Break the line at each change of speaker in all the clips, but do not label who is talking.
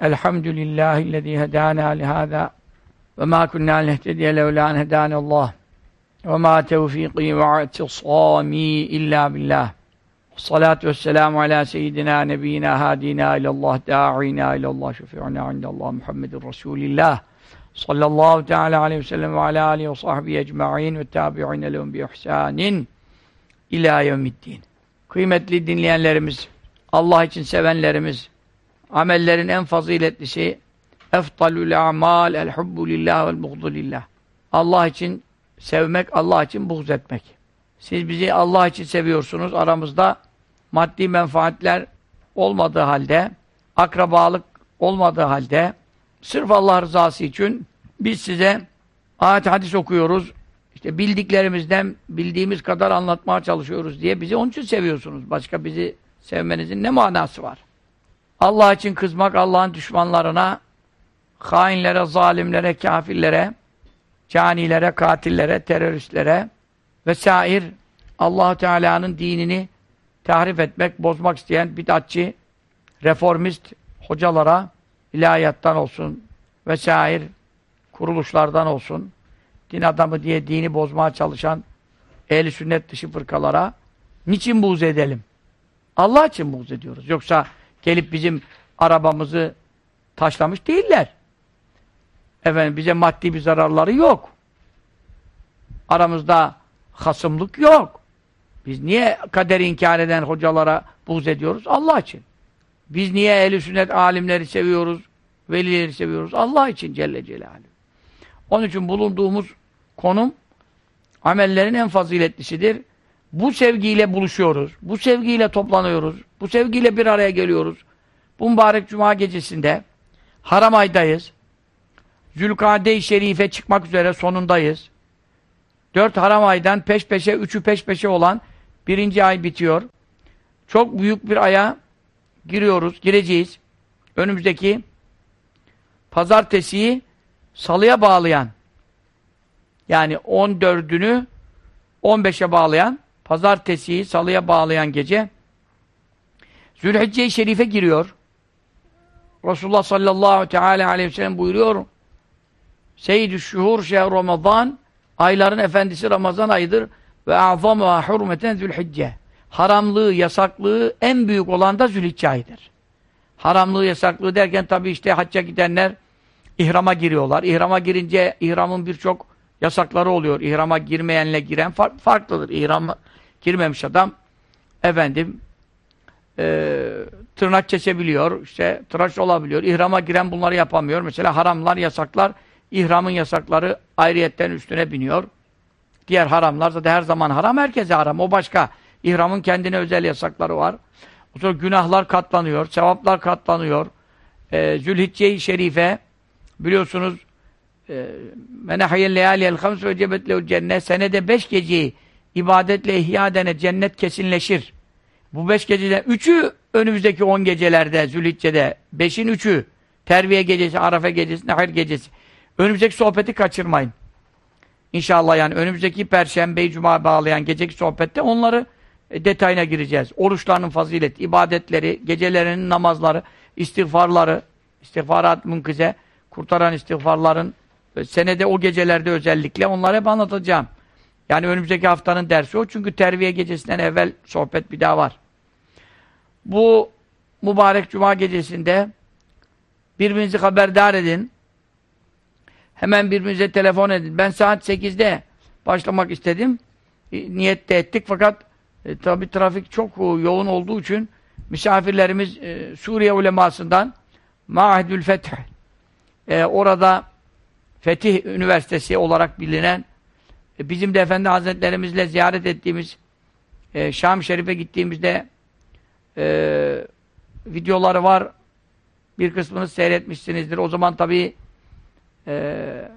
Elhamdülillahi'llezî hedâna lihâzâ ve mâ kunnâ nehtediye levlâ en hedânallâh ve mâ tevfîkî ve i'tisâmî illâ billâh Salatu vesselamu ala seyyidina nebiyyina hadina ilallah da'ina ilallah şefi'una indallah Muhammedun Resulillah sallallahu teala aleyhi ve sellem ve ala aleyhi ve sahbihi ecma'in ve tabi'ine lehum bi ihsanin ila yevmiddin. Kıymetli dinleyenlerimiz, Allah için sevenlerimiz, amellerin en faziletlisi eftalul amal el hubbu lillah vel buğdu lillah. Allah için sevmek, Allah için buğz etmek. Siz bizi Allah için seviyorsunuz. Aramızda maddi menfaatler olmadığı halde, akrabalık olmadığı halde, sırf Allah rızası için biz size ayet hadis okuyoruz. İşte bildiklerimizden bildiğimiz kadar anlatmaya çalışıyoruz diye bizi onun için seviyorsunuz. Başka bizi sevmenizin ne manası var? Allah için kızmak, Allah'ın düşmanlarına, hainlere, zalimlere, kafirlere, canilere, katillere, teröristlere vesair allah Teala'nın dinini tahrif etmek, bozmak isteyen bid'atçı, reformist hocalara ilahiyattan olsun vesair kuruluşlardan olsun din adamı diye dini bozmaya çalışan ehli sünnet dışı fırkalara niçin buğz edelim? Allah için buğz ediyoruz. Yoksa gelip bizim arabamızı taşlamış değiller. Efendim bize maddi bir zararları yok. Aramızda hasımlık yok. Biz niye kaderi inkar eden hocalara buğz ediyoruz? Allah için. Biz niye ehl sünnet alimleri seviyoruz, velileri seviyoruz? Allah için Celle Celaluhu. Onun için bulunduğumuz konum amellerin en faziletlisidir. Bu sevgiyle buluşuyoruz. Bu sevgiyle toplanıyoruz. Bu sevgiyle bir araya geliyoruz. Bu mübarek cuma gecesinde haram aydayız. Zülkade-i Şerife çıkmak üzere sonundayız. Dört haram aydan peş peşe, üçü peş peşe olan birinci ay bitiyor. Çok büyük bir aya giriyoruz, gireceğiz. Önümüzdeki pazartesiyi salıya bağlayan yani 14'ünü 15'e bağlayan pazartesiyi salıya bağlayan gece Zülhicce-i Şerife giriyor. Resulullah sallallahu teala aleyhi ve sellem buyuruyor Seyyid-i şuhur şehr Ramazan ayların efendisi Ramazan ayıdır ve azamı hurmeten Zülhicce haramlığı, yasaklığı en büyük olan da Zülhicce ayıdır. Haramlığı, yasaklığı derken tabi işte hacca gidenler ihrama giriyorlar. İhrama girince ihramın birçok yasakları oluyor. İhrama girmeyenle giren far farklıdır. İhrama girmemiş adam efendim e, tırnak kesebiliyor, işte tıraş olabiliyor. İhrama giren bunları yapamıyor. Mesela haramlar, yasaklar, ihramın yasakları ayrıyetten üstüne biniyor. Diğer haramlar zaten her zaman haram, herkese haram. O başka. İhramın kendine özel yasakları var. Sonra günahlar katlanıyor, sevaplar katlanıyor. E, Zülhicce-i Şerife biliyorsunuz e, menahiyel leyaliyel hams ve cebet cennet senede beş geceyi ibadetle ihya edene cennet kesinleşir. Bu beş geceden üçü önümüzdeki on gecelerde, Zülhicce'de. Beşin üçü. Terviye gecesi, Arafa gecesi, Nahir gecesi. Önümüzdeki sohbeti kaçırmayın. İnşallah yani önümüzdeki Perşembeyi Cuma bağlayan geceki sohbette onları e, detayına gireceğiz. Oruçlarının fazileti, ibadetleri, gecelerinin namazları, istiğfarları, istiğfarat münkize, kurtaran istiğfarların e, senede o gecelerde özellikle onları hep anlatacağım. Yani önümüzdeki haftanın dersi o. Çünkü terviye gecesinden evvel sohbet bir daha var. Bu mübarek cuma gecesinde birbirinizi haberdar edin. Hemen birbirinize telefon edin. Ben saat 8'de başlamak istedim. E, niyette ettik fakat e, tabi trafik çok e, yoğun olduğu için misafirlerimiz e, Suriye ulemasından Mahidül Feth e, orada Fetih Üniversitesi olarak bilinen e, bizim de Efendi Hazretlerimizle ziyaret ettiğimiz e, Şam Şerif'e gittiğimizde e, videoları var. Bir kısmını seyretmişsinizdir. O zaman tabi e,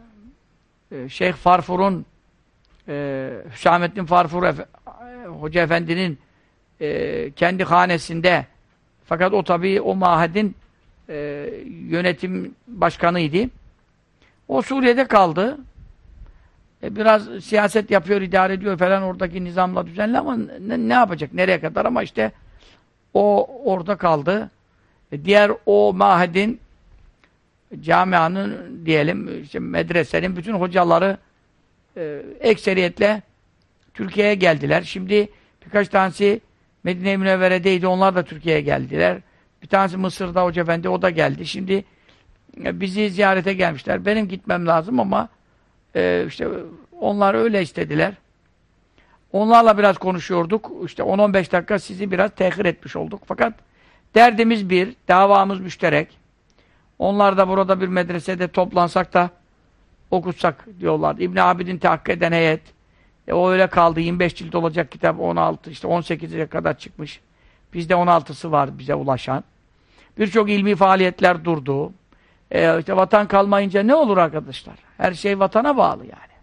e, Şeyh Farfur'un e, Hüsamettin Farfur Efe, e, Hoca Efendi'nin e, kendi hanesinde fakat o tabi o mahedin e, yönetim başkanıydı. O Suriye'de kaldı. E, biraz siyaset yapıyor, idare ediyor falan oradaki nizamla düzenli ama ne, ne yapacak, nereye kadar ama işte o orada kaldı. E, diğer o mahedin camianın diyelim işte medresenin bütün hocaları e, ekseriyetle Türkiye'ye geldiler. Şimdi birkaç tanesi Medine-i Münevvere'deydi. Onlar da Türkiye'ye geldiler. Bir tanesi Mısır'da Hoca Efendi o da geldi. Şimdi e, bizi ziyarete gelmişler. Benim gitmem lazım ama e, işte onlar öyle istediler. Onlarla biraz konuşuyorduk. İşte 10-15 dakika sizi biraz tehir etmiş olduk. Fakat derdimiz bir, davamız müşterek. Onlar da burada bir medresede toplansak da okutsak diyorlar. İbn Abidin tahkik eden heyet. E, o öyle kaldı. 25 cilt olacak kitap 16 işte 18'e kadar çıkmış. Bizde 16'sı var bize ulaşan. Birçok ilmi faaliyetler durdu. E, işte vatan kalmayınca ne olur arkadaşlar? Her şey vatana bağlı yani.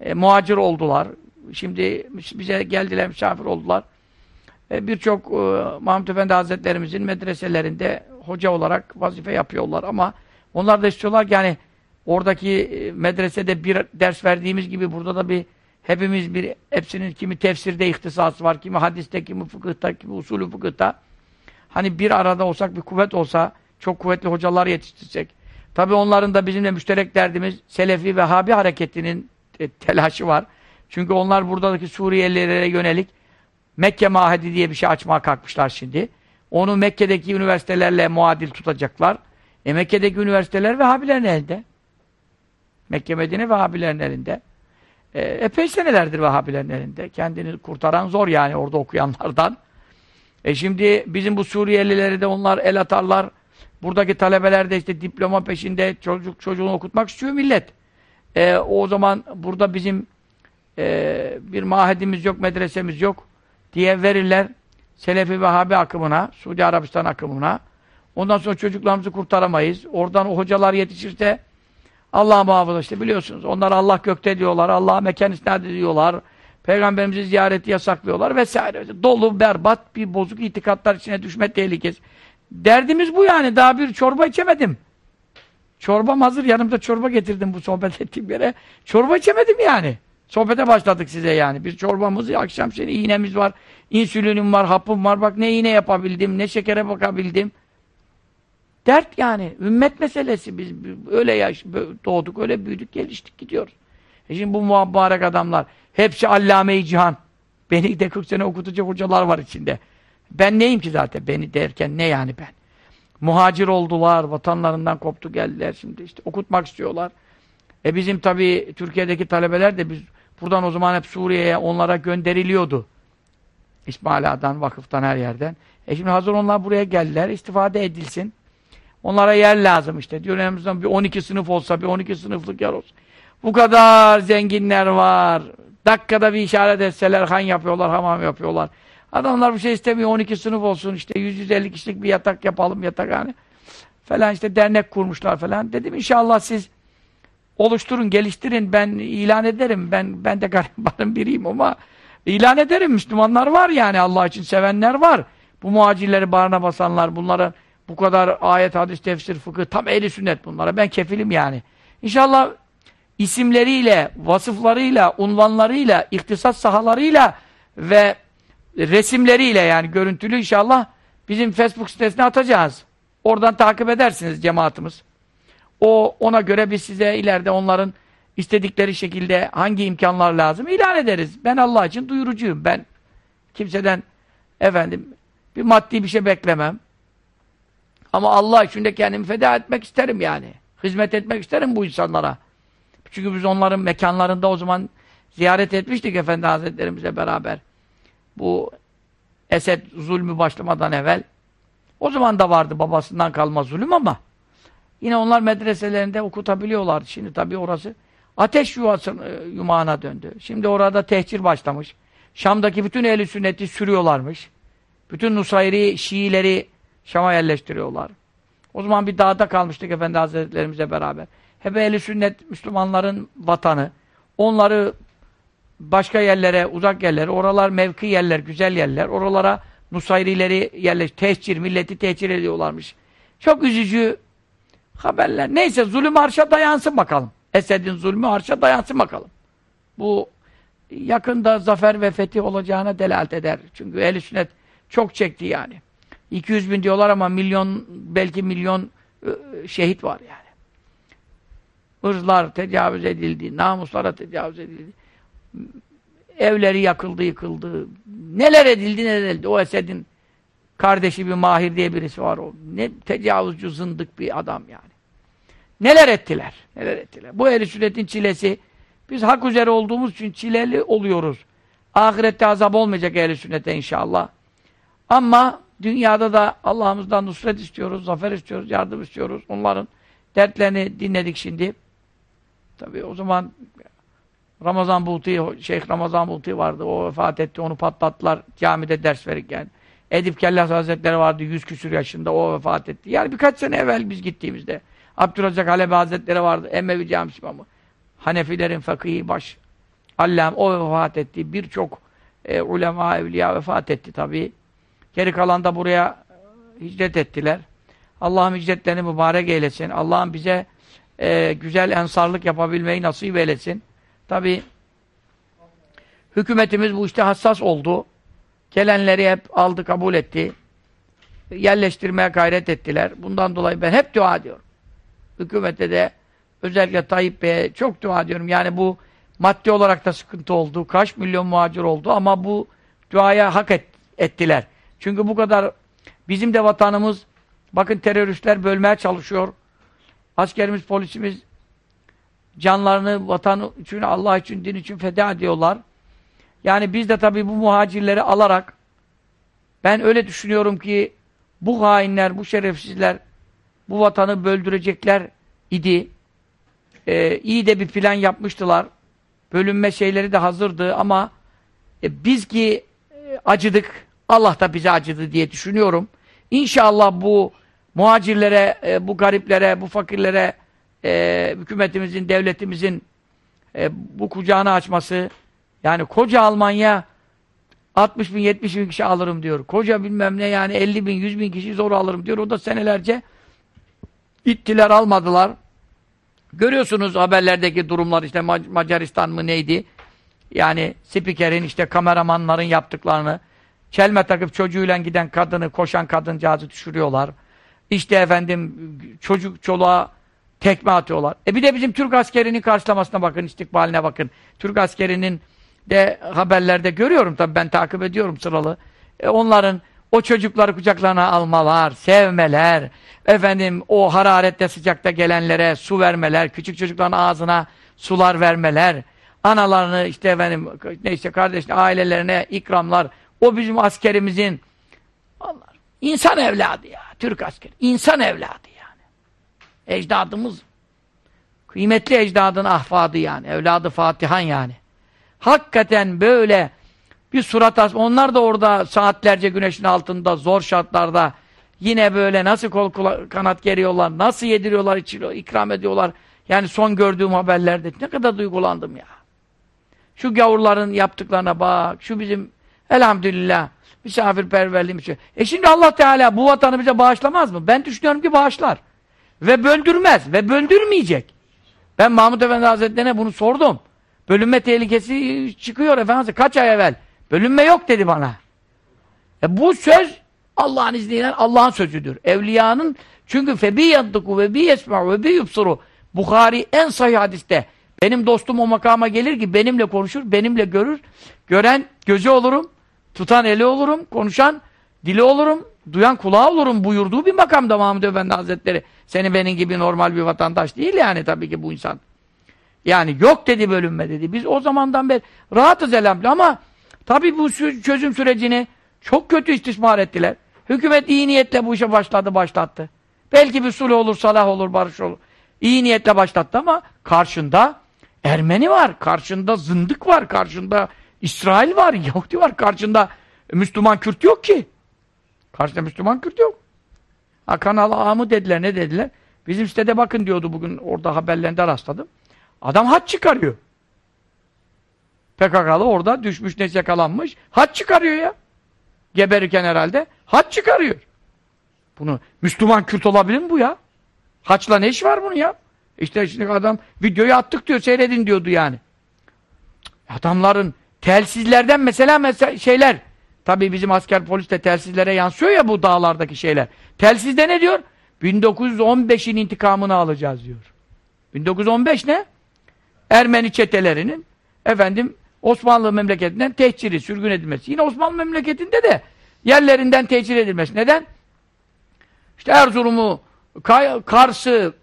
E, muhacir oldular. Şimdi bize geldiler, misafir oldular. E, Birçok e, Mahmud Efendi Hazretlerimizin medreselerinde hoca olarak vazife yapıyorlar ama onlar da istiyorlar ki yani oradaki e, medresede bir ders verdiğimiz gibi burada da bir hepimiz bir hepsinin kimi tefsirde ihtisası var, kimi hadiste, kimi fıkıhta, kimi usulü fıkıhta. Hani bir arada olsak, bir kuvvet olsa çok kuvvetli hocalar yetiştirsek. Tabi onların da bizimle müşterek derdimiz Selefi ve Habi hareketinin telaşı var. Çünkü onlar buradaki Suriyelilere yönelik Mekke Mahedi diye bir şey açmaya kalkmışlar şimdi. Onu Mekke'deki üniversitelerle muadil tutacaklar. E Mekke'deki üniversiteler Vehhabilerin elinde. Mekke Medine Vehhabilerin elinde. E, epey senelerdir Vehhabilerin elinde. Kendini kurtaran zor yani orada okuyanlardan. E şimdi bizim bu Suriyelileri de onlar el atarlar. Buradaki talebeler de işte diploma peşinde çocuk çocuğunu okutmak istiyor millet. E, o zaman burada bizim e, bir mahedimiz yok, medresemiz yok diye verirler. Selefi Vehhabi akımına, Suudi Arabistan akımına. Ondan sonra çocuklarımızı kurtaramayız. Oradan o hocalar yetişirse Allah muhafaza işte biliyorsunuz. Onlar Allah gökte diyorlar, Allah mekan isnat ediyorlar. Peygamberimizi ziyareti yasaklıyorlar vesaire. Dolu, berbat bir bozuk itikatlar içine düşme tehlikesi. Derdimiz bu yani. Daha bir çorba içemedim. Çorbam hazır. Yanımda çorba getirdim bu sohbet ettiğim yere. Çorba içemedim yani. Sohbete başladık size yani. Bir çorbamız, akşam senin iğnemiz var, insülinim var, hapım var. Bak ne iğne yapabildim, ne şekere bakabildim. Dert yani. Ümmet meselesi. Biz öyle yaş doğduk, öyle büyüdük, geliştik, gidiyoruz. E şimdi bu mübarek adamlar, hepsi allame-i cihan. Beni de 40 sene okutacak hocalar var içinde. Ben neyim ki zaten? Beni derken ne yani ben? Muhacir oldular, vatanlarından koptu geldiler şimdi işte okutmak istiyorlar. E bizim tabii Türkiye'deki talebeler de biz buradan o zaman hep Suriye'ye onlara gönderiliyordu. İsmaila'dan, vakıftan her yerden. E şimdi hazır onlar buraya geldiler, istifade edilsin. Onlara yer lazım işte. Diyor en bir 12 sınıf olsa, bir 12 sınıflık yer olsa. Bu kadar zenginler var. Dakikada bir işaret etseler han yapıyorlar, hamam yapıyorlar. Adamlar bir şey istemiyor. 12 sınıf olsun işte 150 kişilik bir yatak yapalım yatakhane. Falan işte dernek kurmuşlar falan. Dedim inşallah siz oluşturun, geliştirin. Ben ilan ederim. Ben ben de garibanın biriyim ama ilan ederim. Müslümanlar var yani Allah için sevenler var. Bu muhacirleri bağrına basanlar, bunlara bu kadar ayet, hadis, tefsir, fıkıh, tam ehli sünnet bunlara. Ben kefilim yani. İnşallah isimleriyle, vasıflarıyla, unvanlarıyla, iktisat sahalarıyla ve resimleriyle yani görüntülü inşallah bizim Facebook sitesine atacağız. Oradan takip edersiniz cemaatimiz. O ona göre biz size ileride onların istedikleri şekilde hangi imkanlar lazım ilan ederiz. Ben Allah için duyurucuyum. Ben kimseden efendim bir maddi bir şey beklemem. Ama Allah için de kendimi feda etmek isterim yani. Hizmet etmek isterim bu insanlara. Çünkü biz onların mekanlarında o zaman ziyaret etmiştik Efendi Hazretlerimizle beraber bu Esed zulmü başlamadan evvel o zaman da vardı babasından kalma zulüm ama yine onlar medreselerinde okutabiliyorlardı. Şimdi tabii orası ateş yuvası e, yumağına döndü. Şimdi orada tehcir başlamış. Şam'daki bütün ehli sünneti sürüyorlarmış. Bütün Nusayri Şiileri Şam'a yerleştiriyorlar. O zaman bir dağda kalmıştık Efendi Hazretlerimizle beraber. Hep ehli sünnet Müslümanların vatanı. Onları başka yerlere, uzak yerlere, oralar mevki yerler, güzel yerler, oralara Nusayrileri yerleş, tehcir, milleti tehcir ediyorlarmış. Çok üzücü haberler. Neyse zulüm arşa dayansın bakalım. Esed'in zulmü arşa dayansın bakalım. Bu yakında zafer ve fetih olacağına delalet eder. Çünkü ehl sünnet çok çekti yani. 200 bin diyorlar ama milyon, belki milyon şehit var yani. ırzlar tecavüz edildi, namuslara tecavüz edildi. Evleri yakıldı, yıkıldı. Neler edildi, neler edildi. O Esed'in kardeşi bir Mahir diye birisi var o. Ne tecavüzcü zındık bir adam yani. Neler ettiler, neler ettiler. Bu ehl sünnetin çilesi, biz hak üzere olduğumuz için çileli oluyoruz. Ahirette azap olmayacak ehl sünnete inşallah. Ama dünyada da Allah'ımızdan nusret istiyoruz, zafer istiyoruz, yardım istiyoruz. Onların dertlerini dinledik şimdi. Tabii o zaman Ramazan Bulti, Şeyh Ramazan Bulti vardı. O vefat etti. Onu patlattılar camide ders verirken. Edip Kellas Hazretleri vardı. Yüz küsür yaşında. O vefat etti. Yani birkaç sene evvel biz gittiğimizde. Abdülazak Halebi Hazretleri vardı. Emmevi Camisi imamı. Hanefilerin fakihi baş. Allam o vefat etti. Birçok e, ulema, evliya vefat etti tabii. Geri kalan da buraya hicret ettiler. Allah'ım hicretlerini mübarek eylesin. Allah'ım bize e, güzel ensarlık yapabilmeyi nasip eylesin. Tabi hükümetimiz bu işte hassas oldu. Gelenleri hep aldı, kabul etti. Yerleştirmeye gayret ettiler. Bundan dolayı ben hep dua ediyorum. Hükümete de özellikle Tayyip Bey'e çok dua ediyorum. Yani bu maddi olarak da sıkıntı oldu. Kaç milyon muhacir oldu ama bu duaya hak et, ettiler. Çünkü bu kadar bizim de vatanımız bakın teröristler bölmeye çalışıyor. Askerimiz, polisimiz canlarını vatan için, Allah için, din için feda ediyorlar. Yani biz de tabii bu muhacirleri alarak ben öyle düşünüyorum ki bu hainler, bu şerefsizler bu vatanı böldürecekler idi. Ee, iyi de bir plan yapmıştılar. Bölünme şeyleri de hazırdı ama e, biz ki e, acıdık. Allah da bize acıdı diye düşünüyorum. İnşallah bu muhacirlere, e, bu gariplere, bu fakirlere e, hükümetimizin, devletimizin e, bu kucağını açması yani koca Almanya 60 bin, 70 bin kişi alırım diyor. Koca bilmem ne yani 50 bin, 100 bin kişi zor alırım diyor. O da senelerce ittiler, almadılar. Görüyorsunuz haberlerdeki durumlar işte Macaristan mı neydi? Yani spikerin işte kameramanların yaptıklarını çelme takıp çocuğuyla giden kadını, koşan kadıncağızı düşürüyorlar. İşte efendim çocuk çoluğa tekme atıyorlar. E bir de bizim Türk askerinin karşılamasına bakın, istikbaline bakın. Türk askerinin de haberlerde görüyorum tabii ben takip ediyorum sıralı. E onların o çocukları kucaklarına almalar, sevmeler, efendim o hararette sıcakta gelenlere su vermeler, küçük çocukların ağzına sular vermeler, analarını işte efendim neyse kardeşine, ailelerine ikramlar. O bizim askerimizin Allah, insan evladı ya, Türk askeri. insan evladı. Ecdadımız kıymetli ecdadın ahfadı yani, evladı Fatihan yani. Hakikaten böyle bir surat asma. Onlar da orada saatlerce güneşin altında, zor şartlarda yine böyle nasıl kol kanat geriyorlar, nasıl yediriyorlar, içiyor, ikram ediyorlar. Yani son gördüğüm haberlerde ne kadar duygulandım ya. Şu gavurların yaptıklarına bak, şu bizim elhamdülillah misafirperverliğimiz. E şimdi Allah Teala bu vatanı bize bağışlamaz mı? Ben düşünüyorum ki bağışlar. Ve böldürmez ve böldürmeyecek. Ben Mahmud Efendi Hazretleri'ne bunu sordum. Bölünme tehlikesi çıkıyor Efendimiz. Kaç ay evvel? Bölünme yok dedi bana. E bu söz Allah'ın izniyle Allah'ın sözüdür. Evliyanın çünkü febi yadduku ve bi yesma'u ve bi yubsuru Bukhari en sahih hadiste benim dostum o makama gelir ki benimle konuşur, benimle görür. Gören gözü olurum, tutan eli olurum, konuşan dili olurum, duyan kulağı olurum buyurduğu bir makamda Mahmud Efendi Hazretleri. Senin benim gibi normal bir vatandaş değil yani tabii ki bu insan. Yani yok dedi bölünme dedi. Biz o zamandan beri rahatız elhamdülillah ama tabii bu çözüm sürecini çok kötü istismar ettiler. Hükümet iyi niyetle bu işe başladı, başlattı. Belki bir sulh olur, salah olur, barış olur. İyi niyetle başlattı ama karşında Ermeni var, karşında zındık var, karşında İsrail var, Yahudi var, karşında Müslüman Kürt yok ki. Karşında Müslüman Kürt yok. Ha kanal ağa mı dediler, ne dediler? Bizim sitede bakın diyordu bugün orada haberlerinde rastladım. Adam haç çıkarıyor. PKK'lı orada düşmüş neyse yakalanmış. Haç çıkarıyor ya. Geberirken herhalde. Haç çıkarıyor. Bunu Müslüman Kürt olabilir mi bu ya? Haçla ne iş var bunun ya? İşte şimdi adam videoyu attık diyor seyredin diyordu yani. Adamların telsizlerden mesela, mesela şeyler tabii bizim asker polis de telsizlere yansıyor ya bu dağlardaki şeyler. Telsizde ne diyor? 1915'in intikamını alacağız diyor. 1915 ne? Ermeni çetelerinin efendim Osmanlı memleketinden tehciri, sürgün edilmesi. Yine Osmanlı memleketinde de yerlerinden tehcir edilmesi. Neden? İşte Erzurum'u, Kars'ı,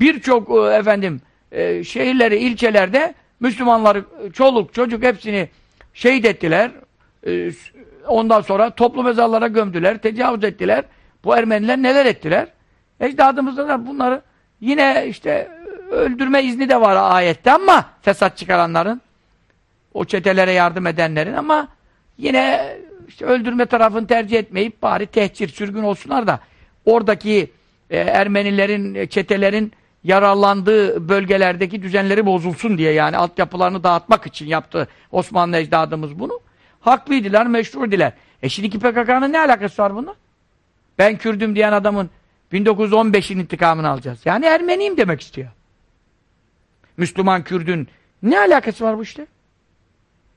birçok e, efendim e, şehirleri, ilçelerde Müslümanları, çoluk, çocuk hepsini şehit ettiler. E, ondan sonra toplu mezarlara gömdüler, tecavüz ettiler. Bu Ermeniler neler ettiler? Ecdadımızda da bunları yine işte öldürme izni de var ayette ama fesat çıkaranların o çetelere yardım edenlerin ama yine işte öldürme tarafını tercih etmeyip bari tehcir, sürgün olsunlar da oradaki e, Ermenilerin, e, çetelerin yararlandığı bölgelerdeki düzenleri bozulsun diye yani altyapılarını dağıtmak için yaptı Osmanlı ecdadımız bunu. Haklıydılar, meşrudiler. E şimdiki PKK'nın ne alakası var bununla? Ben Kürdüm diyen adamın 1915'in intikamını alacağız. Yani Ermeniyim demek istiyor. Müslüman Kürdün ne alakası var bu işte?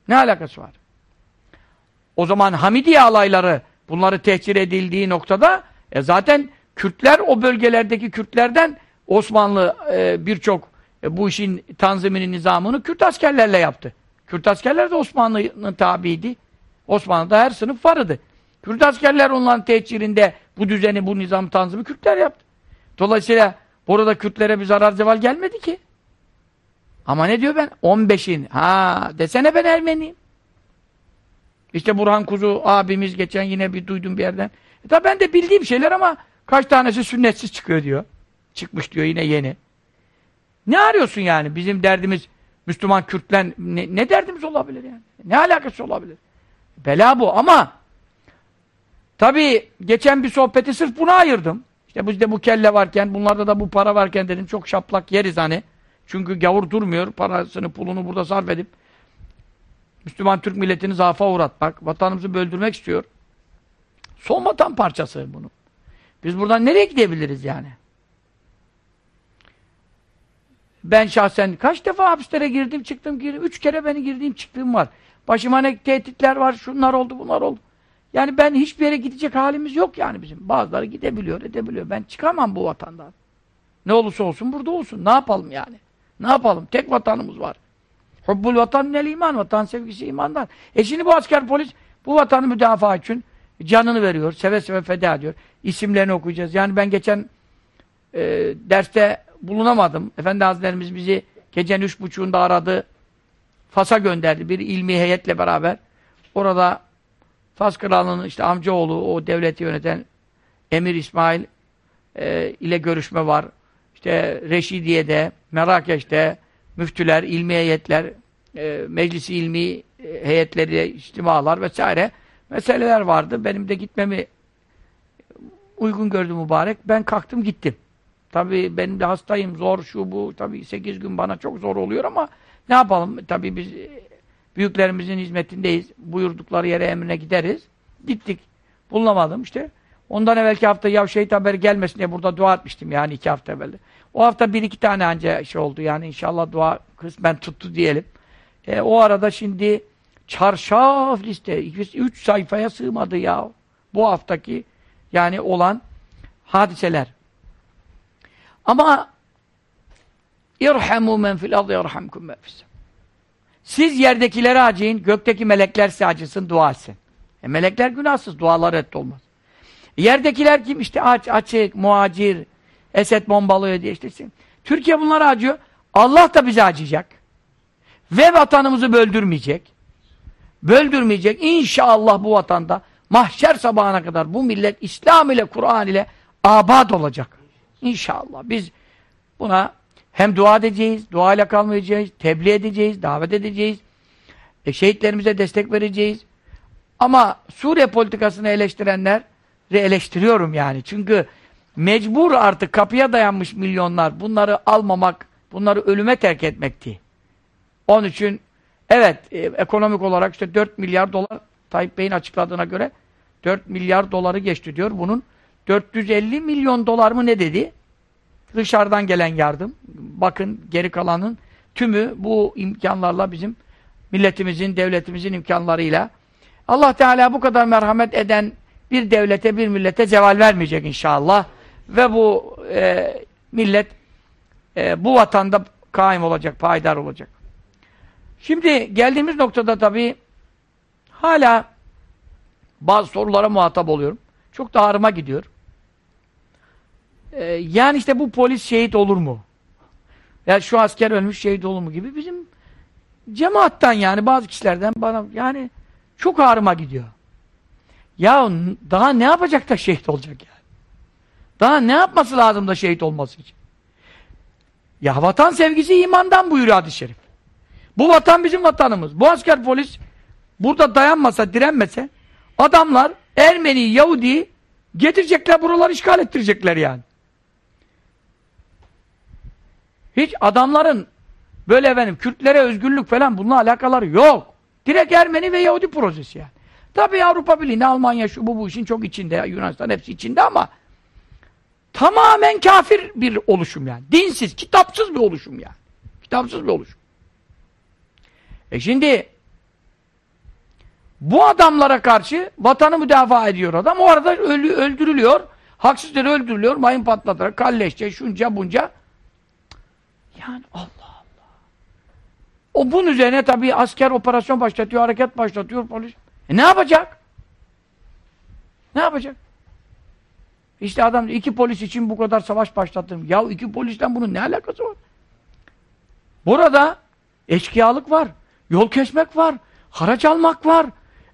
Ne alakası var? O zaman Hamidiye alayları bunları tehcir edildiği noktada e zaten Kürtler o bölgelerdeki Kürtlerden Osmanlı e, birçok e, bu işin tanzimini, nizamını Kürt askerlerle yaptı. Kürt askerler de Osmanlı'nın tabiydi. Osmanlı'da her sınıf vardı. Kürt askerler onların tehcirinde bu düzeni, bu nizam tanzimi Kürtler yaptı. Dolayısıyla burada Kürtlere bir zarar zeval gelmedi ki. Ama ne diyor ben? 15'in. Ha desene ben Ermeniyim. İşte Burhan Kuzu abimiz geçen yine bir duydum bir yerden. E tabi ben de bildiğim şeyler ama kaç tanesi sünnetsiz çıkıyor diyor. Çıkmış diyor yine yeni. Ne arıyorsun yani? Bizim derdimiz Müslüman Kürtlen ne, ne derdimiz olabilir yani? Ne alakası olabilir? Bela bu ama tabi geçen bir sohbeti sırf buna ayırdım. İşte bizde bu kelle varken, bunlarda da bu para varken dedim çok şaplak yeriz hani. Çünkü gavur durmuyor. Parasını, pulunu burada sarf edip Müslüman Türk milletini zaafa uğratmak, vatanımızı böldürmek istiyor. Son vatan parçası bunu. Biz buradan nereye gidebiliriz yani? Ben şahsen kaç defa hapislere girdim, çıktım, girdim. Üç kere beni girdiğim, çıktığım var. Başıma ne tehditler var, şunlar oldu, bunlar oldu. Yani ben hiçbir yere gidecek halimiz yok yani bizim. Bazıları gidebiliyor, edebiliyor. Ben çıkamam bu vatandan. Ne olursa olsun burada olsun. Ne yapalım yani? Ne yapalım? Tek vatanımız var. Hubbul vatan nel iman. Vatan sevgisi imandan. E şimdi bu asker polis bu vatanı müdafaa için canını veriyor. Seve seve feda ediyor. İsimlerini okuyacağız. Yani ben geçen e, derste bulunamadım. Efendi Hazretlerimiz bizi gecenin üç buçuğunda aradı. Fas'a gönderdi. Bir ilmi heyetle beraber. Orada Fas kralının işte amcaoğlu o devleti yöneten Emir İsmail e, ile görüşme var. İşte Reşidiye'de, Merakeş'te müftüler, ilmi heyetler, e, meclisi ilmi e, heyetleri, içtimalar vesaire meseleler vardı. Benim de gitmemi uygun gördü mübarek. Ben kalktım gittim. Tabii benim de hastayım, zor şu bu. Tabii sekiz gün bana çok zor oluyor ama ne yapalım? Tabii biz büyüklerimizin hizmetindeyiz. Buyurdukları yere emrine gideriz. Gittik. Bulunamadım işte. Ondan evvelki hafta ya şehit haberi gelmesin diye burada dua etmiştim yani iki hafta evvel. O hafta bir iki tane anca şey oldu yani inşallah dua kısmen tuttu diyelim. E, o arada şimdi çarşaf liste üç sayfaya sığmadı ya. Bu haftaki yani olan hadiseler. Ama irhamu men fil ardı yerhamkum men Siz yerdekilere acıyın, gökteki melekler size acısın, dua etsin. E melekler günahsız, dualar et olmaz. Yerdekiler kim? İşte aç, açık, muacir, Esed bombalıyor diye işte. Türkiye bunlara acıyor. Allah da bize acıyacak. Ve vatanımızı böldürmeyecek. Böldürmeyecek. İnşallah bu vatanda mahşer sabahına kadar bu millet İslam ile Kur'an ile abad olacak. İnşallah. Biz buna hem dua edeceğiz, dua ile kalmayacağız, tebliğ edeceğiz, davet edeceğiz. E, şehitlerimize destek vereceğiz. Ama Suriye politikasını eleştirenler eleştiriyorum yani. Çünkü mecbur artık kapıya dayanmış milyonlar bunları almamak, bunları ölüme terk etmekti. Onun için evet e, ekonomik olarak işte 4 milyar dolar Tayyip Bey'in açıkladığına göre 4 milyar doları geçti diyor. Bunun 450 milyon dolar mı ne dedi? Dışarıdan gelen yardım. Bakın geri kalanın tümü bu imkanlarla bizim milletimizin, devletimizin imkanlarıyla Allah Teala bu kadar merhamet eden bir devlete, bir millete zeval vermeyecek inşallah. Ve bu e, millet e, bu vatanda kaim olacak, payidar olacak. Şimdi geldiğimiz noktada tabii hala bazı sorulara muhatap oluyorum. Çok da ağrıma gidiyor. Ee, yani işte bu polis şehit olur mu? Ya şu asker ölmüş şehit olur mu gibi bizim cemaattan yani bazı kişilerden bana yani çok ağrıma gidiyor. Ya daha ne yapacak da şehit olacak yani? Daha ne yapması lazım da şehit olması için? Ya vatan sevgisi imandan buyuruyor hadis-i şerif. Bu vatan bizim vatanımız. Bu asker polis burada dayanmasa, direnmese adamlar Ermeni, Yahudi getirecekler buraları işgal ettirecekler yani. Hiç adamların böyle efendim Kürtlere özgürlük falan bununla alakaları yok. Direkt Ermeni ve Yahudi projesi yani. Tabii Avrupa Birliği, Almanya şu bu bu işin çok içinde, Yunanistan hepsi içinde ama tamamen kafir bir oluşum yani. Dinsiz, kitapsız bir oluşum yani. Kitapsız bir oluşum. E şimdi bu adamlara karşı vatanı müdafaa ediyor adam. O arada ölü, öldürülüyor. Haksız öldürülüyor. Mayın patlatarak, kalleşçe, şunca bunca. Yani Allah Allah. O bunun üzerine tabii asker operasyon başlatıyor, hareket başlatıyor polis. E ne yapacak? Ne yapacak? İşte adam iki polis için bu kadar savaş başlattım. Ya iki polisten bunun ne alakası var? Burada eşkıyalık var, yol kesmek var, haraç almak var,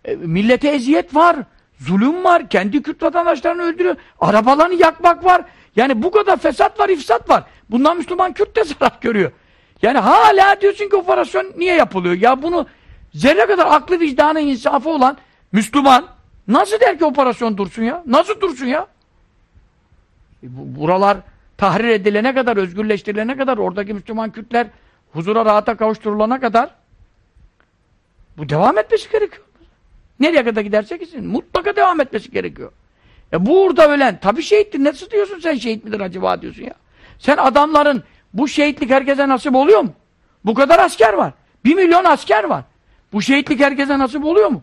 e, millete eziyet var, zulüm var, kendi Kürt vatandaşlarını öldürüyor, arabalarını yakmak var. Yani bu kadar fesat var, ifsat var. Bundan Müslüman Kürt de zarar görüyor. Yani hala diyorsun ki operasyon niye yapılıyor? Ya bunu zerre kadar aklı vicdanı insafı olan Müslüman nasıl der ki operasyon dursun ya? Nasıl dursun ya? E buralar tahrir edilene kadar, özgürleştirilene kadar, oradaki Müslüman Kürtler huzura, rahata kavuşturulana kadar bu devam etmesi gerekiyor. Nereye kadar giderse gitsin. Mutlaka devam etmesi gerekiyor. E burada ölen, tabii şehittir. Nasıl diyorsun sen şehit midir acaba diyorsun ya. Sen adamların bu şehitlik herkese nasip oluyor mu? Bu kadar asker var. Bir milyon asker var. Bu şehitlik herkese nasip oluyor mu?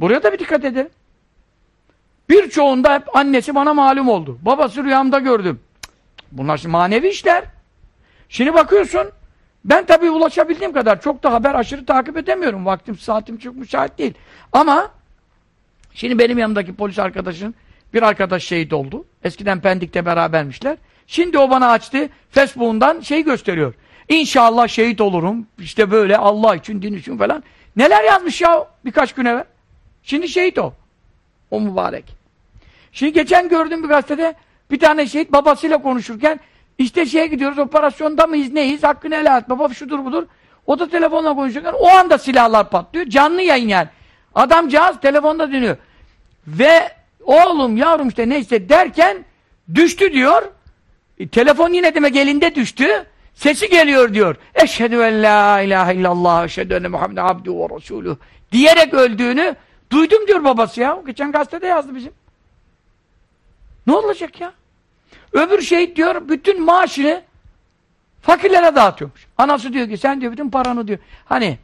Buraya da bir dikkat edelim. Birçoğunda hep annesi bana malum oldu. Babası rüyamda gördüm. Bunlar şimdi manevi işler. Şimdi bakıyorsun, ben tabii ulaşabildiğim kadar çok da haber aşırı takip edemiyorum. Vaktim, saatim çok müsait değil. Ama şimdi benim yanımdaki polis arkadaşın bir arkadaş şehit oldu. Eskiden Pendik'te berabermişler. Şimdi o bana açtı. Facebook'undan şey gösteriyor. İnşallah şehit olurum. İşte böyle Allah için, din için falan. Neler yazmış ya birkaç gün evvel. Şimdi şehit o. O mübarek. Şimdi geçen gördüm bir gazetede bir tane şehit babasıyla konuşurken işte şeye gidiyoruz operasyonda mıyız neyiz hakkını helal et baba şudur budur. O da telefonla konuşurken o anda silahlar patlıyor. Canlı yayın yani. Adamcağız telefonda dönüyor. Ve oğlum yavrum işte neyse derken düştü diyor. E, telefon yine demek elinde düştü. Sesi geliyor diyor. Eşhedü en la ilahe illallah eşhedü enne Muhammed abdü ve resulü diyerek öldüğünü duydum diyor babası ya. Geçen gazetede yazdı bizim. Ne olacak ya? Öbür şehit diyor bütün maaşını fakirlere dağıtıyormuş. Anası diyor ki sen diyor bütün paranı diyor. Hani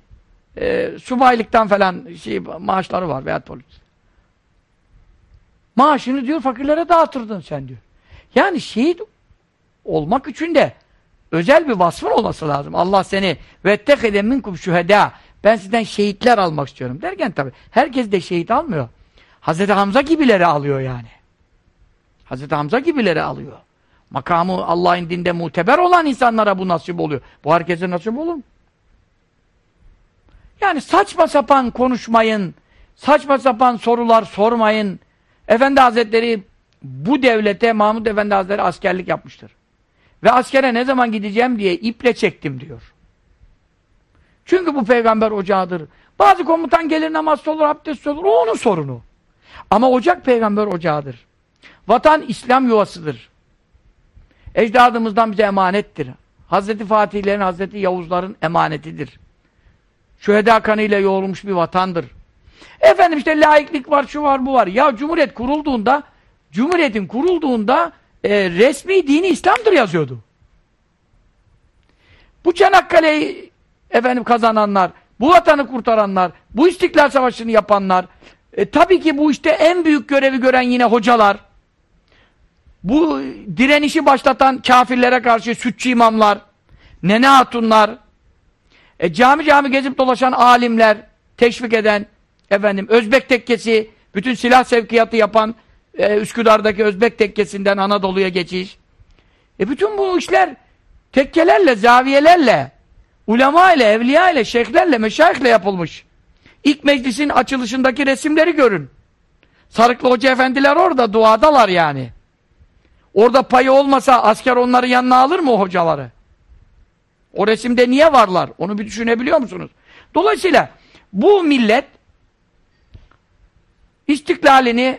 e, subaylıktan falan şey, maaşları var veya polis. Maaşını diyor fakirlere dağıtırdın sen diyor. Yani şehit olmak için de özel bir vasfın olması lazım. Allah seni vettekede minkum şühedâ ben sizden şehitler almak istiyorum derken tabi herkes de şehit almıyor. Hazreti Hamza gibileri alıyor yani. Hazreti Hamza gibileri alıyor. Makamı Allah'ın dinde muteber olan insanlara bu nasip oluyor. Bu herkese nasip olur mu? Yani saçma sapan konuşmayın, saçma sapan sorular sormayın. Efendi Hazretleri bu devlete Mahmud Efendi Hazretleri askerlik yapmıştır. Ve askere ne zaman gideceğim diye iple çektim diyor. Çünkü bu peygamber ocağıdır. Bazı komutan gelir namaz olur, abdest olur. O onun sorunu. Ama ocak peygamber ocağıdır. Vatan İslam yuvasıdır. Ecdadımızdan bize emanettir. Hazreti Fatihlerin, Hazreti Yavuzların emanetidir. Şüheda kanıyla yoğrulmuş bir vatandır. Efendim işte laiklik var, şu var, bu var. Ya Cumhuriyet kurulduğunda, Cumhuriyet'in kurulduğunda e, resmi dini İslam'dır yazıyordu. Bu Çanakkale'yi efendim kazananlar, bu vatanı kurtaranlar, bu İstiklal Savaşı'nı yapanlar, e, tabii ki bu işte en büyük görevi gören yine hocalar, bu direnişi başlatan kafirlere karşı sütçü imamlar, nene hatunlar, e, cami cami gezip dolaşan alimler, teşvik eden, efendim Özbek tekkesi, bütün silah sevkiyatı yapan e, Üsküdar'daki Özbek tekkesinden Anadolu'ya geçiş. E bütün bu işler tekkelerle, zaviyelerle, ulema ile, evliya ile, şeyhlerle, meşayihle yapılmış. İlk meclisin açılışındaki resimleri görün. Sarıklı Hoca efendiler orada, duadalar yani. Orada payı olmasa asker onları yanına alır mı o hocaları? O resimde niye varlar? Onu bir düşünebiliyor musunuz? Dolayısıyla bu millet istiklalini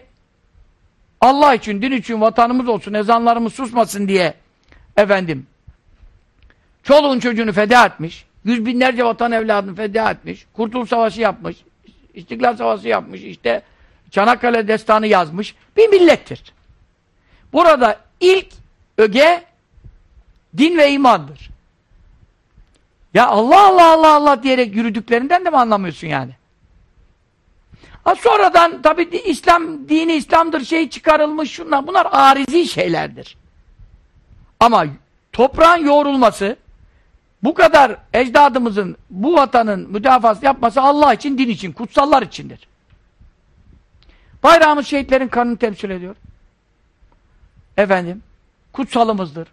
Allah için, din için, vatanımız olsun, ezanlarımız susmasın diye efendim çoluğun çocuğunu feda etmiş, yüz binlerce vatan evladını feda etmiş, Kurtuluş Savaşı yapmış, İstiklal Savaşı yapmış, işte Çanakkale destanı yazmış bir millettir. Burada ilk öge din ve imandır. Ya Allah Allah Allah Allah diyerek yürüdüklerinden de mi anlamıyorsun yani? Ha sonradan tabi İslam dini İslam'dır şey çıkarılmış şunlar bunlar arizi şeylerdir. Ama toprağın yoğrulması bu kadar ecdadımızın bu vatanın müdafası yapması Allah için din için kutsallar içindir. Bayrağımız şehitlerin kanını temsil ediyor. Efendim kutsalımızdır.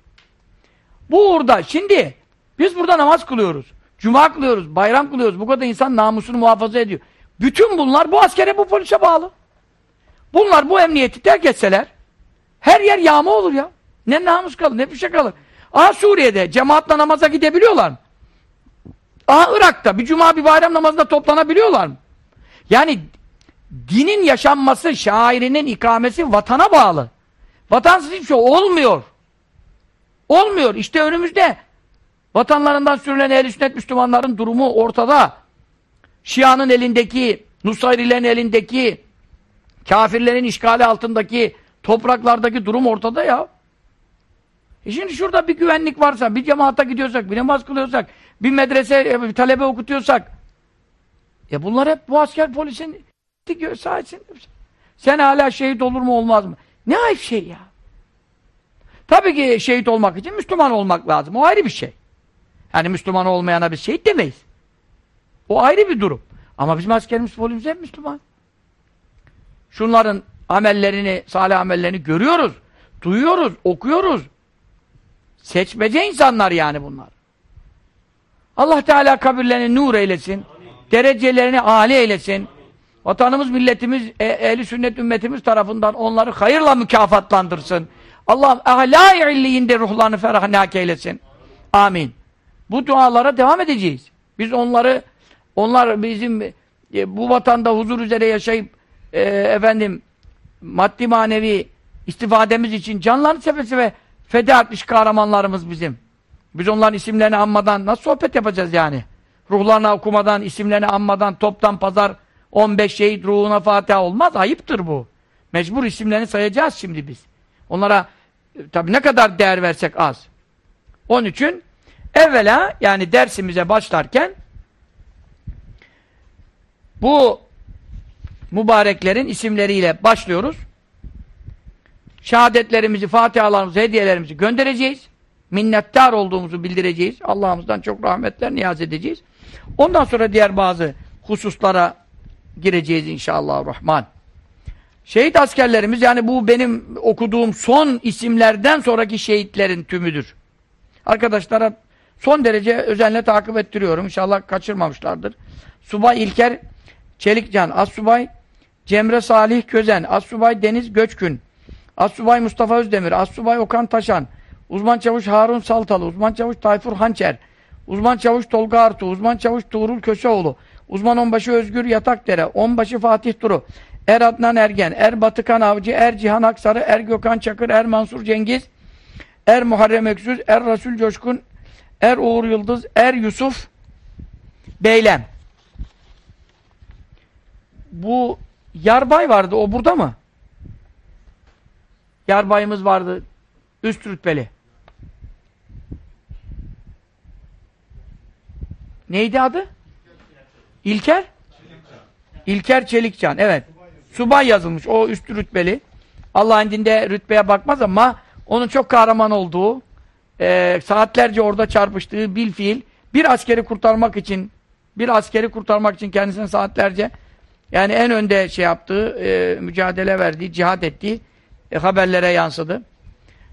Bu orada şimdi biz burada namaz kılıyoruz. Cuma kılıyoruz, bayram kılıyoruz. Bu kadar insan namusunu muhafaza ediyor. Bütün bunlar bu askere, bu polise bağlı. Bunlar bu emniyeti terk etseler her yer yağma olur ya. Ne namus kalır, ne bir şey kalır. Aha Suriye'de cemaatle namaza gidebiliyorlar mı? Aha Irak'ta bir cuma bir bayram namazında toplanabiliyorlar mı? Yani dinin yaşanması, şairinin ikamesi vatana bağlı. Vatansız hiçbir şey olmuyor. Olmuyor. İşte önümüzde vatanlarından sürülen ehl sünnet Müslümanların durumu ortada. Şia'nın elindeki, Nusayrilerin elindeki, kafirlerin işgali altındaki topraklardaki durum ortada ya. E şimdi şurada bir güvenlik varsa, bir cemaata gidiyorsak, bir namaz kılıyorsak, bir medrese, e, bir talebe okutuyorsak, e bunlar hep bu asker polisin sayesinde. Sen hala şehit olur mu olmaz mı? Ne ayıp şey ya. Tabii ki şehit olmak için Müslüman olmak lazım. O ayrı bir şey. Yani Müslüman olmayana biz şehit demeyiz. O ayrı bir durum. Ama bizim askerimiz, polisimiz hep Müslüman. Şunların amellerini, salih amellerini görüyoruz, duyuyoruz, okuyoruz. Seçmece insanlar yani bunlar. Allah Teala kabirlerini nur eylesin. Amin. Derecelerini âli eylesin. Amin. Vatanımız, milletimiz, e ehli sünnet ümmetimiz tarafından onları hayırla mükafatlandırsın. Allah'ım ahlâ-i illiyinde ruhlarını ferahnak eylesin. Amin. Bu dualara devam edeceğiz. Biz onları onlar bizim e, bu vatanda huzur üzere yaşayıp e, efendim maddi manevi istifademiz için canlarını seve seve feda etmiş kahramanlarımız bizim. Biz onların isimlerini anmadan nasıl sohbet yapacağız yani? Ruhlarına okumadan, isimlerini anmadan, toptan pazar 15 şehit ruhuna Fatiha olmaz. Ayıptır bu. Mecbur isimlerini sayacağız şimdi biz. Onlara e, tabi ne kadar değer versek az. Onun için evvela yani dersimize başlarken bu mübareklerin isimleriyle başlıyoruz. Şehadetlerimizi, fatihalarımızı, hediyelerimizi göndereceğiz. Minnettar olduğumuzu bildireceğiz. Allah'ımızdan çok rahmetler niyaz edeceğiz. Ondan sonra diğer bazı hususlara gireceğiz inşallah rahman. Şehit askerlerimiz yani bu benim okuduğum son isimlerden sonraki şehitlerin tümüdür. Arkadaşlara son derece özenle takip ettiriyorum. İnşallah kaçırmamışlardır. Subay İlker Çelikcan, Assubay Cemre Salih Közen, Assubay Deniz Göçkün, Assubay Mustafa Özdemir, Assubay Okan Taşan, Uzman Çavuş Harun Saltalı, Uzman Çavuş Tayfur Hançer, Uzman Çavuş Tolga Artu, Uzman Çavuş Tuğrul Köseoğlu, Uzman Onbaşı Özgür Yatakdere, Onbaşı Fatih Duru, Er Adnan Ergen, Er Batıkan Avcı, Er Cihan Aksarı, Er Gökhan Çakır, Er Mansur Cengiz, Er Muharrem Öksüz, Er Rasul Coşkun, Er Uğur Yıldız, Er Yusuf Beylem. Bu Yarbay vardı, o burada mı? Yarbayımız vardı, üst rütbeli. Neydi adı? İlker? İlker Çelikcan, evet. Subay yazılmış, o üst rütbeli. Allah'ın dinde rütbeye bakmaz ama Onun çok kahraman olduğu, e, saatlerce orada çarpıştığı bil fiil bir askeri kurtarmak için bir askeri kurtarmak için kendisine saatlerce yani en önde şey yaptığı, e, mücadele verdiği, cihad ettiği e, haberlere yansıdı.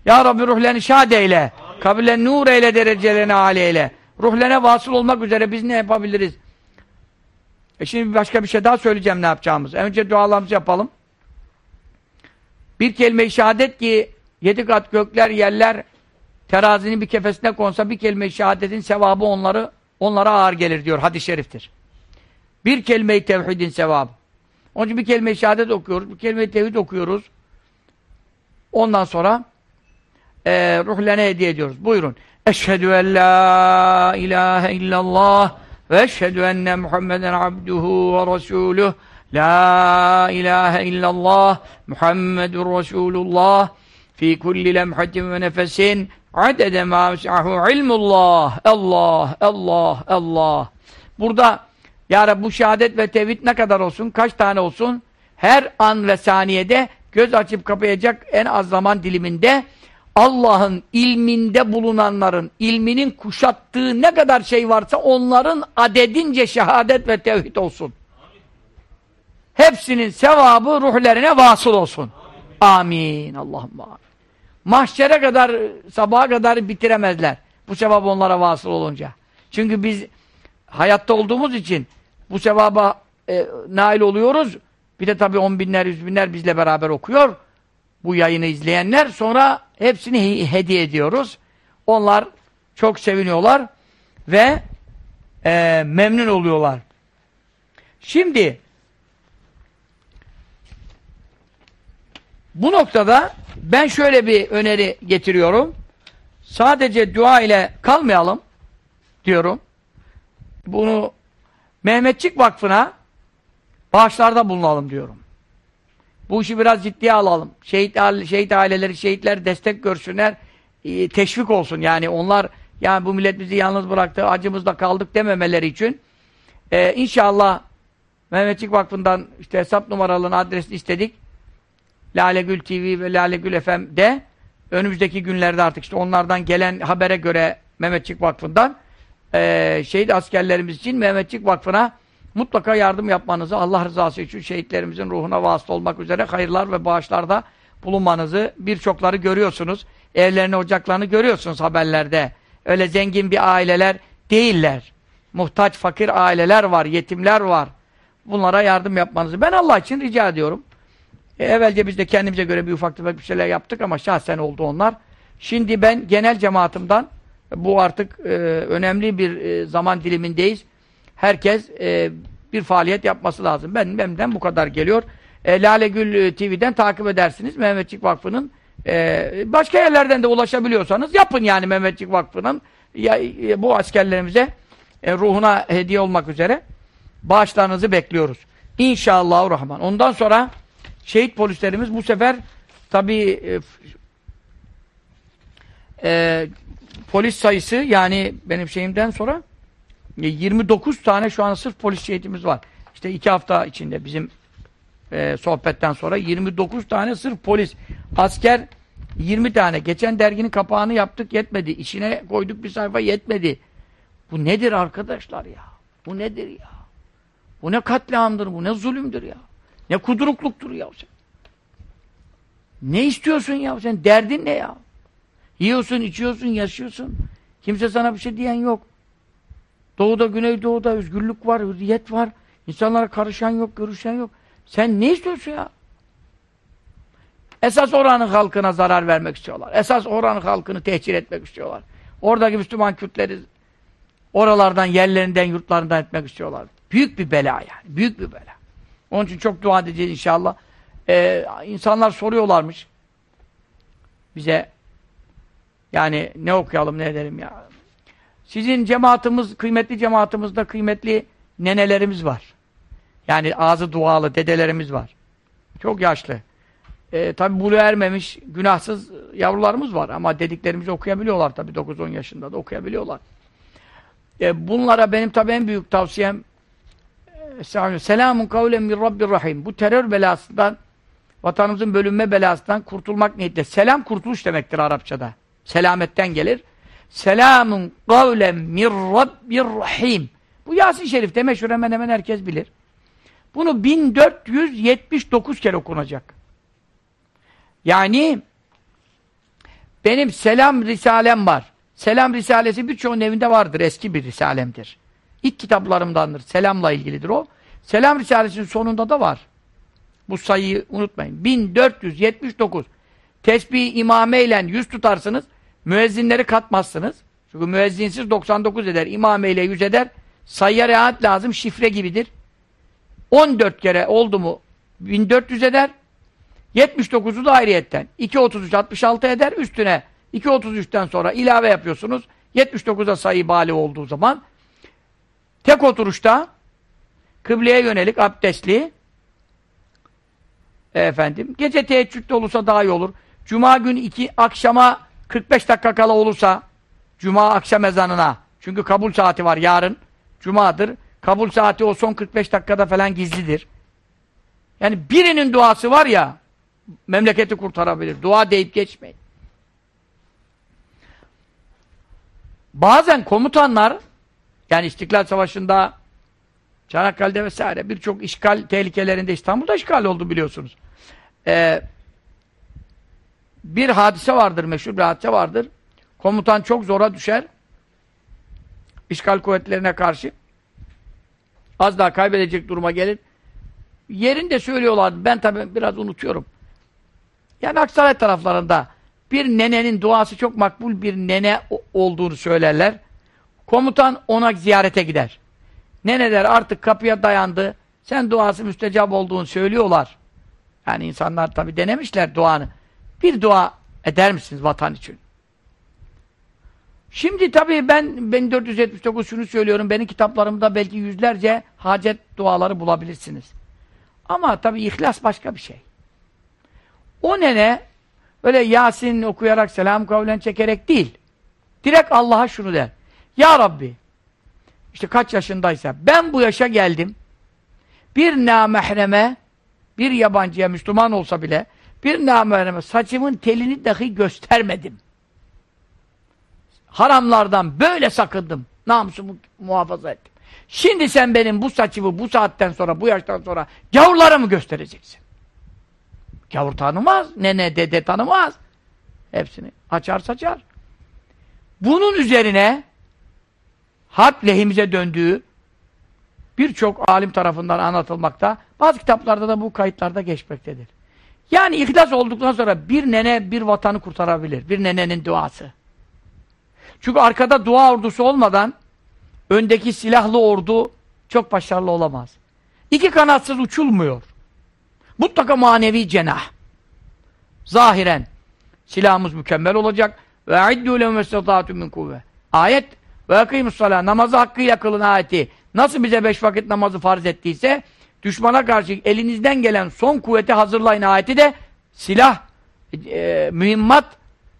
Ya Rabbi ruhlerini şad eyle, kabirlerini nur eyle, derecelerini âli eyle. Ruhlerine vasıl olmak üzere biz ne yapabiliriz? E şimdi başka bir şey daha söyleyeceğim ne yapacağımız. Önce dualarımızı yapalım. Bir kelime-i şehadet ki yedi kat gökler, yerler terazinin bir kefesine konsa bir kelime-i şehadetin sevabı onları onlara ağır gelir diyor hadis-i şeriftir. Bir kelime-i tevhidin sevabı. Onun için bir kelime-i şehadet okuyoruz, bir kelime-i tevhid okuyoruz. Ondan sonra e, ruhlerine hediye ediyoruz. Buyurun. Eşhedü en la ilahe illallah ve eşhedü enne Muhammeden abduhu ve resuluh. La ilahe illallah Muhammedur Resulullah fi kulli lemhatin ve nefesin adede ma ilmullah. Allah, Allah, Allah. Burada ya Rabbi bu şehadet ve tevhid ne kadar olsun? Kaç tane olsun? Her an ve saniyede göz açıp kapayacak en az zaman diliminde Allah'ın ilminde bulunanların ilminin kuşattığı ne kadar şey varsa onların adedince şehadet ve tevhid olsun. Hepsinin sevabı ruhlerine vasıl olsun. Amin. Allah'ım amin. Mahşere kadar, sabaha kadar bitiremezler. Bu sevap onlara vasıl olunca. Çünkü biz hayatta olduğumuz için bu sevaba e, nail oluyoruz. Bir de tabii on binler, yüz binler bizle beraber okuyor. Bu yayını izleyenler. Sonra hepsini hediye ediyoruz. Onlar çok seviniyorlar ve e, memnun oluyorlar. Şimdi bu noktada ben şöyle bir öneri getiriyorum. Sadece dua ile kalmayalım diyorum. Bunu Mehmetçik Vakfı'na bağışlarda bulunalım diyorum. Bu işi biraz ciddiye alalım. Şehit, şehit aileleri, şehitler destek görsünler, e, teşvik olsun. Yani onlar, yani bu millet bizi yalnız bıraktı, acımızda kaldık dememeleri için ee, inşallah Mehmetçik Vakfı'ndan işte hesap numaralarını, adresini istedik. Lale Gül TV ve Lale Gül FM'de önümüzdeki günlerde artık işte onlardan gelen habere göre Mehmetçik Vakfı'ndan e, şehit askerlerimiz için Mehmetçik Vakfı'na mutlaka yardım yapmanızı Allah rızası için şehitlerimizin ruhuna vasıta olmak üzere hayırlar ve bağışlarda bulunmanızı birçokları görüyorsunuz. Evlerini, ocaklarını görüyorsunuz haberlerde. Öyle zengin bir aileler değiller. Muhtaç, fakir aileler var, yetimler var. Bunlara yardım yapmanızı ben Allah için rica ediyorum. E, evvelce biz de kendimize göre bir ufak tefek bir şeyler yaptık ama şahsen oldu onlar. Şimdi ben genel cemaatimden bu artık e, önemli bir e, zaman dilimindeyiz. Herkes e, bir faaliyet yapması lazım. Ben benden bu kadar geliyor. E, Lale Gül e, TV'den takip edersiniz. Mehmetçik Vakfı'nın e, başka yerlerden de ulaşabiliyorsanız yapın yani Mehmetçik Vakfı'nın ya, e, bu askerlerimize e, ruhuna hediye olmak üzere bağışlarınızı bekliyoruz. İnşallahurrahman. Ondan sonra şehit polislerimiz bu sefer tabii e, e, polis sayısı yani benim şeyimden sonra 29 e, tane şu an sırf polis şehitimiz var. İşte iki hafta içinde bizim e, sohbetten sonra 29 tane sırf polis, asker 20 tane. Geçen derginin kapağını yaptık yetmedi. İçine koyduk bir sayfa yetmedi. Bu nedir arkadaşlar ya? Bu nedir ya? Bu ne katliamdır, bu ne zulümdür ya? Ne kudurukluktur ya sen? Ne istiyorsun ya sen? Derdin ne ya? Yiyorsun, içiyorsun, yaşıyorsun. Kimse sana bir şey diyen yok. Doğuda, Güneydoğu'da özgürlük var, hürriyet var. İnsanlara karışan yok, görüşen yok. Sen ne istiyorsun ya? Esas oranın halkına zarar vermek istiyorlar. Esas oranın halkını tehcir etmek istiyorlar. Oradaki Müslüman Kürtleri oralardan, yerlerinden, yurtlarından etmek istiyorlar. Büyük bir bela yani. Büyük bir bela. Onun için çok dua edeceğiz inşallah. Ee, insanlar soruyorlarmış. Bize yani ne okuyalım ne edelim ya. Sizin cemaatimiz, kıymetli cemaatimizde kıymetli nenelerimiz var. Yani ağzı dualı dedelerimiz var. Çok yaşlı. E, tabi bulu ermemiş, günahsız yavrularımız var ama dediklerimizi okuyabiliyorlar tabi 9-10 yaşında da okuyabiliyorlar. E, bunlara benim tabi en büyük tavsiyem e, Selamun kavlen min Rabbir Rahim. Bu terör belasından vatanımızın bölünme belasından kurtulmak niyetle. Selam kurtuluş demektir Arapçada. Selametten gelir. Selamun kavlen mir rabbir rahim. Bu Yasin Şerif'te meşhur hemen hemen herkes bilir. Bunu 1479 kere okunacak. Yani benim selam risalem var. Selam risalesi birçoğun evinde vardır. Eski bir risalemdir. İlk kitaplarımdandır. Selamla ilgilidir o. Selam risalesinin sonunda da var. Bu sayıyı unutmayın. 1479. Tesbih imameyle yüz tutarsınız. Müezzinleri katmazsınız. Çünkü müezzinsiz 99 eder. İmameyle yüz eder. Sayıya rehat lazım. Şifre gibidir. 14 kere oldu mu 1400 eder. 79'u da ayrıyetten. 2.33 66 eder. Üstüne 2.33'ten sonra ilave yapıyorsunuz. 79'a sayı bali olduğu zaman tek oturuşta kıbleye yönelik abdestli efendim gece teheccüde olursa daha iyi olur. Cuma günü iki akşama 45 dakika kala olursa Cuma akşam ezanına çünkü kabul saati var yarın Cuma'dır. Kabul saati o son 45 dakikada falan gizlidir. Yani birinin duası var ya memleketi kurtarabilir. Dua deyip geçmeyin. Bazen komutanlar yani İstiklal Savaşı'nda Çanakkale'de vesaire birçok işgal tehlikelerinde İstanbul'da işgal oldu biliyorsunuz. Ee, bir hadise vardır, meşhur bir hadise vardır. Komutan çok zora düşer. İşgal kuvvetlerine karşı. Az daha kaybedecek duruma gelir. Yerinde söylüyorlardı. Ben tabii biraz unutuyorum. Yani Aksaray taraflarında bir nenenin duası çok makbul bir nene olduğunu söylerler. Komutan ona ziyarete gider. Neneler artık kapıya dayandı. Sen duası müstecap olduğunu söylüyorlar. Yani insanlar tabii denemişler duanı. Bir dua eder misiniz vatan için? Şimdi tabii ben 1479 şunu söylüyorum. Benim kitaplarımda belki yüzlerce hacet duaları bulabilirsiniz. Ama tabii ihlas başka bir şey. O nene öyle Yasin okuyarak, selam kavlen çekerek değil. Direkt Allah'a şunu der. Ya Rabbi işte kaç yaşındaysa ben bu yaşa geldim. Bir namahreme bir yabancıya Müslüman olsa bile bir namahreme saçımın telini dahi göstermedim. Haramlardan böyle sakındım. Namusumu muhafaza ettim. Şimdi sen benim bu saçımı bu saatten sonra, bu yaştan sonra gavurlara mı göstereceksin? Gavur tanımaz, nene dede tanımaz. Hepsini açar saçar. Bunun üzerine hak lehimize döndüğü birçok alim tarafından anlatılmakta. Bazı kitaplarda da bu kayıtlarda geçmektedir. Yani ihlas olduktan sonra bir nene bir vatanı kurtarabilir. Bir nenenin duası. Çünkü arkada dua ordusu olmadan öndeki silahlı ordu çok başarılı olamaz. İki kanatsız uçulmuyor. Mutlaka manevi cenah. Zahiren silahımız mükemmel olacak. Ve aiddu lehum estata'tum min kuvve. Ayet ve salâ namazı hakkıyla kılın ayeti. Nasıl bize beş vakit namazı farz ettiyse düşmana karşı elinizden gelen son kuvveti hazırlayın ayeti de silah e, mühimmat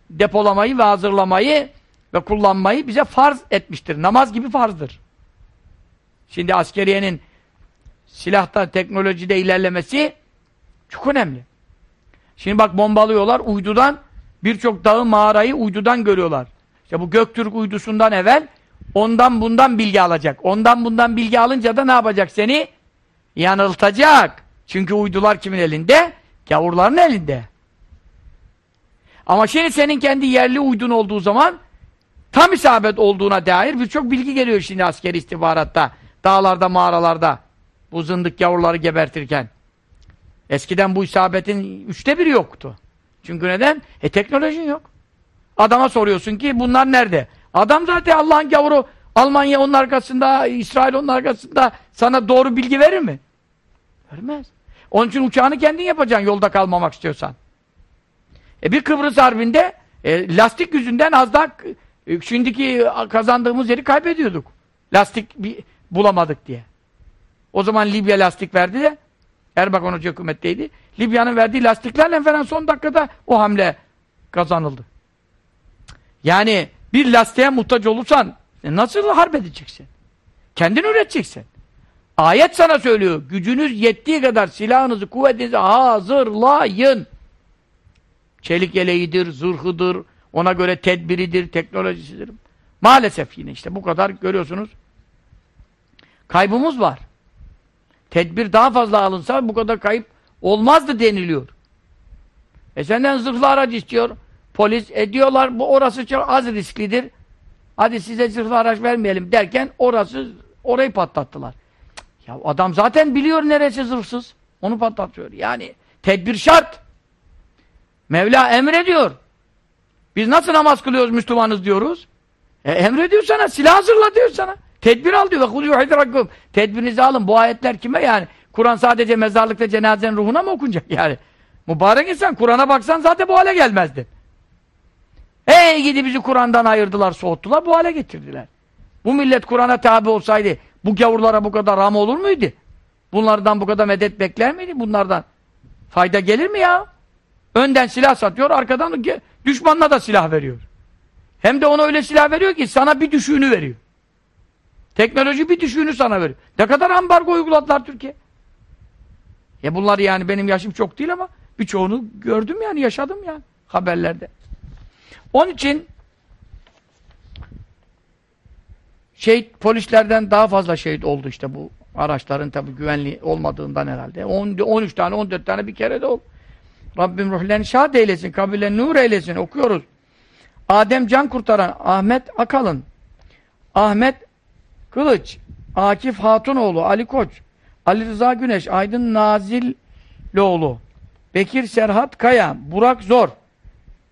depolamayı ve hazırlamayı ve kullanmayı bize farz etmiştir. Namaz gibi farzdır. Şimdi askeriyenin silahta, teknolojide ilerlemesi çok önemli. Şimdi bak bombalıyorlar uydudan birçok dağı, mağarayı uydudan görüyorlar. İşte bu Göktürk uydusundan evvel ondan bundan bilgi alacak. Ondan bundan bilgi alınca da ne yapacak seni? Yanıltacak. Çünkü uydular kimin elinde? Gavurların elinde. Ama şimdi senin kendi yerli uydun olduğu zaman tam isabet olduğuna dair birçok bilgi geliyor şimdi askeri istihbaratta. Dağlarda, mağaralarda. Bu zındık yavruları gebertirken. Eskiden bu isabetin üçte biri yoktu. Çünkü neden? E teknolojin yok. Adama soruyorsun ki bunlar nerede? Adam zaten Allah'ın gavuru Almanya onun arkasında, İsrail onun arkasında sana doğru bilgi verir mi? Vermez. Onun için uçağını kendin yapacaksın yolda kalmamak istiyorsan. E bir Kıbrıs Harbi'nde e, lastik yüzünden az daha e, şimdiki kazandığımız yeri kaybediyorduk. Lastik bir, bulamadık diye. O zaman Libya lastik verdi de Erbakan Hoca hükümetteydi. Libya'nın verdiği lastiklerle falan son dakikada o hamle kazanıldı. Yani bir lastiğe muhtaç olursan e nasıl harp edeceksin? Kendin üreteceksin. Ayet sana söylüyor. Gücünüz yettiği kadar silahınızı, kuvvetinizi hazırlayın. Çelik yeleğidir, zırhıdır, ona göre tedbiridir, teknolojisidir. Maalesef yine işte bu kadar görüyorsunuz. Kaybımız var. Tedbir daha fazla alınsa bu kadar kayıp olmazdı deniliyor. E senden zırhlı araç istiyor. Polis ediyorlar. Bu orası çok az risklidir. Hadi size zırhlı araç vermeyelim derken orası orayı patlattılar. Ya adam zaten biliyor neresi zırhsız. Onu patlatıyor. Yani tedbir şart. Mevla emrediyor. Biz nasıl namaz kılıyoruz Müslümanız diyoruz. E, emrediyor sana. Silah hazırla diyor sana. Tedbir al diyor. Tedbirinizi alın. Bu ayetler kime yani? Kur'an sadece mezarlıkta cenazenin ruhuna mı okunacak yani? Mübarek insan Kur'an'a baksan zaten bu hale gelmezdi. Ey gidi bizi Kur'an'dan ayırdılar, soğuttular, bu hale getirdiler. Bu millet Kur'an'a tabi olsaydı bu gavurlara bu kadar ram olur muydu? Bunlardan bu kadar medet bekler miydi? Bunlardan fayda gelir mi ya? Önden silah satıyor, arkadan düşmanına da silah veriyor. Hem de ona öyle silah veriyor ki sana bir düşüğünü veriyor. Teknoloji bir düşüğünü sana veriyor. Ne kadar ambargo uyguladılar Türkiye? Ya bunlar yani benim yaşım çok değil ama birçoğunu gördüm yani yaşadım yani haberlerde. Onun için şehit polislerden daha fazla şehit oldu işte bu araçların tabi güvenli olmadığından herhalde. 10, 13 tane 14 tane bir kere de oldu. Rabbim ruhlerini şad eylesin, kabirlerini nur eylesin. Okuyoruz. Adem can kurtaran Ahmet Akalın, Ahmet Kılıç, Akif Hatunoğlu, Ali Koç, Ali Rıza Güneş, Aydın Naziloğlu, Bekir Serhat Kaya, Burak Zor.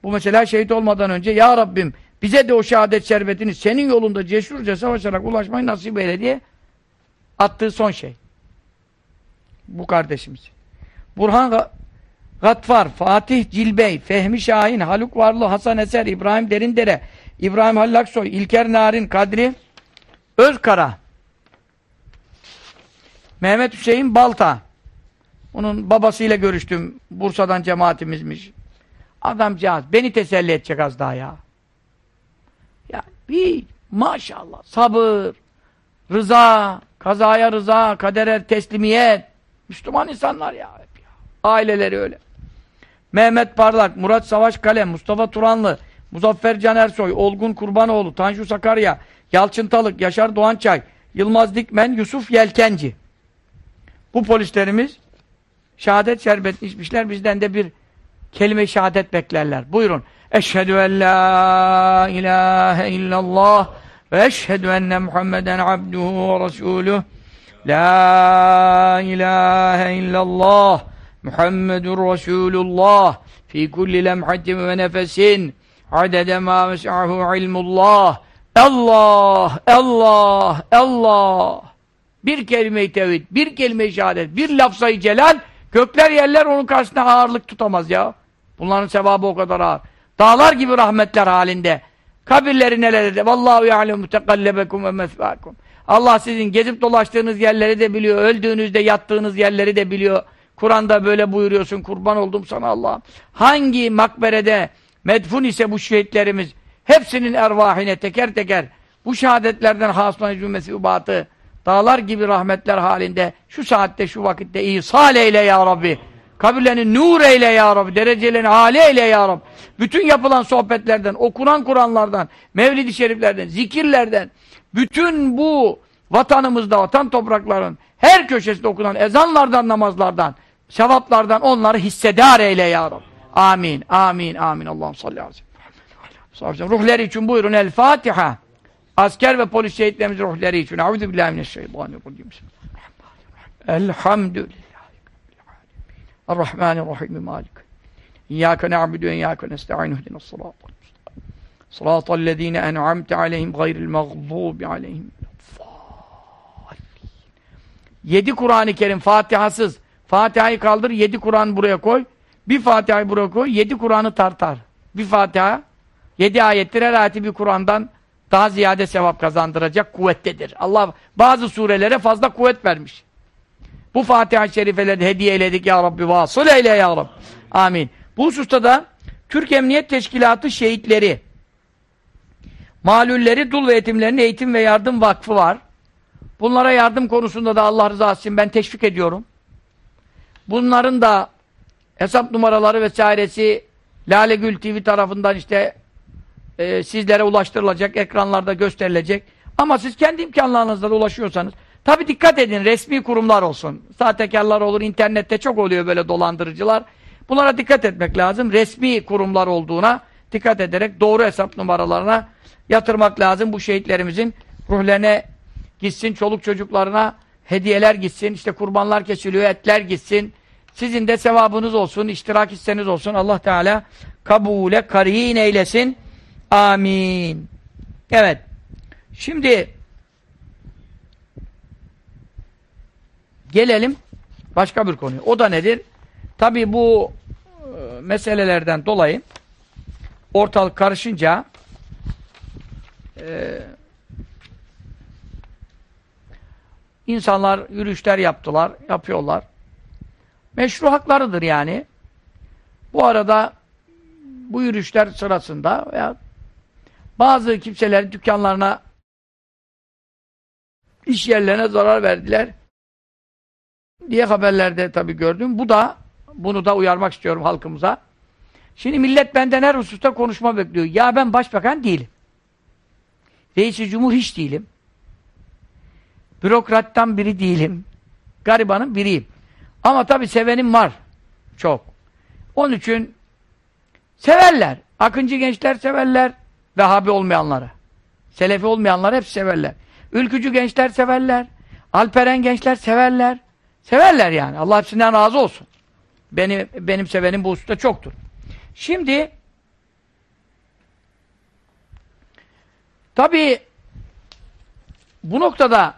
Bu mesela şehit olmadan önce Ya Rabbim bize de o şehadet şerbetini senin yolunda cesurca savaşarak ulaşmayı nasip eyle diye attığı son şey. Bu kardeşimiz. Burhan Gatfar, Fatih Cilbey, Fehmi Şahin, Haluk Varlı, Hasan Eser, İbrahim Derindere, İbrahim Halil Aksoy, İlker Narin, Kadri Özkara, Mehmet Hüseyin Balta. Onun babasıyla görüştüm. Bursa'dan cemaatimizmiş. Adamcağız beni teselli edecek az daha ya. Bir maşallah sabır, rıza, kazaya rıza, kadere teslimiyet. Müslüman insanlar ya. Hep ya. Aileleri öyle. Mehmet Parlak, Murat Savaş Kalem, Mustafa Turanlı, Muzaffer Canersoy, Olgun Kurbanoğlu, Tanju Sakarya, Yalçın Talık, Yaşar Doğançay, Yılmaz Dikmen, Yusuf Yelkenci. Bu polislerimiz şehadet şerbetini içmişler. Bizden de bir kelime-i şehadet beklerler. Buyurun. Eşhedü en la ilahe illallah ve eşhedü enne Muhammeden abduhu ve resuluh. La ilahe illallah Muhammedur Resulullah fi kulli lemhatin ve nefesin adede ma mes'ahu ilmullah Allah, Allah, Allah bir kelime-i tevhid, bir kelime-i şehadet, bir lafzayı celal gökler yerler onun karşısında ağırlık tutamaz ya. Bunların sevabı o kadar ağır. Dağlar gibi rahmetler halinde. Kabirleri nelerde? Vallahu ya'lemu tekallebekum ve mesvakum. Allah sizin gezip dolaştığınız yerleri de biliyor. Öldüğünüzde yattığınız yerleri de biliyor. Kur'an'da böyle buyuruyorsun. Kurban oldum sana Allah. Hangi makberede medfun ise bu şehitlerimiz hepsinin ervahine teker teker bu şehadetlerden hasman cümlesi ubatı dağlar gibi rahmetler halinde şu saatte şu vakitte ihsal eyle ya Rabbi. Kabirlerini nur eyle ya Rabbi. Derecelerini âli eyle ya Rabbi. Bütün yapılan sohbetlerden, okunan Kur'anlardan, Mevlid-i Şeriflerden, zikirlerden, bütün bu vatanımızda, vatan toprakların her köşesinde okunan ezanlardan, namazlardan, sevaplardan onları hissedar eyle ya Rabbi. Amin, amin, amin. Allah'ım salli aleyhi ve sellem. Ruhları için buyurun. El Fatiha. Asker ve polis şehitlerimizin ruhları için. Euzu billahi mineşşeytanirracim. Elhamdülillah. Errahmanirrahim. Malik. İyyâke na'budu ve iyyâke nesta'in. İhdina's sıratal mustakîm. Sıratallezîne en'amte aleyhim gayril mağdûbi aleyhim. Yedi Kur'an-ı Kerim Fatihasız. Fatiha'yı kaldır, yedi Kur'an buraya koy. Bir Fatiha'yı buraya koy, yedi Kur'an'ı tartar. Bir Fatiha, yedi ayettir, her ayeti bir Kur'an'dan daha ziyade sevap kazandıracak kuvvettedir. Allah bazı surelere fazla kuvvet vermiş. Bu Fatiha-i Şerifeleri hediye eyledik ya Rabbi vasıl eyle ya Rabbi. Amin. Bu hususta da Türk Emniyet Teşkilatı şehitleri malulleri, dul ve yetimlerin eğitim ve yardım vakfı var. Bunlara yardım konusunda da Allah rızası için ben teşvik ediyorum. Bunların da hesap numaraları vesairesi Lale Gül TV tarafından işte e, sizlere ulaştırılacak, ekranlarda gösterilecek. Ama siz kendi imkanlarınızla ulaşıyorsanız tabi dikkat edin resmi kurumlar olsun. Sahtekarlar olur, internette çok oluyor böyle dolandırıcılar. Bunlara dikkat etmek lazım. Resmi kurumlar olduğuna dikkat ederek doğru hesap numaralarına yatırmak lazım. Bu şehitlerimizin ruhlerine gitsin, çoluk çocuklarına hediyeler gitsin, işte kurbanlar kesiliyor, etler gitsin. Sizin de sevabınız olsun, iştirak hisseniz olsun. Allah Teala kabule karin eylesin. Amin. Evet. Şimdi gelelim başka bir konuya. O da nedir? Tabi bu e, meselelerden dolayı ortalık karışınca e, insanlar yürüyüşler yaptılar, yapıyorlar. Meşru haklarıdır yani. Bu arada bu yürüyüşler sırasında veya bazı kimseler dükkanlarına iş yerlerine zarar verdiler diye haberlerde tabi gördüm. Bu da bunu da uyarmak istiyorum halkımıza. Şimdi millet benden her hususta konuşma bekliyor. Ya ben başbakan değilim. Reisi cumhur hiç değilim. Bürokrattan biri değilim. Garibanın biriyim. Ama tabi sevenim var. Çok. Onun için severler. Akıncı gençler severler. Vehhabi olmayanları. Selefi olmayanları hep severler. Ülkücü gençler severler. Alperen gençler severler. Severler yani. Allah hepsinden razı olsun. Benim, benim sevenim bu hususta çoktur. Şimdi tabi bu noktada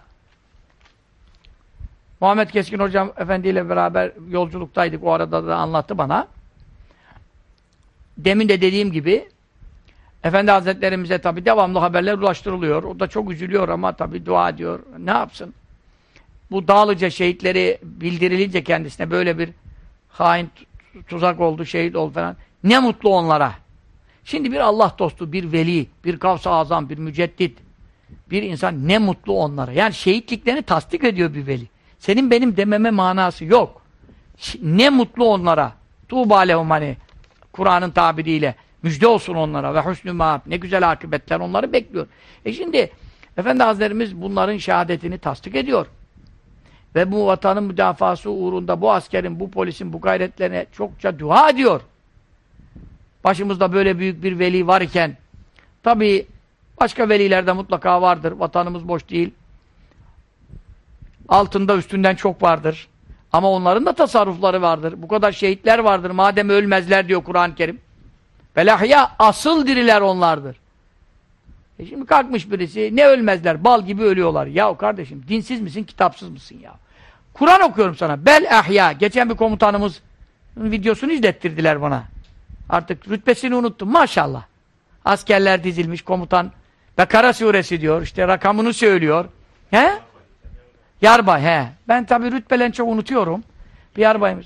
Muhammed Keskin Hocam Efendi ile beraber yolculuktaydık. O arada da anlattı bana. Demin de dediğim gibi Efendi Hazretlerimize tabi devamlı haberler ulaştırılıyor. O da çok üzülüyor ama tabi dua ediyor. Ne yapsın? Bu Dağlıca şehitleri bildirilince kendisine böyle bir hain tuzak oldu, şehit oldu falan. Ne mutlu onlara. Şimdi bir Allah dostu, bir veli, bir kavsa azam, bir müceddit, bir insan ne mutlu onlara. Yani şehitliklerini tasdik ediyor bir veli. Senin benim dememe manası yok. Ne mutlu onlara. Tuğba lehum hani Kur'an'ın tabiriyle. Müjde olsun onlara ve husnü maab. Ne güzel akıbetler onları bekliyor. E şimdi Efendi Hazretlerimiz bunların şehadetini tasdik ediyor. Ve bu vatanın müdafası uğrunda bu askerin, bu polisin, bu gayretlerine çokça dua ediyor. Başımızda böyle büyük bir veli var iken tabi başka veliler de mutlaka vardır. Vatanımız boş değil. Altında üstünden çok vardır. Ama onların da tasarrufları vardır. Bu kadar şehitler vardır. Madem ölmezler diyor Kur'an-ı Kerim. Belahya asıl diriler onlardır. E şimdi kalkmış birisi ne ölmezler bal gibi ölüyorlar. Ya kardeşim dinsiz misin kitapsız mısın ya? Kur'an okuyorum sana. Bel ahya. Geçen bir komutanımız videosunu izlettirdiler bana. Artık rütbesini unuttum maşallah. Askerler dizilmiş komutan Bekara suresi diyor. işte rakamını söylüyor. He? Yarbay he. Ben tabi rütbelerini çok unutuyorum. Bir yarbayımız.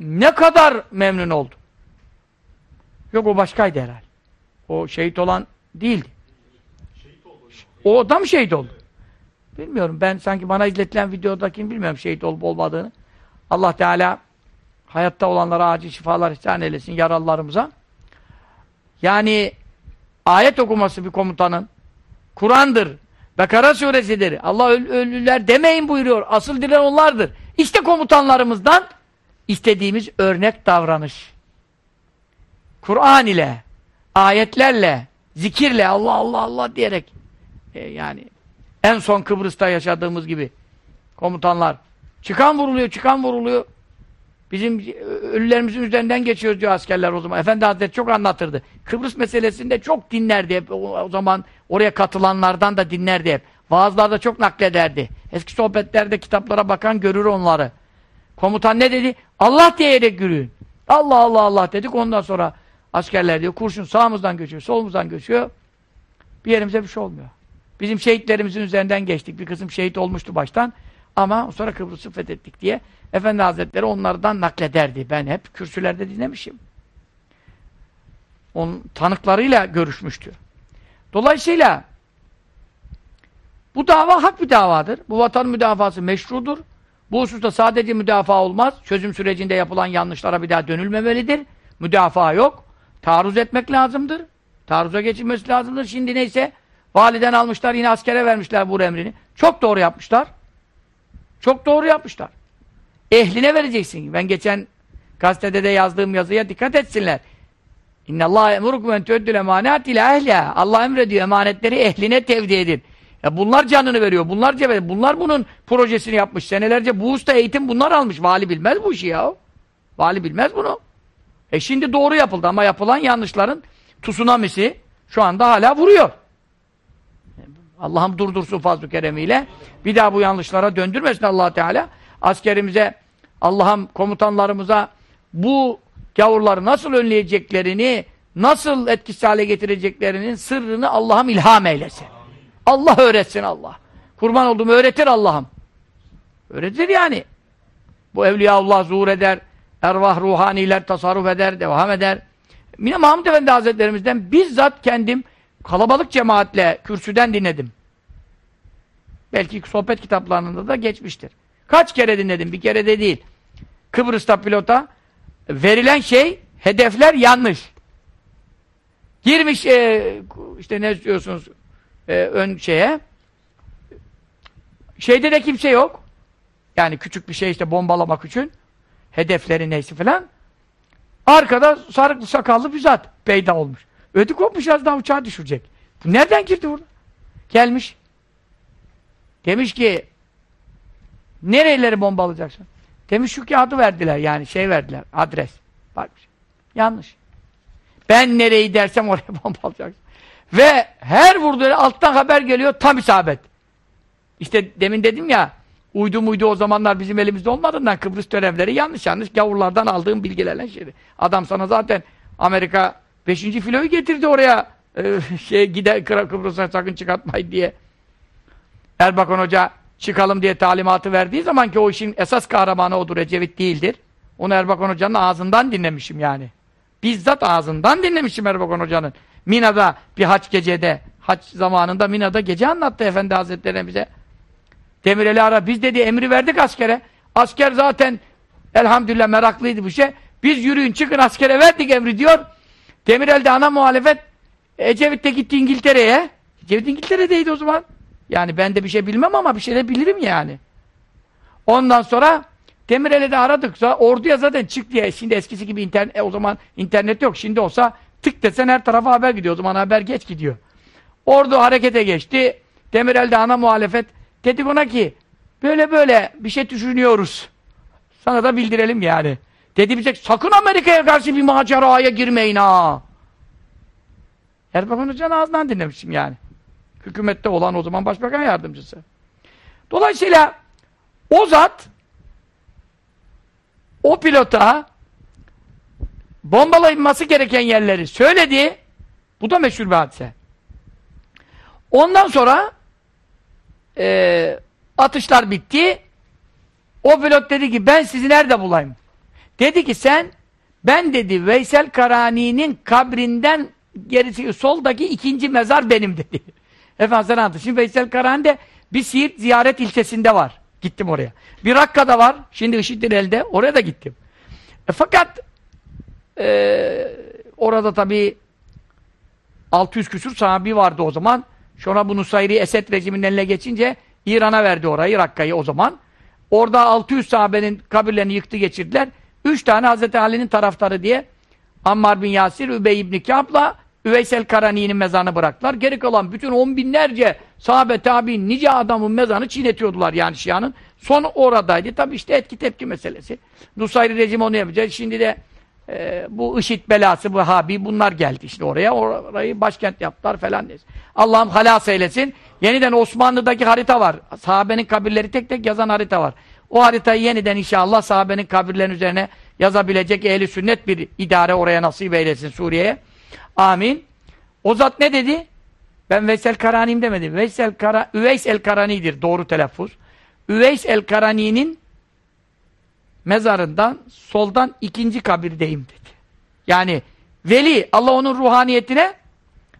Ne kadar memnun oldu. Yok o başkaydı herhalde. O şehit olan değildi. O da mı şehit oldu? Bilmiyorum. Ben sanki bana izletilen videodakini bilmiyorum şehit olup olmadığını. Allah Teala hayatta olanlara acil şifalar ihsan eylesin yaralılarımıza. Yani ayet okuması bir komutanın Kur'an'dır. Bekara suresidir. Allah öl ölüler demeyin buyuruyor. Asıl dilen onlardır. İşte komutanlarımızdan istediğimiz örnek davranış. Kur'an ile, ayetlerle, zikirle, Allah Allah Allah diyerek e, yani en son Kıbrıs'ta yaşadığımız gibi komutanlar çıkan vuruluyor, çıkan vuruluyor. Bizim ölülerimizin üzerinden geçiyoruz diyor askerler o zaman. Efendi Hazretleri çok anlatırdı. Kıbrıs meselesinde çok dinlerdi hep. O, zaman oraya katılanlardan da dinlerdi hep. Vaazlarda çok naklederdi. Eski sohbetlerde kitaplara bakan görür onları. Komutan ne dedi? Allah diyerek yürüyün. Allah Allah Allah dedik. Ondan sonra askerler diyor kurşun sağımızdan geçiyor, solumuzdan geçiyor. Bir yerimize bir şey olmuyor. Bizim şehitlerimizin üzerinden geçtik. Bir kısım şehit olmuştu baştan. Ama sonra Kıbrıs'ı fethettik diye Efendi Hazretleri onlardan naklederdi. Ben hep kürsülerde dinlemişim. Onun tanıklarıyla görüşmüştü. Dolayısıyla Bu dava hak bir davadır. Bu vatan müdafası meşrudur. Bu hususta sadece müdafaa olmaz. Çözüm sürecinde yapılan yanlışlara bir daha dönülmemelidir. Müdafaa yok. Taarruz etmek lazımdır. Taarruza geçilmesi lazımdır. Şimdi neyse validen almışlar yine askere vermişler bu emrini. Çok doğru yapmışlar. Çok doğru yapmışlar. Ehline vereceksin. Ben geçen gazetede de yazdığım yazıya dikkat etsinler. İnne Allah emrukum en tu'ddül emanet ila ehliha. Allah emrediyor emanetleri ehline tevdi edin. Ya bunlar canını veriyor. Bunlar cebe, bunlar bunun projesini yapmış. Senelerce bu usta eğitim bunlar almış. Vali bilmez bu işi ya. Vali bilmez bunu. E şimdi doğru yapıldı ama yapılan yanlışların tsunamisi şu anda hala vuruyor. Allah'ım durdursun fazl-ı keremiyle. Bir daha bu yanlışlara döndürmesin allah Teala. Askerimize, Allah'ım komutanlarımıza bu gavurları nasıl önleyeceklerini, nasıl etkisiz hale getireceklerinin sırrını Allah'ım ilham eylesin. Allah öğretsin Allah. Kurban olduğumu öğretir Allah'ım. Öğretir yani. Bu Evliyaullah zuhur eder, ervah ruhaniler tasarruf eder, devam eder. Yine Mahmud Efendi Hazretlerimizden bizzat kendim kalabalık cemaatle kürsüden dinledim. Belki sohbet kitaplarında da geçmiştir. Kaç kere dinledim, bir kere de değil. Kıbrıs'ta pilota verilen şey, hedefler yanlış. Girmiş e, işte ne diyorsunuz e, ön şeye şeyde de kimse yok. Yani küçük bir şey işte bombalamak için hedefleri neyse falan. Arkada sarıklı sakallı bir zat peyda olmuş. Ödü kopmuş az daha uçağa düşürecek. Nereden girdi burada? Gelmiş. Demiş ki nereleri bombalayacaksın? Demiş şu kağıdı verdiler yani şey verdiler adres. Bak yanlış. Ben nereyi dersem oraya bombalayacaksın. Ve her vurduğu alttan haber geliyor tam isabet. İşte demin dedim ya uydu muydu o zamanlar bizim elimizde olmadığından Kıbrıs dönemleri yanlış yanlış gavurlardan aldığım bilgilerle şeydi. Adam sana zaten Amerika 5. filoyu getirdi oraya e, şey gider Kıbrıs'a sakın çıkartmayın diye. Erbakan Hoca çıkalım diye talimatı verdiği zaman ki o işin esas kahramanı odur Ecevit değildir. Onu Erbakan Hoca'nın ağzından dinlemişim yani. Bizzat ağzından dinlemişim Erbakan Hoca'nın. Mina'da bir haç gecede, haç zamanında Mina'da gece anlattı Efendi Hazretleri bize. Demireli ara biz dedi emri verdik askere. Asker zaten elhamdülillah meraklıydı bu şey. Biz yürüyün çıkın askere verdik emri diyor. Demirel'de ana muhalefet Ecevit de gitti İngiltere'ye. Ecevit İngiltere'deydi o zaman. Yani ben de bir şey bilmem ama bir şey de bilirim yani. Ondan sonra Demirel'i de aradık. Orduya zaten çık diye. Şimdi eskisi gibi internet, e, o zaman internet yok. Şimdi olsa tık desen her tarafa haber gidiyor. O zaman haber geç gidiyor. Ordu harekete geçti. Demirel'de ana muhalefet. Dedi buna ki böyle böyle bir şey düşünüyoruz. Sana da bildirelim yani. Dedi bize sakın Amerika'ya karşı bir maceraya girmeyin ha. Erbakan Hoca'nın ağzından dinlemişim yani. Hükümette olan o zaman başbakan yardımcısı. Dolayısıyla o zat o pilota bombalanması gereken yerleri söyledi. Bu da meşhur bir hadise. Ondan sonra e, atışlar bitti. O pilot dedi ki ben sizi nerede bulayım? Dedi ki sen ben dedi Veysel Karani'nin kabrinden gerisi soldaki ikinci mezar benim dedi. Efendimiz anlattı. Şimdi Veysel Karani bir Siirt ziyaret ilçesinde var. Gittim oraya. Bir Rakka'da var. Şimdi IŞİD'in elde. Oraya da gittim. E, fakat e, orada tabii 600 küsur sahabi vardı o zaman. Sonra bu Nusayri Esed rejiminin eline geçince İran'a verdi orayı, Rakka'yı o zaman. Orada 600 sahabenin kabirlerini yıktı geçirdiler. 3 tane Hazreti Ali'nin taraftarı diye Ammar bin Yasir, Übey ibn Kâb'la Üveysel Karani'nin mezarını bıraktılar. Geri kalan bütün on binlerce sahabe tabi'in nice adamın mezarını çiğnetiyordular yani Şia'nın. Son oradaydı. Tabi işte etki tepki meselesi. Nusayri rejim onu yapacak. Şimdi de e, bu IŞİD belası, bu Habi bunlar geldi işte oraya. Orayı başkent yaptılar falan. Allah'ım halas eylesin. Yeniden Osmanlı'daki harita var. Sahabenin kabirleri tek tek yazan harita var. O haritayı yeniden inşallah sahabenin kabirlerinin üzerine yazabilecek ehli sünnet bir idare oraya nasip eylesin Suriye'ye. Amin. O zat ne dedi? Ben Veysel Karani'yim demedim. Veysel Kara, Üveys el Karani'dir doğru telaffuz. Üveys el Karani'nin mezarından soldan ikinci kabirdeyim dedi. Yani veli Allah onun ruhaniyetine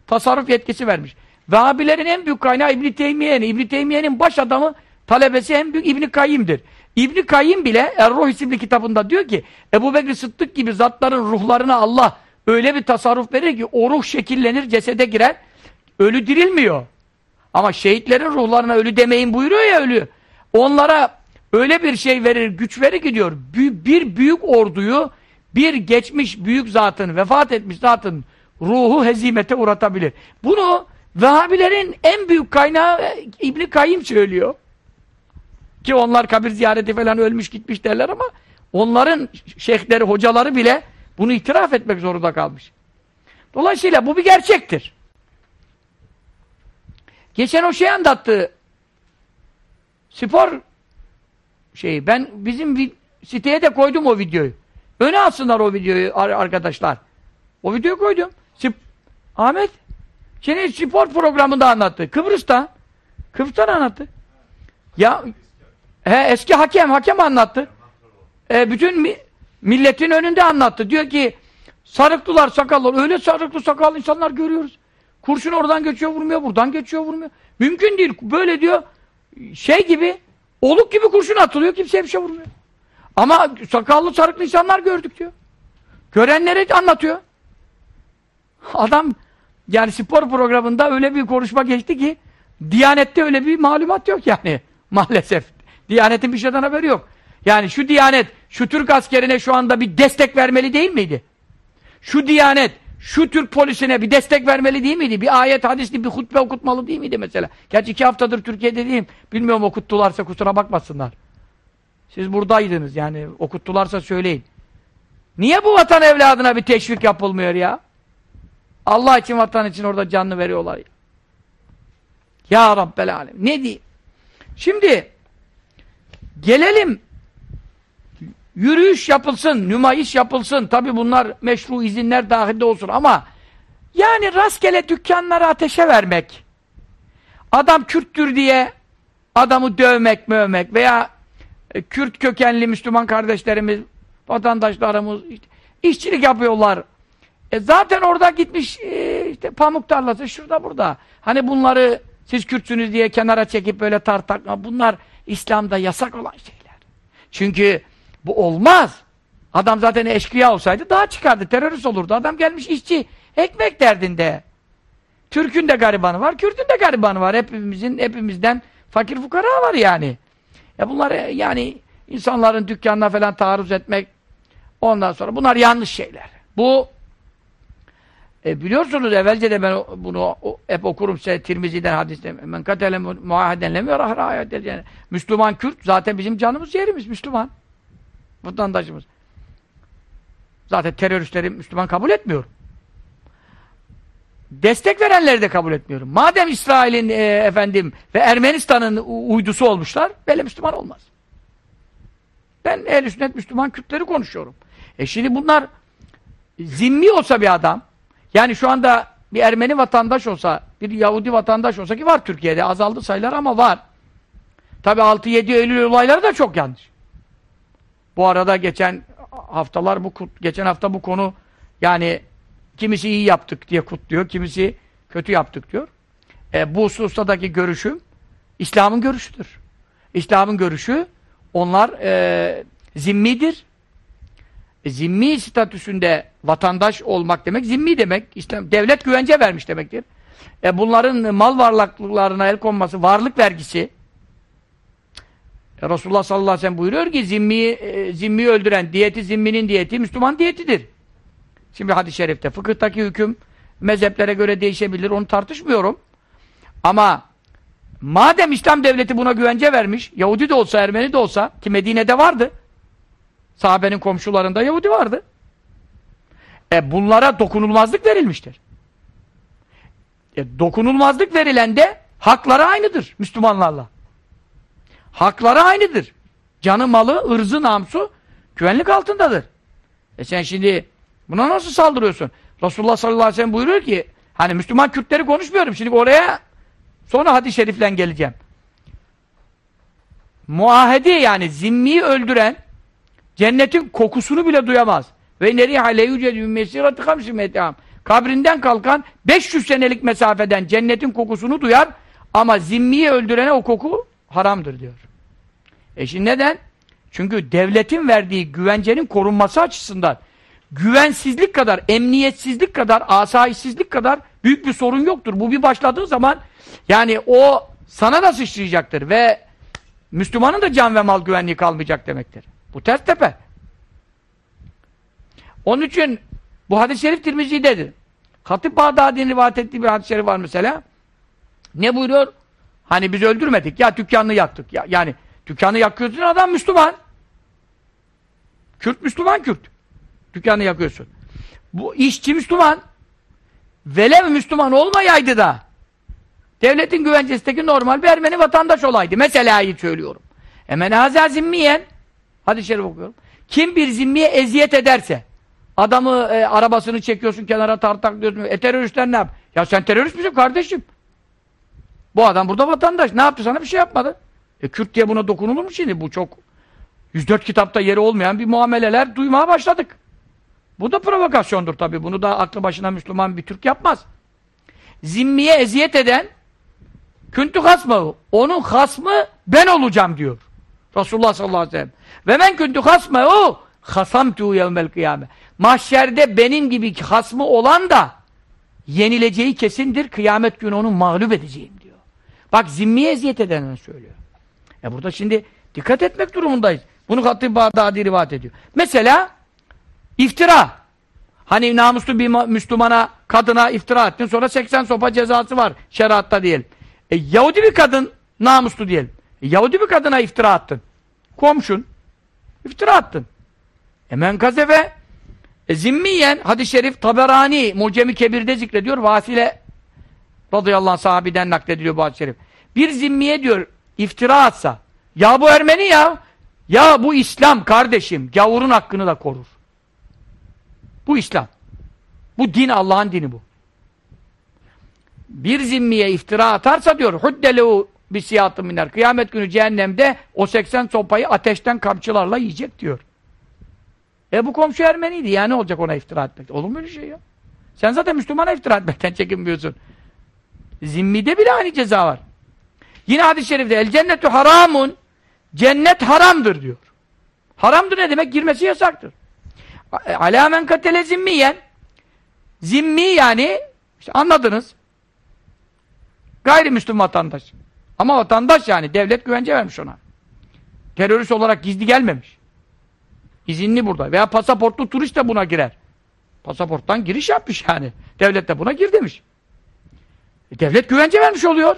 tasarruf yetkisi vermiş. Vehhabilerin en büyük kaynağı İbn Teymiye'nin. İbn Teymiye'nin baş adamı talebesi en büyük İbn Kayyim'dir. İbn Kayyim bile Er-Ruh isimli kitabında diyor ki Ebu Bekir Sıddık gibi zatların ruhlarına Allah öyle bir tasarruf verir ki o ruh şekillenir, cesede girer. Ölü dirilmiyor. Ama şehitlerin ruhlarına ölü demeyin buyuruyor ya ölü. Onlara öyle bir şey verir, güç verir ki diyor. Bir büyük orduyu bir geçmiş büyük zatın, vefat etmiş zatın ruhu hezimete uğratabilir. Bunu Vehhabilerin en büyük kaynağı İbn Kayyim söylüyor. Ki onlar kabir ziyareti falan ölmüş gitmiş derler ama onların şeyhleri, hocaları bile bunu itiraf etmek zorunda kalmış. Dolayısıyla bu bir gerçektir. Geçen o şey anlattı. Spor şeyi. Ben bizim siteye de koydum o videoyu. Öne alsınlar o videoyu arkadaşlar. O videoyu koydum. Sip Ahmet Şimdi spor programında anlattı. Kıbrıs'ta. Kıbrıs'tan anlattı. Ya he, eski hakem, hakem anlattı. E, bütün mi, milletin önünde anlattı. Diyor ki sarıklılar, sakallar. Öyle sarıklı sakallı insanlar görüyoruz. Kurşun oradan geçiyor vurmuyor, buradan geçiyor vurmuyor. Mümkün değil. Böyle diyor şey gibi oluk gibi kurşun atılıyor. Kimseye bir şey vurmuyor. Ama sakallı sarıklı insanlar gördük diyor. Görenlere anlatıyor. Adam yani spor programında öyle bir konuşma geçti ki Diyanette öyle bir malumat yok yani. Maalesef. Diyanetin bir şeyden haberi yok. Yani şu Diyanet, şu Türk askerine şu anda bir destek vermeli değil miydi? Şu Diyanet, şu Türk polisine bir destek vermeli değil miydi? Bir ayet, hadisli bir hutbe okutmalı değil miydi mesela? Gerçi iki haftadır Türkiye'de değilim. Bilmiyorum okuttularsa kusura bakmasınlar. Siz buradaydınız yani okuttularsa söyleyin. Niye bu vatan evladına bir teşvik yapılmıyor ya? Allah için vatan için orada canını veriyorlar ya. Ya Rabbel Alem. Ne diyeyim? Şimdi gelelim yürüyüş yapılsın, nümayiş yapılsın. Tabi bunlar meşru izinler dahilde olsun ama yani rastgele dükkanları ateşe vermek adam Kürttür diye adamı dövmek, mövmek veya e, Kürt kökenli Müslüman kardeşlerimiz, vatandaşlarımız işte, işçilik yapıyorlar. E zaten orada gitmiş e, işte pamuk tarlası şurada burada. Hani bunları siz Kürtsünüz diye kenara çekip böyle tartakma. Bunlar İslam'da yasak olan şeyler. Çünkü bu olmaz. Adam zaten eşkıya olsaydı daha çıkardı. Terörist olurdu. Adam gelmiş işçi. Ekmek derdinde. Türk'ün de garibanı var, Kürt'ün de garibanı var. Hepimizin, hepimizden fakir fukara var yani. Ya bunlar e, yani insanların dükkanına falan taarruz etmek ondan sonra bunlar yanlış şeyler. Bu e biliyorsunuz evvelce de ben bunu hep okurum size Tirmizi'den hadiste. Men katele muaheden lem yarah. Müslüman Kürt zaten bizim canımız yerimiz Müslüman. Vatandaşımız. Zaten teröristleri Müslüman kabul etmiyor. Destek verenleri de kabul etmiyorum. Madem İsrail'in e, efendim ve Ermenistan'ın uydusu olmuşlar, böyle Müslüman olmaz. Ben ehl sünnet Müslüman Kürtleri konuşuyorum. E şimdi bunlar zimmi olsa bir adam yani şu anda bir Ermeni vatandaş olsa, bir Yahudi vatandaş olsa ki var Türkiye'de azaldı sayılar ama var. Tabi 6-7 Eylül olayları da çok yanlış. Bu arada geçen haftalar bu geçen hafta bu konu yani kimisi iyi yaptık diye kutluyor, kimisi kötü yaptık diyor. E, bu husustaki görüşüm İslam'ın görüşüdür. İslam'ın görüşü onlar e, zimmidir. E, zimmi statüsünde vatandaş olmak demek, zimmi demek. İslam devlet güvence vermiş demektir. E bunların mal varlıklarına el konması, varlık vergisi. E Resulullah sallallahu aleyhi ve sellem buyuruyor ki zimmi, e, zimmi öldüren diyeti, zimminin diyeti Müslüman diyetidir. Şimdi hadis-i şerifte fıkıhtaki hüküm mezheplere göre değişebilir, onu tartışmıyorum. Ama madem İslam devleti buna güvence vermiş, Yahudi de olsa, Ermeni de olsa, ki Medine'de vardı, Sahabenin komşularında Yahudi vardı. E bunlara dokunulmazlık verilmiştir. E, dokunulmazlık verilen de hakları aynıdır Müslümanlarla. Hakları aynıdır. Canı, malı, ırzı, namsu güvenlik altındadır. E sen şimdi buna nasıl saldırıyorsun? Resulullah sallallahu aleyhi ve sellem buyuruyor ki hani Müslüman Kürtleri konuşmuyorum. Şimdi oraya sonra hadis-i şerifle geleceğim. Muahedi yani zimmiyi öldüren Cennetin kokusunu bile duyamaz. Ve neriha le yücedü mesirati hamsi met'am. kabrinden kalkan 500 senelik mesafeden cennetin kokusunu duyar ama zimmiyi öldürene o koku haramdır diyor. E şimdi neden? Çünkü devletin verdiği güvencenin korunması açısından güvensizlik kadar, emniyetsizlik kadar, asayişsizlik kadar büyük bir sorun yoktur. Bu bir başladığı zaman yani o sana da sıçrayacaktır ve Müslümanın da can ve mal güvenliği kalmayacak demektir. Bu ters tepe. Onun için bu hadis-i şerif Tirmizi'dedir. Hatip Bağdadi'nin rivayet ettiği bir hadis-i şerif var mesela. Ne buyuruyor? Hani biz öldürmedik ya dükkanını yaktık. Ya, yani dükkanı yakıyorsun adam Müslüman. Kürt Müslüman Kürt. Dükkanı yakıyorsun. Bu işçi Müslüman. Velev Müslüman olmayaydı da devletin güvencesindeki normal bir Ermeni vatandaş olaydı. Mesela iyi söylüyorum. Emen haza zimmiyen hadis-i şerif okuyorum. Kim bir zimmiye eziyet ederse adamı e, arabasını çekiyorsun kenara tartaklıyorsun. E teröristler ne yap? Ya sen terörist misin kardeşim? Bu adam burada vatandaş. Ne yaptı sana? Bir şey yapmadı. E Kürt diye buna dokunulur mu şimdi? Bu çok 104 kitapta yeri olmayan bir muameleler duymaya başladık. Bu da provokasyondur tabii. Bunu da aklı başına Müslüman bir Türk yapmaz. Zimmiye eziyet eden küntü hasmı. Onun hasmı ben olacağım diyor. Resulullah sallallahu aleyhi ve sellem. Ve men küntü hasmehu hasamtu yevmel kıyame. Mahşerde benim gibi hasmı olan da yenileceği kesindir. Kıyamet günü onu mağlup edeceğim diyor. Bak zimmiye eziyet edenler söylüyor. E burada şimdi dikkat etmek durumundayız. Bunu Hatib Bağdadi rivayet ediyor. Mesela iftira. Hani namuslu bir Müslümana, kadına iftira ettin. Sonra 80 sopa cezası var şeriatta diyelim. E, Yahudi bir kadın namuslu diyelim. E, Yahudi bir kadına iftira attın. Komşun. iftira attın. Hemen gazefe e, zimmiyen hadis-i şerif Taberani Mucemi Kebir'de zikrediyor. Vasile radıyallahu anh sahabiden naklediliyor bu hadis-i şerif. Bir zimmiye diyor iftira atsa ya bu Ermeni ya ya bu İslam kardeşim gavurun hakkını da korur. Bu İslam. Bu din Allah'ın dini bu. Bir zimmiye iftira atarsa diyor huddelehu bisiyatın miner. Kıyamet günü cehennemde o 80 sopayı ateşten kamçılarla yiyecek diyor. E bu komşu Ermeniydi. Yani ne olacak ona iftira etmek? Olur mu öyle şey ya? Sen zaten Müslümana iftira etmekten çekinmiyorsun. Zimmide bile aynı ceza var. Yine hadis-i şerifte el cennetu haramun cennet haramdır diyor. Haramdır ne demek? Girmesi yasaktır. Alâ men katele zimmiyen zimmi yani işte anladınız. Gayrimüslim vatandaş. Ama vatandaş yani devlet güvence vermiş ona. Terörist olarak gizli gelmemiş. İzinli burada. Veya pasaportlu turist de buna girer. Pasaporttan giriş yapmış yani. Devlet de buna gir demiş. E, devlet güvence vermiş oluyor.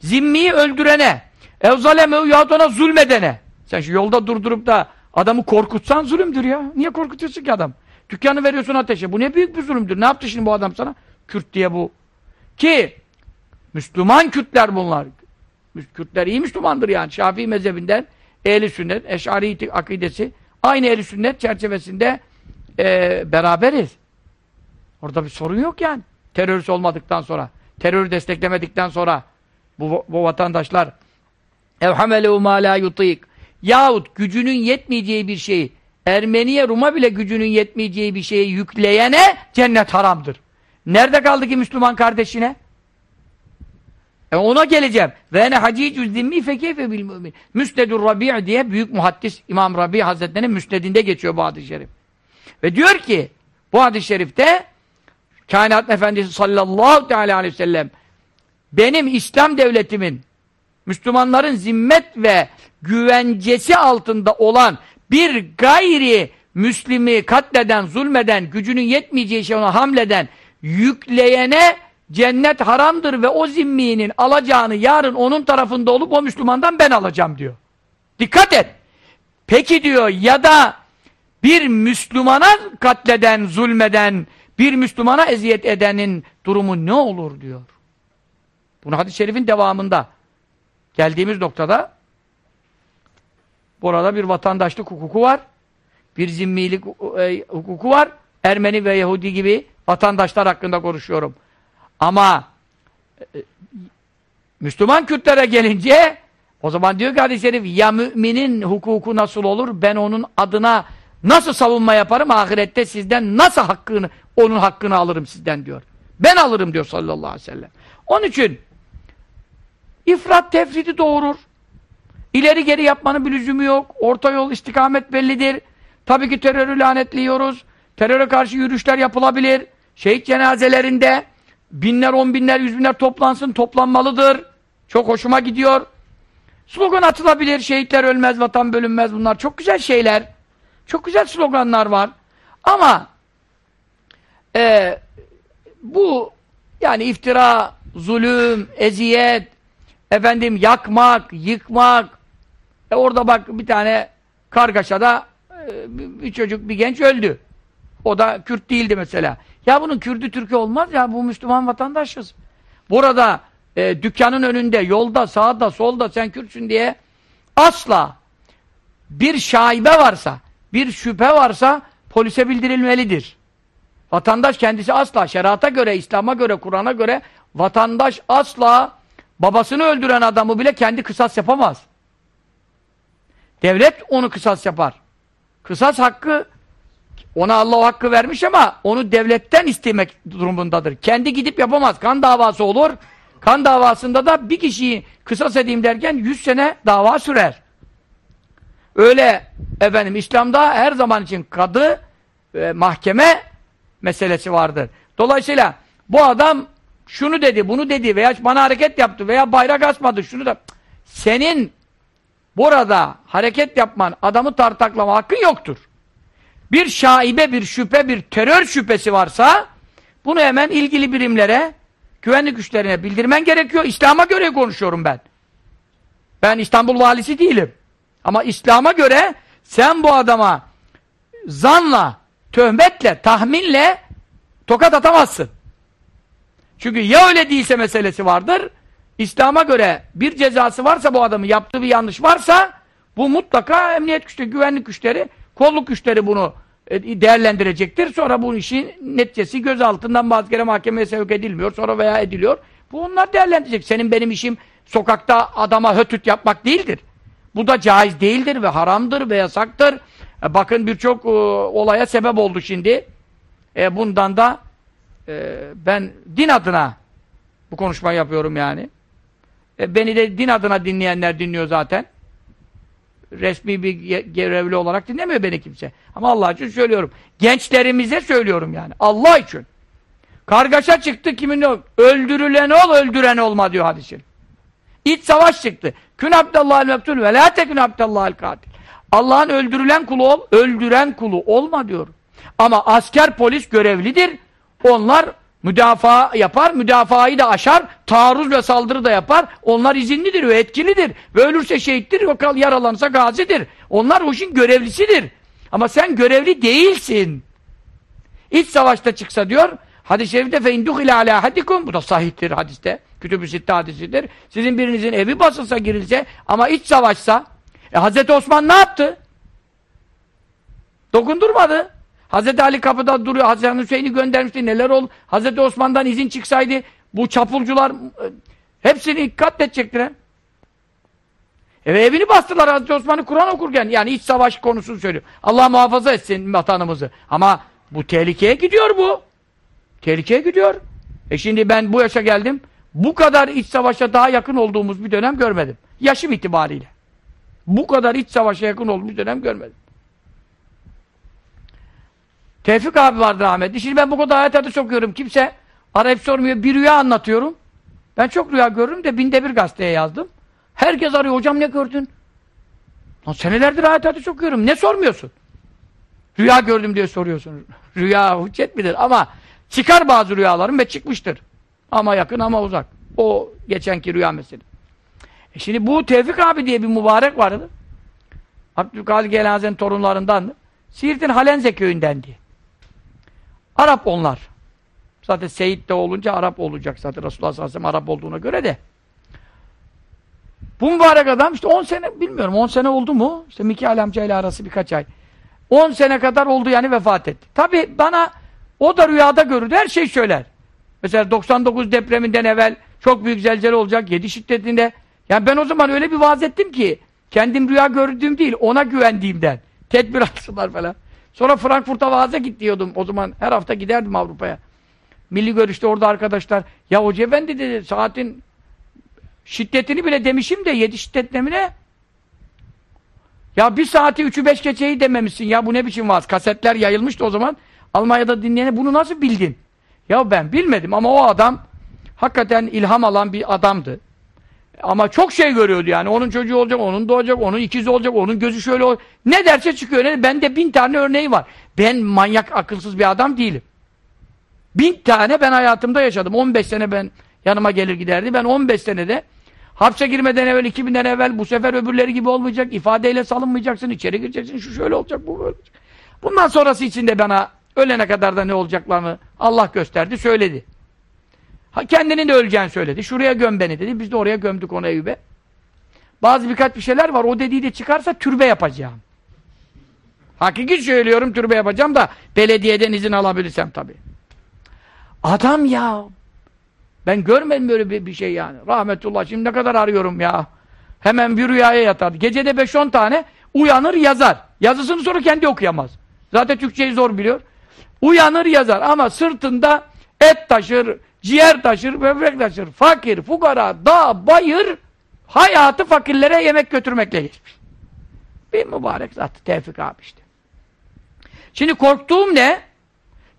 Zimmiyi öldürene, evzalemehu yahut ona zulmedene. Sen şu yolda durdurup da adamı korkutsan zulümdür ya. Niye korkutuyorsun ki adam? Dükkanı veriyorsun ateşe. Bu ne büyük bir zulümdür. Ne yaptı şimdi bu adam sana? Kürt diye bu. Ki Müslüman Kürtler bunlar. Kürtler iyi Müslümandır yani. Şafii mezhebinden ehli sünnet, eşari akidesi aynı ehli sünnet çerçevesinde e, beraberiz. Orada bir sorun yok yani. Terörist olmadıktan sonra, terörü desteklemedikten sonra bu, bu vatandaşlar evhamelehu ma la yutik yahut gücünün yetmeyeceği bir şeyi Ermeniye, Rum'a bile gücünün yetmeyeceği bir şeyi yükleyene cennet haramdır. Nerede kaldı ki Müslüman kardeşine? E ona geleceğim. Ve ne hacicü zimmi fekeyfe bil mümin. Müsnedur Rabi' diye büyük muhaddis İmam Rabi Hazretleri'nin müsnedinde geçiyor bu hadis-i şerif. Ve diyor ki bu hadis-i şerifte Kainat Efendisi sallallahu teala aleyhi ve sellem benim İslam devletimin Müslümanların zimmet ve güvencesi altında olan bir gayri Müslimi katleden, zulmeden, gücünün yetmeyeceği şey ona hamleden, yükleyene cennet haramdır ve o zimminin alacağını yarın onun tarafında olup o Müslümandan ben alacağım diyor. Dikkat et. Peki diyor ya da bir Müslümana katleden, zulmeden, bir Müslümana eziyet edenin durumu ne olur diyor. Bunu hadis-i şerifin devamında geldiğimiz noktada burada bir vatandaşlık hukuku var. Bir zimmilik e, hukuku var. Ermeni ve Yahudi gibi vatandaşlar hakkında konuşuyorum. Ama e, Müslüman Kürtlere gelince o zaman diyor ki hadis-i şerif ya müminin hukuku nasıl olur ben onun adına nasıl savunma yaparım ahirette sizden nasıl hakkını onun hakkını alırım sizden diyor. Ben alırım diyor sallallahu aleyhi ve sellem. Onun için ifrat tefridi doğurur. İleri geri yapmanın bir lüzumu yok. Orta yol istikamet bellidir. Tabii ki terörü lanetliyoruz. Teröre karşı yürüyüşler yapılabilir. Şehit cenazelerinde binler, on binler, yüz binler toplansın, toplanmalıdır. Çok hoşuma gidiyor. Slogan atılabilir. Şehitler ölmez, vatan bölünmez. Bunlar çok güzel şeyler. Çok güzel sloganlar var. Ama e, bu yani iftira, zulüm, eziyet, efendim yakmak, yıkmak. E orada bak bir tane kargaşada e, bir çocuk, bir genç öldü. O da Kürt değildi mesela. Ya bunun Kürdü Türk'ü olmaz ya bu Müslüman vatandaşız. Burada e, dükkanın önünde, yolda, sağda, solda sen Kürtsün diye asla bir şaibe varsa, bir şüphe varsa polise bildirilmelidir. Vatandaş kendisi asla şerata göre, İslam'a göre, Kur'an'a göre vatandaş asla babasını öldüren adamı bile kendi kısas yapamaz. Devlet onu kısas yapar. Kısas hakkı ona Allah hakkı vermiş ama onu devletten istemek durumundadır. Kendi gidip yapamaz. Kan davası olur. Kan davasında da bir kişiyi kısas edeyim derken 100 sene dava sürer. Öyle efendim İslam'da her zaman için kadı e, mahkeme meselesi vardır. Dolayısıyla bu adam şunu dedi, bunu dedi veya bana hareket yaptı veya bayrak asmadı şunu da senin burada hareket yapman, adamı tartaklama hakkın yoktur. Bir şaibe, bir şüphe, bir terör şüphesi varsa bunu hemen ilgili birimlere, güvenlik güçlerine bildirmen gerekiyor. İslam'a göre konuşuyorum ben. Ben İstanbul valisi değilim. Ama İslam'a göre sen bu adama zanla, töhmetle, tahminle tokat atamazsın. Çünkü ya öyle değilse meselesi vardır, İslam'a göre bir cezası varsa bu adamın yaptığı bir yanlış varsa bu mutlaka emniyet güçleri, güvenlik güçleri, kolluk güçleri bunu e, değerlendirecektir. Sonra bu işin neticesi göz altından bazı kere mahkemeye sevk edilmiyor. Sonra veya ediliyor. Bu onlar değerlendirecek. Senin benim işim sokakta adama hötüt yapmak değildir. Bu da caiz değildir ve haramdır ve yasaktır. E, bakın birçok e, olaya sebep oldu şimdi. Bundan da ben din adına bu konuşmayı yapıyorum yani. Beni de din adına dinleyenler dinliyor zaten. Resmi bir görevli olarak dinlemiyor beni kimse. Ama Allah için söylüyorum. Gençlerimize söylüyorum yani. Allah için. Kargaşa çıktı kimin yok. Öldürülen ol, öldüren olma diyor hadisin. İç savaş çıktı. Kün abdallahal mektul ve la tekün abdallahal katil. Allah'ın öldürülen kulu ol, öldüren kulu olma diyor. Ama asker polis görevlidir. Onlar Müdafaa yapar, müdafaayı da aşar, taarruz ve saldırı da yapar. Onlar izinlidir ve etkilidir. Ve ölürse şehittir, yokal yaralanırsa gazidir. Onlar o işin görevlisidir. Ama sen görevli değilsin. İç savaşta çıksa diyor, hadis-i şerifte feinduh ile ala hadikum, bu da sahihtir hadiste, kütüb-ü hadisidir. Sizin birinizin evi basılsa girilse ama iç savaşsa, e, Hazreti Osman ne yaptı? Dokundurmadı. Hz. Ali kapıda duruyor. Hz. Hüseyin'i göndermişti. Neler oldu? Hz. Osman'dan izin çıksaydı bu çapulcular e, hepsini katledecektiler. Eve evini bastılar Hazreti Osman'ı Kur'an okurken. Yani iç savaş konusunu söylüyor. Allah muhafaza etsin vatanımızı. Ama bu tehlikeye gidiyor bu. Tehlikeye gidiyor. E şimdi ben bu yaşa geldim. Bu kadar iç savaşa daha yakın olduğumuz bir dönem görmedim. Yaşım itibariyle. Bu kadar iç savaşa yakın olduğumuz dönem görmedim. Tevfik abi vardı rahmetli. Şimdi ben bu kadar hayat adı sokuyorum. Kimse arayıp sormuyor. Bir rüya anlatıyorum. Ben çok rüya görürüm de binde bir gazeteye yazdım. Herkes arıyor. Hocam ne gördün? Lan senelerdir hayat adı sokuyorum. Ne sormuyorsun? Rüya gördüm diye soruyorsun. Rüya hüccet midir? Ama çıkar bazı rüyalarım ve çıkmıştır. Ama yakın ama uzak. O geçenki rüya meselesi. E şimdi bu Tevfik abi diye bir mübarek vardı. Abdülkadir Gelazen'in torunlarındandı. Siirt'in Halenze köyündendi. Arap onlar. Zaten Seyit de olunca Arap olacak zaten Resulullah sallallahu aleyhi ve sellem Arap olduğuna göre de. Bu mübarek adam işte 10 sene bilmiyorum 10 sene oldu mu? İşte Mikail amca ile arası birkaç ay. 10 sene kadar oldu yani vefat etti. Tabi bana o da rüyada görürdü her şey söyler. Mesela 99 depreminden evvel çok büyük zelzele olacak 7 şiddetinde. Yani ben o zaman öyle bir vaaz ettim ki kendim rüya gördüğüm değil ona güvendiğimden. Tedbir alsınlar falan. Sonra Frankfurt'a vaaza git diyordum. O zaman her hafta giderdim Avrupa'ya. Milli görüşte orada arkadaşlar. Ya Hoca Efendi dedi saatin şiddetini bile demişim de yedi şiddetlemine ya bir saati üçü beş geceyi dememişsin ya bu ne biçim vaaz. Kasetler yayılmıştı o zaman. Almanya'da dinleyene bunu nasıl bildin? Ya ben bilmedim ama o adam hakikaten ilham alan bir adamdı. Ama çok şey görüyordu yani. Onun çocuğu olacak, onun doğacak, onun ikizi olacak, onun gözü şöyle olacak. Ne derse çıkıyor. Ne? Bende bin tane örneği var. Ben manyak, akılsız bir adam değilim. Bin tane ben hayatımda yaşadım. 15 sene ben yanıma gelir giderdi. Ben 15 senede hapse girmeden evvel, 2000'den evvel bu sefer öbürleri gibi olmayacak. ifadeyle salınmayacaksın, içeri gireceksin, şu şöyle olacak, bu böyle olacak. Bundan sonrası için de bana ölene kadar da ne olacaklarını Allah gösterdi, söyledi. Ha, kendinin de öleceğini söyledi. Şuraya göm beni dedi. Biz de oraya gömdük onu Eyüp'e. Bazı birkaç bir şeyler var. O dediği de çıkarsa türbe yapacağım. Hakiki söylüyorum türbe yapacağım da belediyeden izin alabilirsem tabii. Adam ya. Ben görmedim böyle bir, bir şey yani. Rahmetullah şimdi ne kadar arıyorum ya. Hemen bir rüyaya yatardı. Gecede 5-10 tane uyanır yazar. Yazısını sonra kendi okuyamaz. Zaten Türkçeyi zor biliyor. Uyanır yazar ama sırtında et taşır, ciğer taşır, böbrek taşır. Fakir, fukara, dağ, bayır hayatı fakirlere yemek götürmekle geçmiş. Bir mübarek zat Tevfik abi işte. Şimdi korktuğum ne?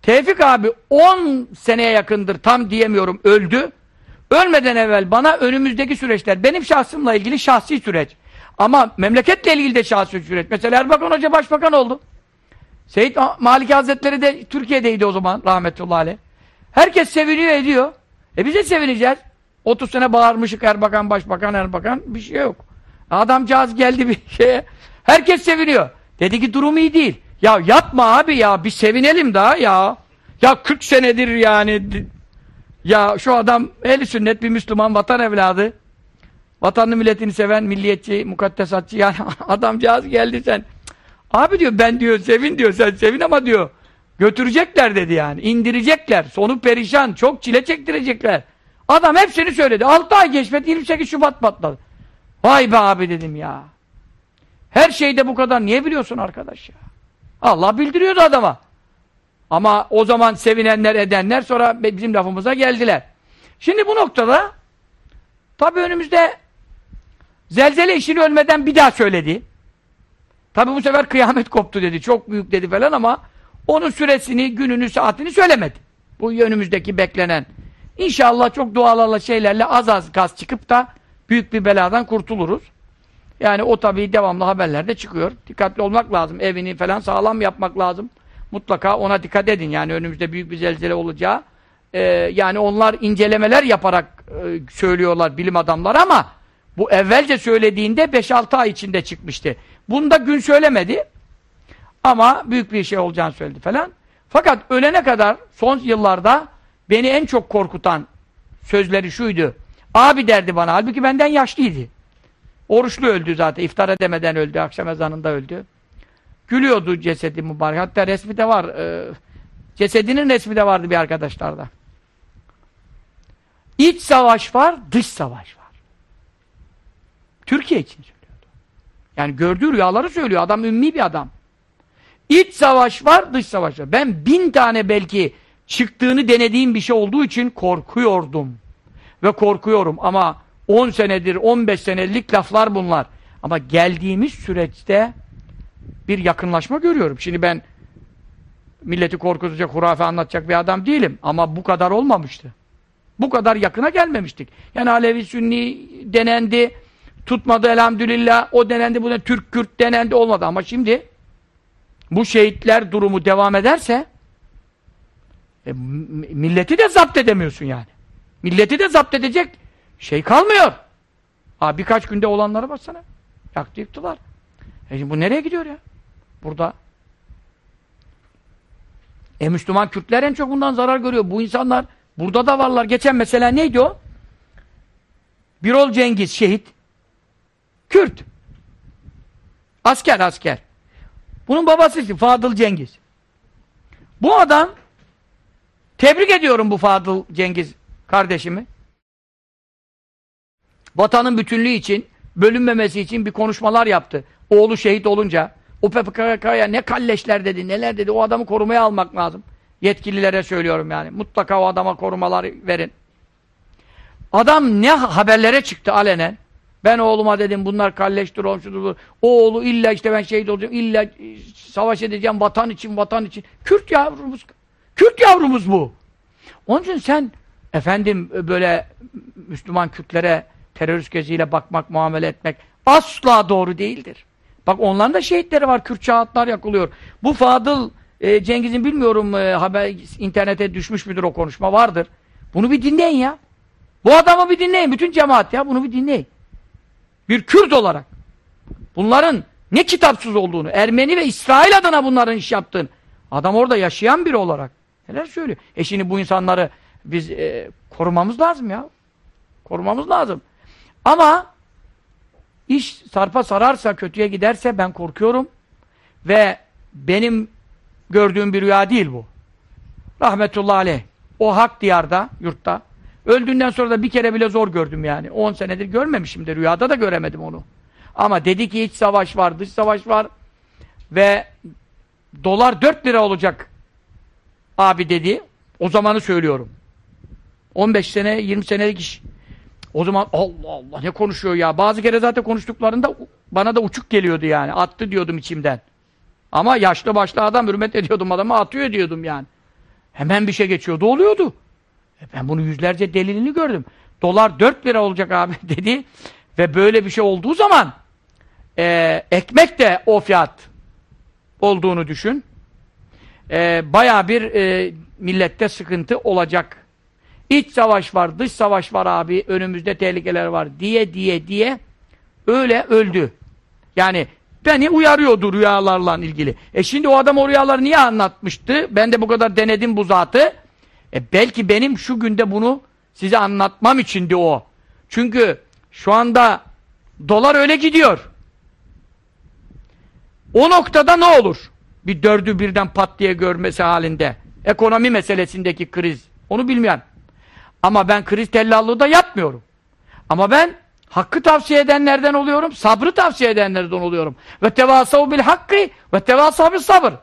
Tevfik abi 10 seneye yakındır tam diyemiyorum öldü. Ölmeden evvel bana önümüzdeki süreçler benim şahsımla ilgili şahsi süreç. Ama memleketle ilgili de şahsi süreç. Mesela Erbakan Hoca başbakan oldu. Seyit Maliki Hazretleri de Türkiye'deydi o zaman rahmetullahi aleyh. Herkes seviniyor ediyor. E biz de sevineceğiz. 30 sene bağırmışık Erbakan, Başbakan, Erbakan. Bir şey yok. Adamcağız geldi bir şeye. Herkes seviniyor. Dedi ki durum iyi değil. Ya yatma abi ya. Bir sevinelim daha ya. Ya 40 senedir yani. Ya şu adam ehli sünnet bir Müslüman vatan evladı. Vatanını milletini seven milliyetçi, mukaddesatçı yani adamcağız geldi sen. Abi diyor ben diyor sevin diyor sen sevin ama diyor götürecekler dedi yani. indirecekler. Sonu perişan. Çok çile çektirecekler. Adam hepsini söyledi. 6 ay geçmedi 28 Şubat patladı. Vay be abi dedim ya. Her şeyde bu kadar niye biliyorsun arkadaş ya? Allah bildiriyordu adama. Ama o zaman sevinenler edenler sonra bizim lafımıza geldiler. Şimdi bu noktada tabi önümüzde zelzele işini ölmeden bir daha söyledi. Tabi bu sefer kıyamet koptu dedi. Çok büyük dedi falan ama onun süresini, gününü, saatini söylemedi. Bu önümüzdeki beklenen. İnşallah çok dualarla şeylerle az az gaz çıkıp da büyük bir beladan kurtuluruz. Yani o tabii devamlı haberlerde çıkıyor. Dikkatli olmak lazım. Evini falan sağlam yapmak lazım. Mutlaka ona dikkat edin. Yani önümüzde büyük bir zelzele olacağı. Ee, yani onlar incelemeler yaparak e, söylüyorlar bilim adamları ama bu evvelce söylediğinde 5-6 ay içinde çıkmıştı. Bunda gün söylemedi. Ama büyük bir şey olacağını söyledi falan. Fakat ölene kadar son yıllarda beni en çok korkutan sözleri şuydu. Abi derdi bana. Halbuki benden yaşlıydı. Oruçlu öldü zaten. İftar edemeden öldü. Akşam ezanında öldü. Gülüyordu cesedi mübarek. Hatta resmi de var. Ee, cesedinin resmi de vardı bir arkadaşlarda. İç savaş var, dış savaş var. Türkiye için söylüyordu. Yani gördüğü rüyaları söylüyor. Adam ümmi bir adam. İç savaş var, dış savaş var. Ben bin tane belki çıktığını denediğim bir şey olduğu için korkuyordum. Ve korkuyorum ama 10 senedir, 15 senelik laflar bunlar. Ama geldiğimiz süreçte bir yakınlaşma görüyorum. Şimdi ben milleti korkutacak, hurafe anlatacak bir adam değilim. Ama bu kadar olmamıştı. Bu kadar yakına gelmemiştik. Yani Alevi Sünni denendi, tutmadı elhamdülillah, o denendi, bu denendi, Türk Kürt denendi, olmadı. Ama şimdi bu şehitler durumu devam ederse e, milleti de zapt edemiyorsun yani. Milleti de zapt edecek şey kalmıyor. Ha birkaç günde olanlara baksana. Yaktı yıktılar. E bu nereye gidiyor ya? Burada. E Müslüman Kürtler en çok bundan zarar görüyor. Bu insanlar burada da varlar. Geçen mesela neydi o? Birol Cengiz şehit. Kürt. Asker asker. Bunun babası işte Fadıl Cengiz. Bu adam tebrik ediyorum bu Fadıl Cengiz kardeşimi. Vatanın bütünlüğü için, bölünmemesi için bir konuşmalar yaptı. Oğlu şehit olunca, O PKK'ya ne kalleşler dedi, neler dedi. O adamı korumaya almak lazım. Yetkililere söylüyorum yani. Mutlaka o adama korumalar verin. Adam ne haberlere çıktı alenen. Ben oğluma dedim bunlar kalleştir, olmuştur. Oğlu illa işte ben şehit olacağım, illa e, savaş edeceğim vatan için, vatan için. Kürt yavrumuz, Kürt yavrumuz bu. Onun için sen efendim böyle Müslüman Kürtlere terörist gözüyle bakmak, muamele etmek asla doğru değildir. Bak onların da şehitleri var, Kürt şahatlar yakılıyor. Bu Fadıl e, Cengiz'in bilmiyorum e, haber internete düşmüş müdür o konuşma vardır. Bunu bir dinleyin ya. Bu adamı bir dinleyin. Bütün cemaat ya bunu bir dinleyin. Bir Kürt olarak. Bunların ne kitapsız olduğunu, Ermeni ve İsrail adına bunların iş yaptığını. Adam orada yaşayan biri olarak. Neler söylüyor? E şimdi bu insanları biz e, korumamız lazım ya. Korumamız lazım. Ama iş sarpa sararsa, kötüye giderse ben korkuyorum. Ve benim gördüğüm bir rüya değil bu. Rahmetullahi aleyh. O hak diyarda, yurtta. Öldüğünden sonra da bir kere bile zor gördüm yani. 10 senedir görmemişim de rüyada da göremedim onu. Ama dedi ki iç savaş var, dış savaş var ve dolar 4 lira olacak abi dedi. O zamanı söylüyorum. 15 sene, 20 senelik iş. O zaman Allah Allah ne konuşuyor ya. Bazı kere zaten konuştuklarında bana da uçuk geliyordu yani. Attı diyordum içimden. Ama yaşlı başlı adam hürmet ediyordum adamı atıyor diyordum yani. Hemen bir şey geçiyordu oluyordu. E ben bunu yüzlerce delilini gördüm. Dolar 4 lira olacak abi dedi. Ve böyle bir şey olduğu zaman e, ekmek de o fiyat olduğunu düşün. E, Baya bir e, millette sıkıntı olacak. İç savaş var, dış savaş var abi, önümüzde tehlikeler var diye diye diye öyle öldü. Yani beni uyarıyordu rüyalarla ilgili. E şimdi o adam o rüyaları niye anlatmıştı? Ben de bu kadar denedim bu zatı. E belki benim şu günde bunu size anlatmam içindi o. Çünkü şu anda dolar öyle gidiyor. O noktada ne olur? Bir dördü birden pat diye görmesi halinde. Ekonomi meselesindeki kriz. Onu bilmeyen. Ama ben kriz tellallığı da yapmıyorum. Ama ben hakkı tavsiye edenlerden oluyorum, sabrı tavsiye edenlerden oluyorum. Ve tevasav bil hakkı ve tevasav bil sabır.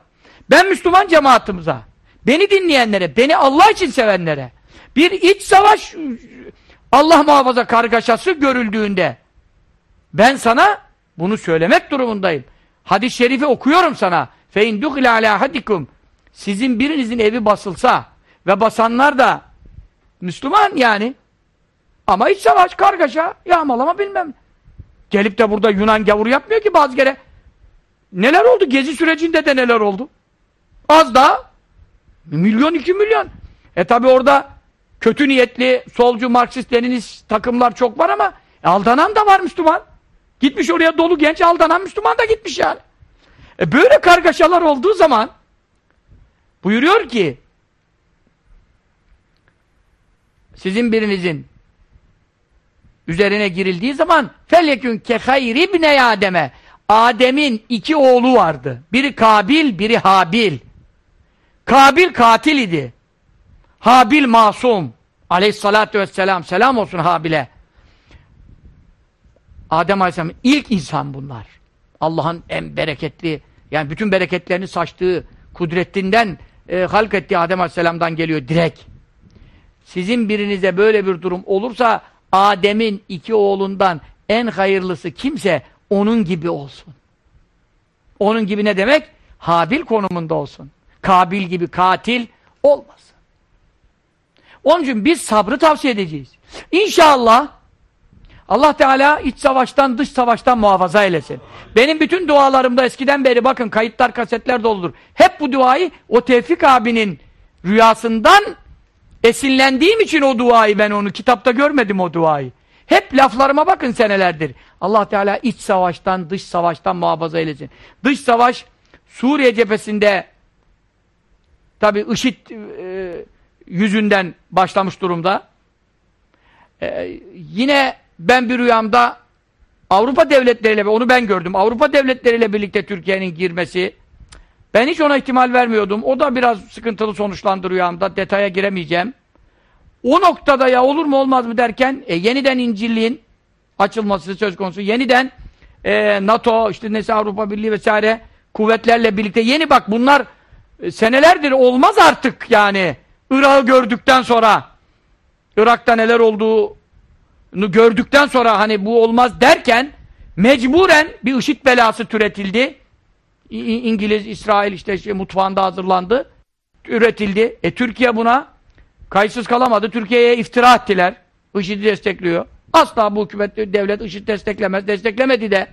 Ben Müslüman cemaatimize, beni dinleyenlere, beni Allah için sevenlere, bir iç savaş Allah muhafaza kargaşası görüldüğünde ben sana bunu söylemek durumundayım. Hadis-i şerifi okuyorum sana. İn dukhila ala hadikum. Sizin birinizin evi basılsa ve basanlar da Müslüman yani. Ama iç savaş, kargaşa, yağmalama bilmem. Gelip de burada Yunan gavuru yapmıyor ki bazı kere. Neler oldu? Gezi sürecinde de neler oldu? Az daha milyon iki milyon. E tabi orada kötü niyetli solcu, marksist, leninist takımlar çok var ama e, aldanan da var Müslüman. Gitmiş oraya dolu genç aldanan Müslüman da gitmiş yani. E böyle kargaşalar olduğu zaman buyuruyor ki sizin birinizin üzerine girildiği zaman felyekün ke hayribne Adem'e Adem'in iki oğlu vardı. Biri Kabil, biri Habil. Kabil katil idi. Habil masum. Aleyhissalatü vesselam. Selam olsun Habil'e. Adem Aleyhisselam ilk insan bunlar. Allah'ın en bereketli, yani bütün bereketlerini saçtığı, kudretinden e, halk ettiği Adem Aleyhisselam'dan geliyor direkt. Sizin birinize böyle bir durum olursa Adem'in iki oğlundan en hayırlısı kimse onun gibi olsun. Onun gibi ne demek? Habil konumunda olsun. Kabil gibi katil olmasın. Onun için biz sabrı tavsiye edeceğiz. İnşallah Allah Teala iç savaştan dış savaştan muhafaza eylesin. Benim bütün dualarımda eskiden beri bakın kayıtlar kasetler doludur. Hep bu duayı o Tevfik abinin rüyasından esinlendiğim için o duayı ben onu kitapta görmedim o duayı. Hep laflarıma bakın senelerdir. Allah Teala iç savaştan dış savaştan muhafaza eylesin. Dış savaş Suriye cephesinde tabi IŞİD e, yüzünden başlamış durumda. E, yine ben bir rüyamda Avrupa devletleriyle, onu ben gördüm, Avrupa devletleriyle birlikte Türkiye'nin girmesi, ben hiç ona ihtimal vermiyordum. O da biraz sıkıntılı sonuçlandı rüyamda, detaya giremeyeceğim. O noktada ya olur mu olmaz mı derken, e, yeniden İncil'liğin açılması söz konusu, yeniden e, NATO, işte neyse Avrupa Birliği vesaire, kuvvetlerle birlikte yeni bak bunlar senelerdir olmaz artık yani. Irak'ı gördükten sonra Irak'ta neler olduğunu gördükten sonra hani bu olmaz derken mecburen bir IŞİD belası türetildi. İngiliz, İsrail işte şey, mutfağında hazırlandı. Üretildi. E Türkiye buna kayıtsız kalamadı. Türkiye'ye iftira ettiler. IŞİD'i destekliyor. Asla bu hükümet, devlet IŞİD desteklemez. Desteklemedi de.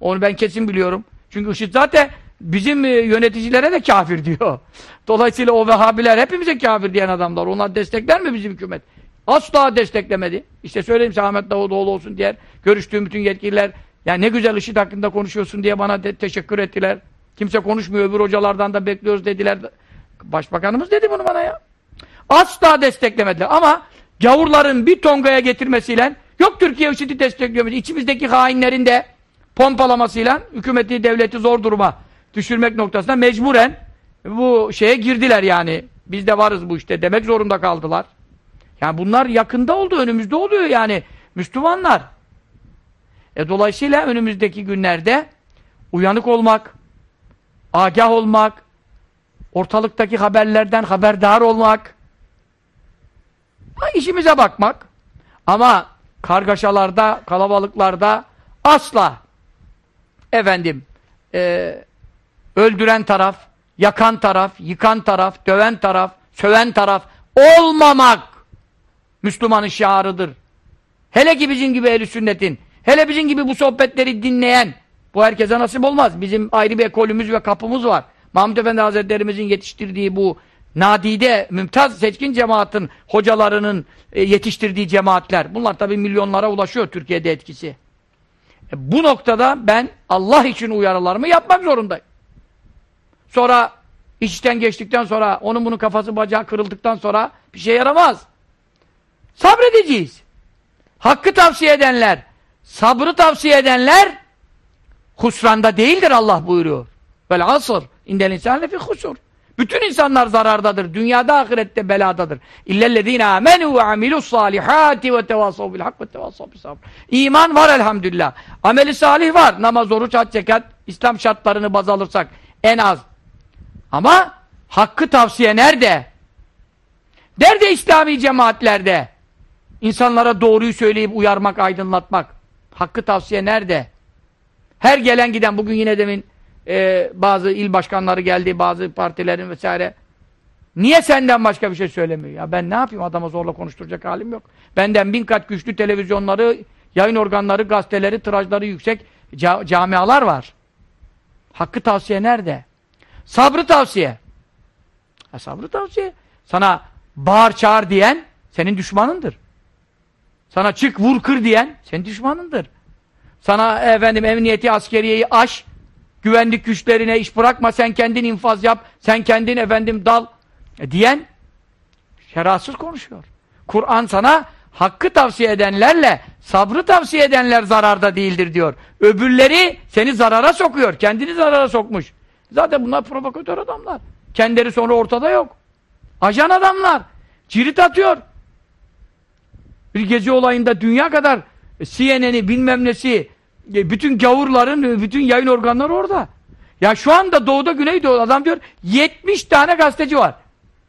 Onu ben kesin biliyorum. Çünkü IŞİD zaten bizim e, yöneticilere de kafir diyor. Dolayısıyla o Vehhabiler hepimize kafir diyen adamlar. Onlar destekler mi bizim hükümet? Asla desteklemedi. İşte söyleyeyim size Ahmet Davutoğlu olsun diye görüştüğüm bütün yetkililer ya ne güzel IŞİD hakkında konuşuyorsun diye bana de teşekkür ettiler. Kimse konuşmuyor öbür hocalardan da bekliyoruz dediler. Başbakanımız dedi bunu bana ya. Asla desteklemediler ama gavurların bir tongaya getirmesiyle yok Türkiye IŞİD'i destekliyor. İçimizdeki hainlerin de pompalamasıyla hükümeti, devleti zor duruma düşürmek noktasında mecburen bu şeye girdiler yani. Biz de varız bu işte demek zorunda kaldılar. Yani bunlar yakında oldu, önümüzde oluyor yani. Müslümanlar. E dolayısıyla önümüzdeki günlerde uyanık olmak, agah olmak, ortalıktaki haberlerden haberdar olmak, işimize bakmak. Ama kargaşalarda, kalabalıklarda asla efendim e, öldüren taraf, yakan taraf, yıkan taraf, döven taraf, söven taraf olmamak Müslümanın şiarıdır. Hele ki bizim gibi ehl sünnetin, hele bizim gibi bu sohbetleri dinleyen, bu herkese nasip olmaz. Bizim ayrı bir ekolümüz ve kapımız var. Mahmud Efendi Hazretlerimizin yetiştirdiği bu nadide, mümtaz seçkin cemaatin hocalarının e, yetiştirdiği cemaatler. Bunlar tabii milyonlara ulaşıyor Türkiye'de etkisi. E, bu noktada ben Allah için uyarılarımı yapmak zorundayım. Sonra işten geçtikten sonra onun bunun kafası bacağı kırıldıktan sonra bir şey yaramaz. Sabredeceğiz. Hakkı tavsiye edenler, sabrı tavsiye edenler husranda değildir Allah buyuruyor. Vel asr indel insan fi husur. Bütün insanlar zarardadır. Dünyada ahirette beladadır. İllellezine amenu ve amilus salihati ve tevasav bil hak ve tevasav bis sabr. İman var elhamdülillah. Ameli salih var. Namaz, oruç, hac, zekat, İslam şartlarını baz alırsak en az. Ama hakkı tavsiye nerede? Nerede İslami cemaatlerde? İnsanlara doğruyu söyleyip uyarmak, aydınlatmak. Hakkı tavsiye nerede? Her gelen giden, bugün yine demin e, bazı il başkanları geldi, bazı partilerin vesaire. Niye senden başka bir şey söylemiyor? Ya ben ne yapayım? Adama zorla konuşturacak halim yok. Benden bin kat güçlü televizyonları, yayın organları, gazeteleri, tirajları yüksek ca camialar var. Hakkı tavsiye nerede? Sabrı tavsiye. Ha, sabrı tavsiye. Sana bağır çağır diyen senin düşmanındır. Sana çık vur kır diyen senin düşmanındır. Sana efendim emniyeti askeriyeyi aş, güvenlik güçlerine iş bırakma, sen kendin infaz yap, sen kendin efendim dal e, diyen şerahsız konuşuyor. Kur'an sana hakkı tavsiye edenlerle sabrı tavsiye edenler zararda değildir diyor. Öbürleri seni zarara sokuyor. Kendini zarara sokmuş. Zaten bunlar provokatör adamlar. Kendileri sonra ortada yok. Ajan adamlar. Cirit atıyor. Bir gezi olayında dünya kadar CNN'i bilmem nesi e, bütün gavurların, e, bütün yayın organları orada. Ya şu anda doğuda güneydoğu adam diyor 70 tane gazeteci var.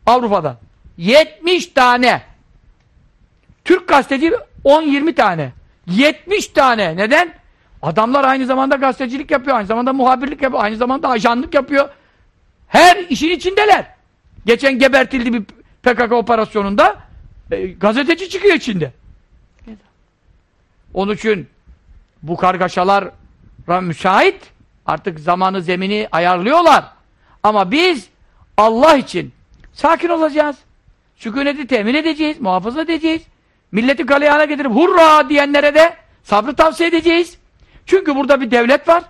Avrupa'da. 70 tane. Türk gazeteci 10-20 tane. 70 tane. Neden? Adamlar aynı zamanda gazetecilik yapıyor, aynı zamanda muhabirlik yapıyor, aynı zamanda ajanlık yapıyor. Her işin içindeler. Geçen gebertildi bir PKK operasyonunda e, gazeteci çıkıyor içinde. Onun için bu kargaşalara müsait artık zamanı zemini ayarlıyorlar. Ama biz Allah için sakin olacağız. Sükuneti temin edeceğiz, muhafaza edeceğiz. Milleti galeyana getirip hurra diyenlere de sabrı tavsiye edeceğiz. Çünkü burada bir devlet var.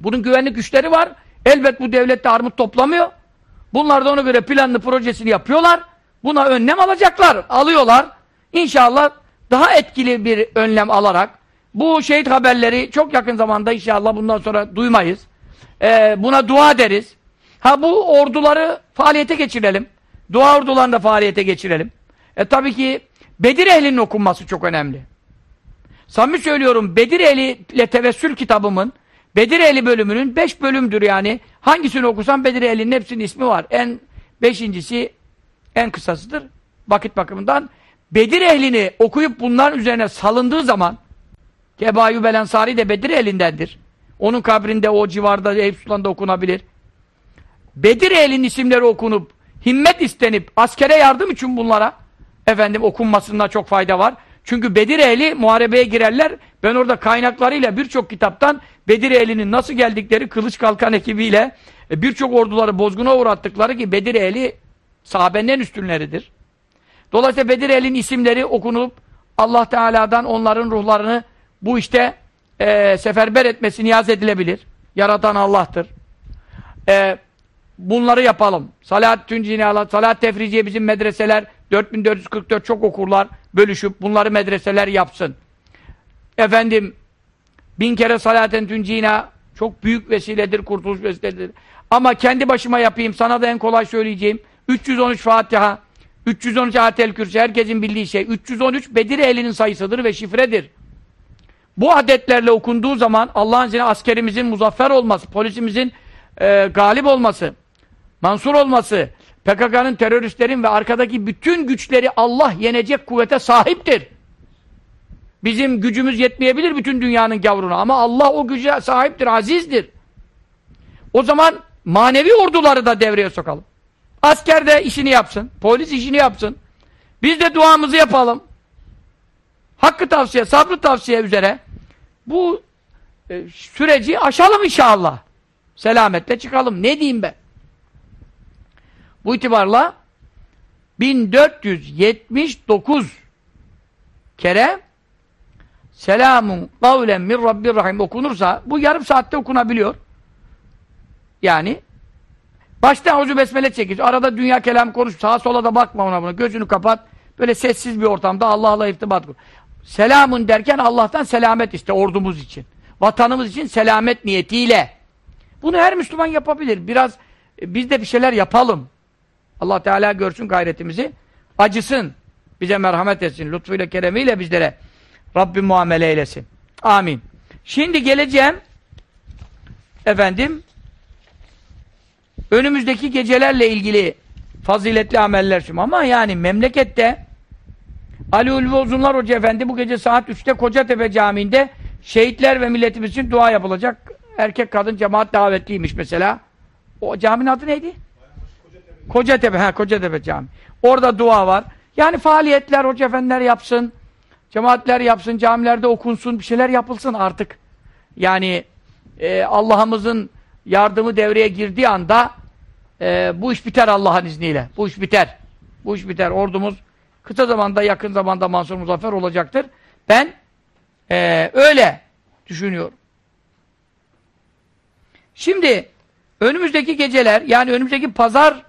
Bunun güvenlik güçleri var. Elbet bu devlet de armut toplamıyor. Bunlar da ona göre planlı projesini yapıyorlar. Buna önlem alacaklar. Alıyorlar. İnşallah daha etkili bir önlem alarak bu şehit haberleri çok yakın zamanda inşallah bundan sonra duymayız. Ee, buna dua ederiz. Ha bu orduları faaliyete geçirelim. Dua ordularını da faaliyete geçirelim. E tabii ki Bedir ehlinin okunması çok önemli. Samimi söylüyorum Bedir ehliyle tevessül kitabımın Bedir Ehli bölümünün beş bölümdür yani. Hangisini okusan Bedir Ehli'nin hepsinin ismi var. En beşincisi en kısasıdır. Vakit bakımından. Bedir Ehli'ni okuyup bunların üzerine salındığı zaman Ebu Ayyub de Bedir Ehli'ndendir. Onun kabrinde o civarda Eyüp Sultan'da okunabilir. Bedir Ehli'nin isimleri okunup himmet istenip askere yardım için bunlara efendim okunmasında çok fayda var. Çünkü Bedir ehli muharebeye girerler. Ben orada kaynaklarıyla birçok kitaptan Bedir ehlinin nasıl geldikleri kılıç kalkan ekibiyle e, birçok orduları bozguna uğrattıkları ki Bedir ehli sahabenin en üstünleridir. Dolayısıyla Bedir ehlinin isimleri okunup Allah Teala'dan onların ruhlarını bu işte e, seferber etmesi niyaz edilebilir. Yaratan Allah'tır. E, bunları yapalım. Salat Tüncini Salat Tefriciye bizim medreseler 4444 çok okurlar bölüşüp bunları medreseler yapsın. Efendim bin kere salaten tüncina çok büyük vesiledir, kurtuluş vesiledir. Ama kendi başıma yapayım, sana da en kolay söyleyeceğim. 313 Fatiha, 313 Atel Kürsi, herkesin bildiği şey. 313 Bedir elinin sayısıdır ve şifredir. Bu adetlerle okunduğu zaman Allah'ın izniyle askerimizin muzaffer olması, polisimizin e, galip olması, mansur olması, PKK'nın, teröristlerin ve arkadaki bütün güçleri Allah yenecek kuvvete sahiptir. Bizim gücümüz yetmeyebilir bütün dünyanın gavruna ama Allah o güce sahiptir, azizdir. O zaman manevi orduları da devreye sokalım. Asker de işini yapsın, polis işini yapsın. Biz de duamızı yapalım. Hakkı tavsiye, sabrı tavsiye üzere bu e, süreci aşalım inşallah. Selametle çıkalım. Ne diyeyim ben? Bu itibarla 1479 kere Selamun kavlen min Rabbir Rahim okunursa bu yarım saatte okunabiliyor. Yani baştan Auzu Besmele çekiş. Arada dünya kelam konuş. Sağa sola da bakma ona buna. Gözünü kapat. Böyle sessiz bir ortamda Allah'la irtibat kur. Selamun derken Allah'tan selamet iste ordumuz için. Vatanımız için selamet niyetiyle. Bunu her Müslüman yapabilir. Biraz biz de bir şeyler yapalım. Allah Teala görsün gayretimizi. Acısın. Bize merhamet etsin. Lütfuyla, keremiyle bizlere Rabbim muamele eylesin. Amin. Şimdi geleceğim efendim önümüzdeki gecelerle ilgili faziletli ameller şimdi ama yani memlekette Ali Ulvi Uzunlar Hoca Efendi bu gece saat 3'te Kocatepe Camii'nde şehitler ve milletimiz için dua yapılacak. Erkek kadın cemaat davetliymiş mesela. O caminin adı neydi? Kocatepe, ha Kocatepe Cami. Orada dua var. Yani faaliyetler, hoca efendiler yapsın, cemaatler yapsın, camilerde okunsun, bir şeyler yapılsın artık. Yani e, Allah'ımızın yardımı devreye girdiği anda e, bu iş biter Allah'ın izniyle. Bu iş biter. Bu iş biter. Ordumuz kısa zamanda, yakın zamanda Mansur Muzaffer olacaktır. Ben e, öyle düşünüyorum. Şimdi önümüzdeki geceler, yani önümüzdeki pazar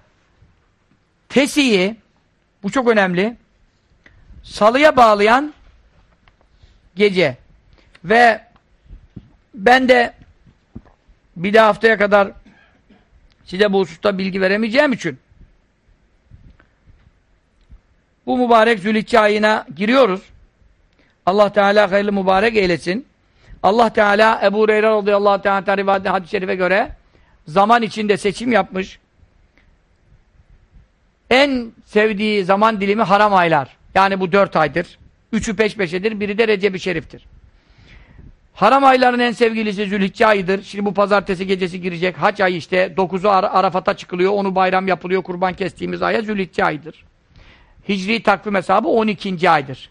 Tesiyi, bu çok önemli, salıya bağlayan gece. Ve ben de bir de haftaya kadar size bu hususta bilgi veremeyeceğim için bu mübarek Zülhicce ayına giriyoruz. Allah Teala hayırlı mübarek eylesin. Allah Teala Ebu Hureyre radıyallahu teala rivayet hadis-i şerife göre zaman içinde seçim yapmış en sevdiği zaman dilimi haram aylar. Yani bu dört aydır. Üçü peş peşedir. Biri de Recep-i Şerif'tir. Haram ayların en sevgilisi Zülhicce ayıdır. Şimdi bu pazartesi gecesi girecek. Haç ayı işte. Dokuzu Ar Arafat'a çıkılıyor. Onu bayram yapılıyor. Kurban kestiğimiz aya Zülhicce ayıdır. Hicri takvim hesabı 12. aydır.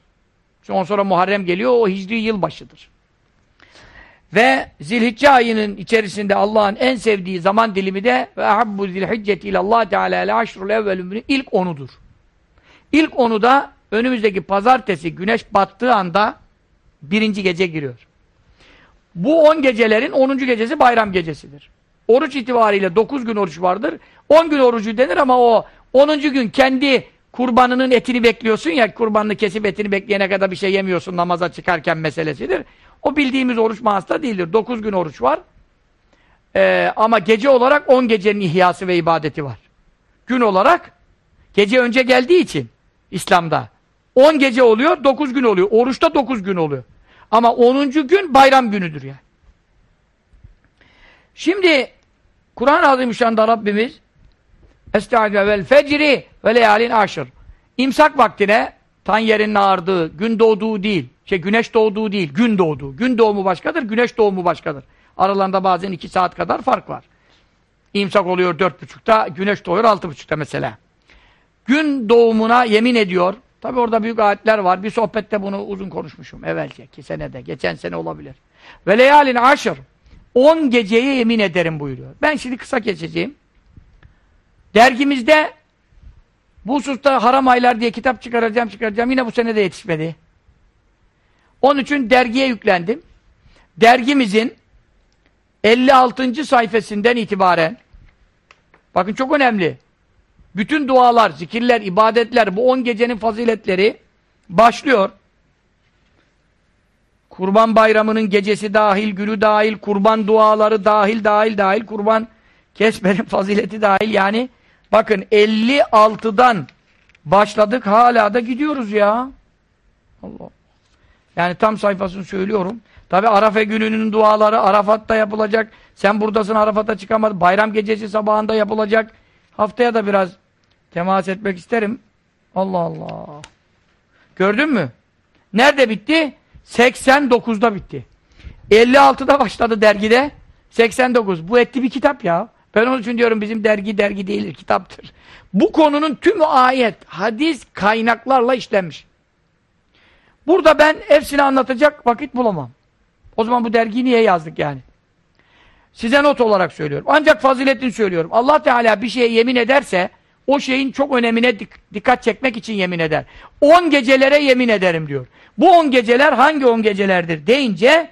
Ondan sonra Muharrem geliyor. O Hicri yılbaşıdır. Ve Zilhicce ayının içerisinde Allah'ın en sevdiği zaman dilimi de ve ahabbu zilhicceti ilallah teala le aşrul evvelümünün ilk onudur. İlk onu da önümüzdeki pazartesi güneş battığı anda birinci gece giriyor. Bu on gecelerin onuncu gecesi bayram gecesidir. Oruç itibariyle dokuz gün oruç vardır. On gün orucu denir ama o onuncu gün kendi kurbanının etini bekliyorsun ya kurbanını kesip etini bekleyene kadar bir şey yemiyorsun namaza çıkarken meselesidir. O bildiğimiz oruç manasında değildir. Dokuz gün oruç var. Ee, ama gece olarak on gecenin ihyası ve ibadeti var. Gün olarak gece önce geldiği için İslam'da on gece oluyor, dokuz gün oluyor. Oruçta dokuz gün oluyor. Ama onuncu gün bayram günüdür yani. Şimdi Kur'an-ı Azimüşşan'da Rabbimiz Estaizu vel fecri ve leyalin aşır. İmsak vaktine tan yerin ağardığı, gün doğduğu değil, şey güneş doğduğu değil, gün doğduğu. Gün doğumu başkadır, güneş doğumu başkadır. Aralarında bazen iki saat kadar fark var. İmsak oluyor dört buçukta, güneş doğuyor altı buçukta mesela. Gün doğumuna yemin ediyor. Tabi orada büyük ayetler var. Bir sohbette bunu uzun konuşmuşum evvelce. iki senede, geçen sene olabilir. Ve leyalin aşır. On geceye yemin ederim buyuruyor. Ben şimdi kısa geçeceğim. Dergimizde bu hususta haram aylar diye kitap çıkaracağım çıkaracağım. Yine bu sene de yetişmedi. Onun için dergiye yüklendim. Dergimizin 56. sayfasından itibaren bakın çok önemli. Bütün dualar, zikirler, ibadetler, bu 10 gecenin faziletleri başlıyor. Kurban bayramının gecesi dahil, günü dahil, kurban duaları dahil, dahil, dahil, kurban kesmenin fazileti dahil yani. Bakın 56'dan başladık hala da gidiyoruz ya. Allah. Yani tam sayfasını söylüyorum. Tabi Arafa gününün duaları Arafat'ta yapılacak. Sen buradasın Arafat'a çıkamadın. Bayram gecesi sabahında yapılacak. Haftaya da biraz temas etmek isterim. Allah Allah. Gördün mü? Nerede bitti? 89'da bitti. 56'da başladı dergide. 89. Bu etti bir kitap ya. Ben onun için diyorum bizim dergi dergi değildir, kitaptır. Bu konunun tüm ayet, hadis kaynaklarla işlenmiş. Burada ben hepsini anlatacak vakit bulamam. O zaman bu dergiyi niye yazdık yani? Size not olarak söylüyorum. Ancak faziletini söylüyorum. Allah Teala bir şeye yemin ederse o şeyin çok önemine dik dikkat çekmek için yemin eder. On gecelere yemin ederim diyor. Bu on geceler hangi on gecelerdir deyince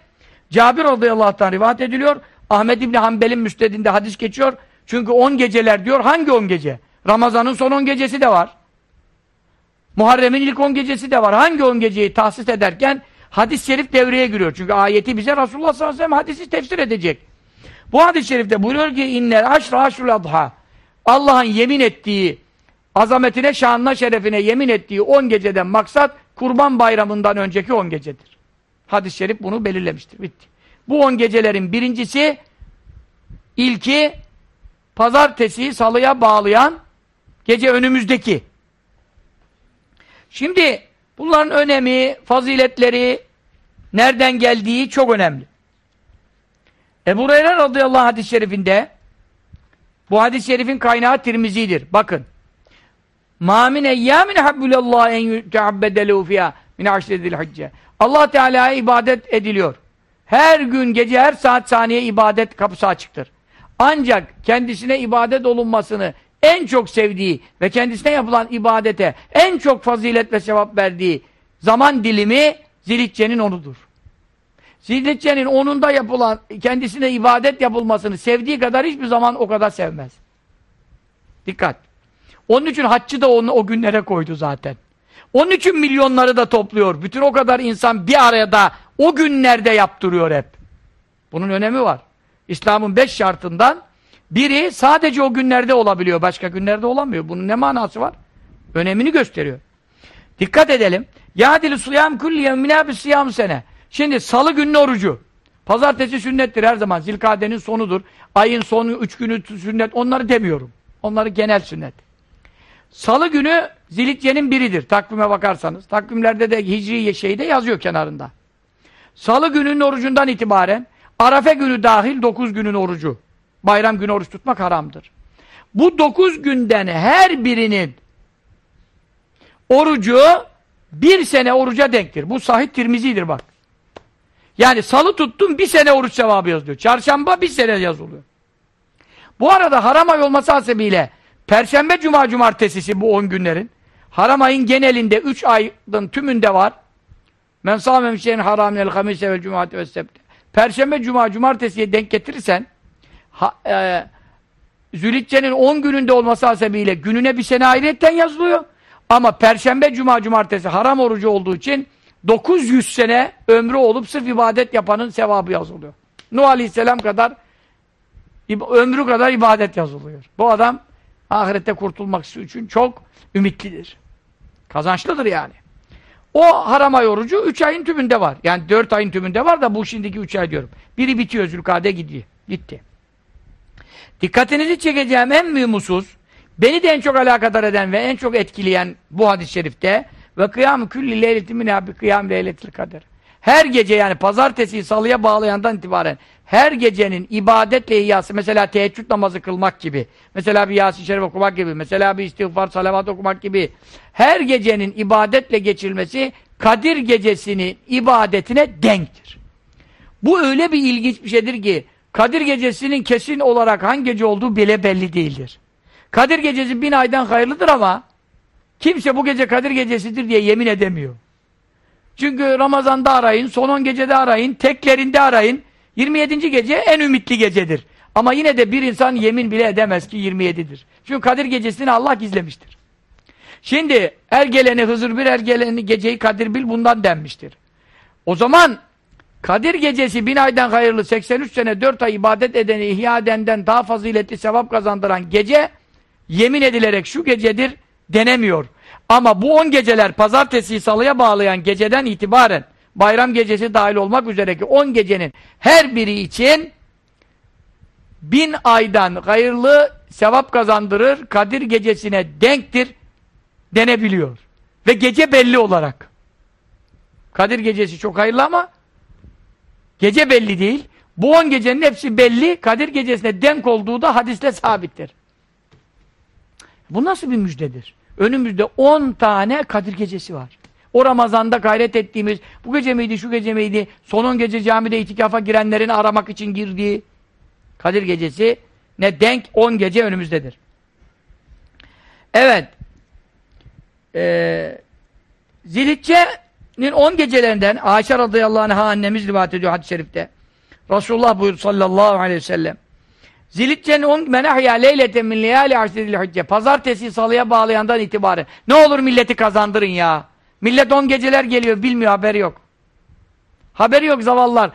Cabir radıyallahu anh'tan rivayet ediliyor. Ahmed İbni Hanbel'in müstedinde hadis geçiyor. Çünkü on geceler diyor. Hangi on gece? Ramazan'ın son on gecesi de var. Muharrem'in ilk on gecesi de var. Hangi on geceyi tahsis ederken hadis-i şerif devreye giriyor. Çünkü ayeti bize Resulullah sallallahu aleyhi ve sellem hadisi tefsir edecek. Bu hadis-i şerifte buyuruyor ki inner aşra aşrul adha Allah'ın yemin ettiği azametine, şanına, şerefine yemin ettiği on geceden maksat kurban bayramından önceki on gecedir. Hadis-i şerif bunu belirlemiştir. Bitti. Bu on gecelerin birincisi ilki pazartesi salıya bağlayan gece önümüzdeki. Şimdi bunların önemi, faziletleri nereden geldiği çok önemli. Ebu Hureyre radıyallahu anh hadis-i şerifinde bu hadis-i şerifin kaynağı Tirmizi'dir. Bakın. مَا مِنْ اَيَّامٍ حَبُّلَ اللّٰهِ اَنْ يُتَعَبَّدَ لَهُ فِيهَا مِنْ عَشْرِ hicce. Allah Teala'ya ibadet ediliyor. Her gün, gece, her saat, saniye ibadet kapısı açıktır. Ancak kendisine ibadet olunmasını en çok sevdiği ve kendisine yapılan ibadete en çok fazilet ve sevap verdiği zaman dilimi Zilitçe'nin onudur. Zilitçe'nin onunda yapılan, kendisine ibadet yapılmasını sevdiği kadar hiçbir zaman o kadar sevmez. Dikkat. Onun için haccı da onu o günlere koydu zaten. Onun için milyonları da topluyor. Bütün o kadar insan bir araya da o günlerde yaptırıyor hep. Bunun önemi var. İslam'ın beş şartından biri sadece o günlerde olabiliyor. Başka günlerde olamıyor. Bunun ne manası var? Önemini gösteriyor. Dikkat edelim. Yadil sıyam kulli yevmina bis siyam sene. Şimdi salı günün orucu. Pazartesi sünnettir her zaman. Zilkade'nin sonudur. Ayın sonu üç günü sünnet. Onları demiyorum. Onları genel sünnet. Salı günü Zilitye'nin biridir. Takvime bakarsanız. Takvimlerde de hicri şeyde yazıyor kenarında. Salı gününün orucundan itibaren Arafe günü dahil dokuz günün orucu. Bayram günü oruç tutmak haramdır. Bu dokuz günden her birinin orucu bir sene oruca denktir. Bu sahih Tirmizi'dir bak. Yani salı tuttun bir sene oruç sevabı yazılıyor. Çarşamba bir sene yazılıyor. Bu arada haram ay olması hasebiyle Perşembe, Cuma, Cumartesisi bu on günlerin haram ayın genelinde üç ayın tümünde var. Men sâmem şeyin haramel hamise vel cumaate ve sebte. Perşembe, Cuma, Cumartesi'ye denk getirirsen ha, e, Zülitçe'nin 10 gününde olması hasebiyle gününe bir sene ayrıyetten yazılıyor. Ama Perşembe, Cuma, Cumartesi haram orucu olduğu için 900 sene ömrü olup sırf ibadet yapanın sevabı yazılıyor. Nuh Aleyhisselam kadar ömrü kadar ibadet yazılıyor. Bu adam ahirette kurtulmak için çok ümitlidir. Kazançlıdır yani. O haram ay orucu 3 ayın tümünde var. Yani 4 ayın tümünde var da bu şimdiki 3 ay diyorum. Biri bitiyor Zülkade gidiyor. Gitti. Dikkatinizi çekeceğim en mühim husus, beni de en çok alakadar eden ve en çok etkileyen bu hadis-i şerifte ve kıyam külli leyletin min abi kıyam leyletil kader. Her gece yani pazartesi salıya bağlayandan itibaren her gecenin ibadetle ihyası mesela teheccüd namazı kılmak gibi mesela bir Yasin Şerif okumak gibi mesela bir istiğfar salavat okumak gibi her gecenin ibadetle geçirilmesi Kadir gecesinin ibadetine denktir. Bu öyle bir ilginç bir şeydir ki Kadir gecesinin kesin olarak hangi gece olduğu bile belli değildir. Kadir gecesi bin aydan hayırlıdır ama kimse bu gece Kadir gecesidir diye yemin edemiyor. Çünkü Ramazan'da arayın, son 10 gecede arayın, teklerinde arayın. 27. gece en ümitli gecedir. Ama yine de bir insan yemin bile edemez ki 27'dir. Çünkü Kadir gecesini Allah gizlemiştir. Şimdi er geleni Hızır bir er geleni geceyi Kadir bil bundan denmiştir. O zaman Kadir gecesi bin aydan hayırlı 83 sene 4 ay ibadet edeni ihya edenden daha faziletli sevap kazandıran gece yemin edilerek şu gecedir denemiyor. Ama bu 10 geceler pazartesi salıya bağlayan geceden itibaren bayram gecesi dahil olmak üzereki 10 gecenin her biri için bin aydan hayırlı sevap kazandırır, Kadir gecesine denktir denebiliyor. Ve gece belli olarak. Kadir gecesi çok hayırlı ama gece belli değil. Bu on gecenin hepsi belli. Kadir gecesine denk olduğu da hadiste sabittir. Bu nasıl bir müjdedir? Önümüzde on tane Kadir gecesi var. O Ramazan'da gayret ettiğimiz, bu gece miydi, şu gece miydi, son on gece camide itikafa girenlerin aramak için girdiği Kadir gecesi ne denk on gece önümüzdedir. Evet. Ee, Zilhicce'nin on gecelerinden Ayşe radıyallahu anh'a annemiz rivayet ediyor hadis-i şerifte. Resulullah buyurdu sallallahu aleyhi ve sellem. Zilhicce'nin on menahya leylete min leyali aşridil Pazartesi salıya bağlayandan itibaren. Ne olur milleti kazandırın ya. Millet on geceler geliyor bilmiyor haberi yok. Haberi yok zavallar.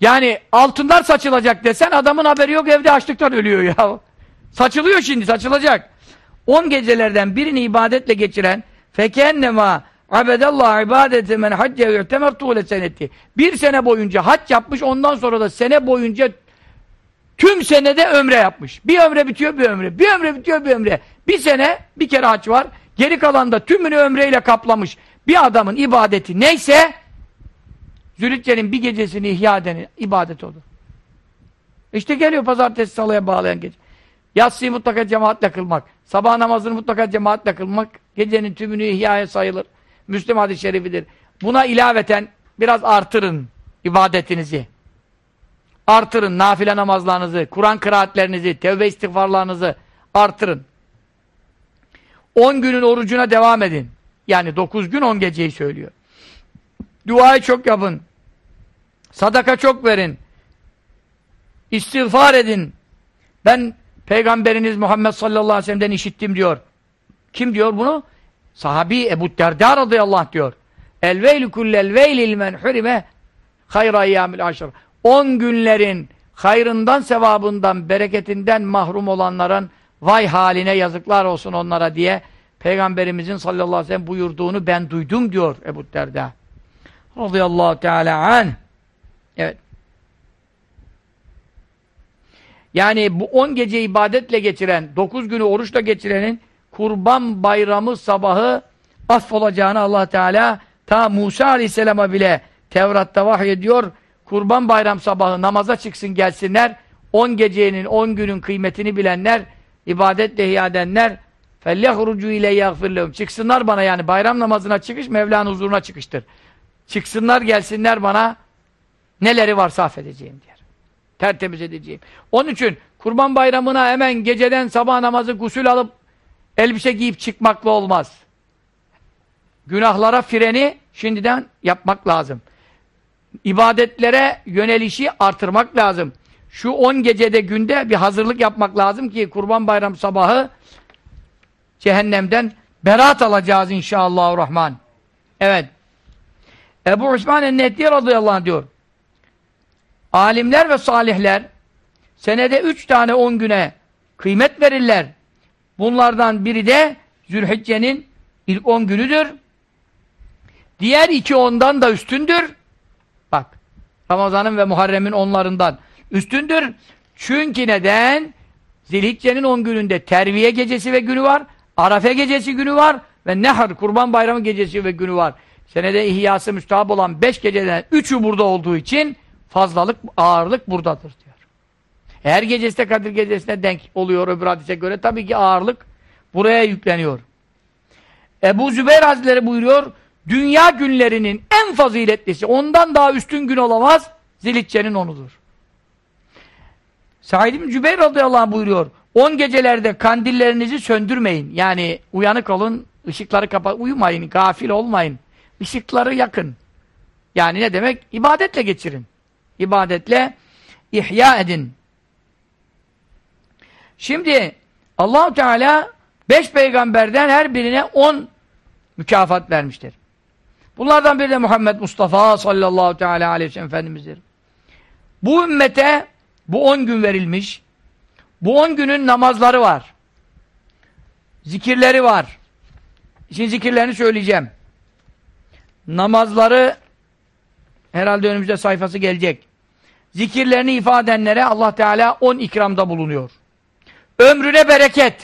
Yani altınlar saçılacak desen adamın haberi yok evde açlıktan ölüyor ya. Saçılıyor şimdi saçılacak. On gecelerden birini ibadetle geçiren fekennema abedallah ibadeti men hacce yu'temer tuğle senetti. Bir sene boyunca hac yapmış ondan sonra da sene boyunca tüm senede ömre yapmış. Bir ömre bitiyor bir ömre. Bir ömre bitiyor bir ömre. Bir sene bir kere hac var. Geri kalan da tümünü ömreyle kaplamış. Bir adamın ibadeti neyse Zülhicce'nin bir gecesini ihya edenin ibadet olur. İşte geliyor pazartesi salıya bağlayan gece. Yatsıyı mutlaka cemaatle kılmak. Sabah namazını mutlaka cemaatle kılmak. Gecenin tümünü ihyaya sayılır. Müslüm hadis-i şerifidir. Buna ilaveten biraz artırın ibadetinizi. Artırın nafile namazlarınızı, Kur'an kıraatlerinizi, tevbe istiğfarlarınızı artırın. 10 günün orucuna devam edin. Yani 9 gün 10 geceyi söylüyor. Duayı çok yapın. Sadaka çok verin. İstiğfar edin. Ben Peygamberiniz Muhammed sallallahu aleyhi ve sellem'den işittim diyor. Kim diyor bunu? Sahabi Ebu Derda radıyallahu anh diyor. El veylu kullel veylil men hurime hayra eyyamil aşır. 10 günlerin hayrından, sevabından, bereketinden mahrum olanların vay haline yazıklar olsun onlara diye Peygamberimizin sallallahu aleyhi ve sellem buyurduğunu ben duydum diyor Ebu Derda. Radıyallahu teala anh. Evet. Yani bu on gece ibadetle geçiren, dokuz günü oruçla geçirenin kurban bayramı sabahı affolacağını allah Teala ta Musa aleyhisselama bile Tevrat'ta vahyediyor. Kurban bayram sabahı namaza çıksın gelsinler. On gecenin, on günün kıymetini bilenler, ibadetle ihya edenler فَلْيَخْرُجُوا اِلَيْ يَغْفِرْ Çıksınlar bana yani bayram namazına çıkış Mevla'nın huzuruna çıkıştır. Çıksınlar gelsinler bana neleri varsa affedeceğim diyor. Tertemiz edeceğim. Onun için kurban bayramına hemen geceden sabah namazı gusül alıp elbise giyip çıkmakla olmaz. Günahlara freni şimdiden yapmak lazım. İbadetlere yönelişi artırmak lazım. Şu on gecede günde bir hazırlık yapmak lazım ki kurban bayram sabahı cehennemden beraat alacağız inşallah rahman. Evet. Ebu Osman el-Nehdi radıyallahu anh diyor. Alimler ve salihler senede üç tane on güne kıymet verirler. Bunlardan biri de Zülhicce'nin ilk on günüdür. Diğer iki ondan da üstündür. Ramazan'ın ve Muharrem'in onlarından üstündür. Çünkü neden? Zilhicce'nin 10 gününde terviye gecesi ve günü var. Arafe gecesi günü var. Ve Nehr, Kurban Bayramı gecesi ve günü var. Senede ihyası müstahap olan 5 geceden 3'ü burada olduğu için fazlalık, ağırlık buradadır diyor. Her gecesi de Kadir gecesine denk oluyor öbür hadise göre. Tabii ki ağırlık buraya yükleniyor. Ebu Zübeyir Hazretleri buyuruyor, dünya günlerinin en faziletlisi, ondan daha üstün gün olamaz, Zilitçe'nin onudur. Said bin Cübeyr radıyallahu anh buyuruyor, on gecelerde kandillerinizi söndürmeyin. Yani uyanık olun, ışıkları kapat, uyumayın, gafil olmayın. Işıkları yakın. Yani ne demek? İbadetle geçirin. İbadetle ihya edin. Şimdi Allahu Teala beş peygamberden her birine on mükafat vermiştir. Bunlardan biri de Muhammed Mustafa sallallahu teala aleyhi ve Efendimiz'dir. Bu ümmete bu on gün verilmiş. Bu on günün namazları var. Zikirleri var. Şimdi zikirlerini söyleyeceğim. Namazları herhalde önümüzde sayfası gelecek. Zikirlerini ifade edenlere Allah Teala on ikramda bulunuyor. Ömrüne bereket.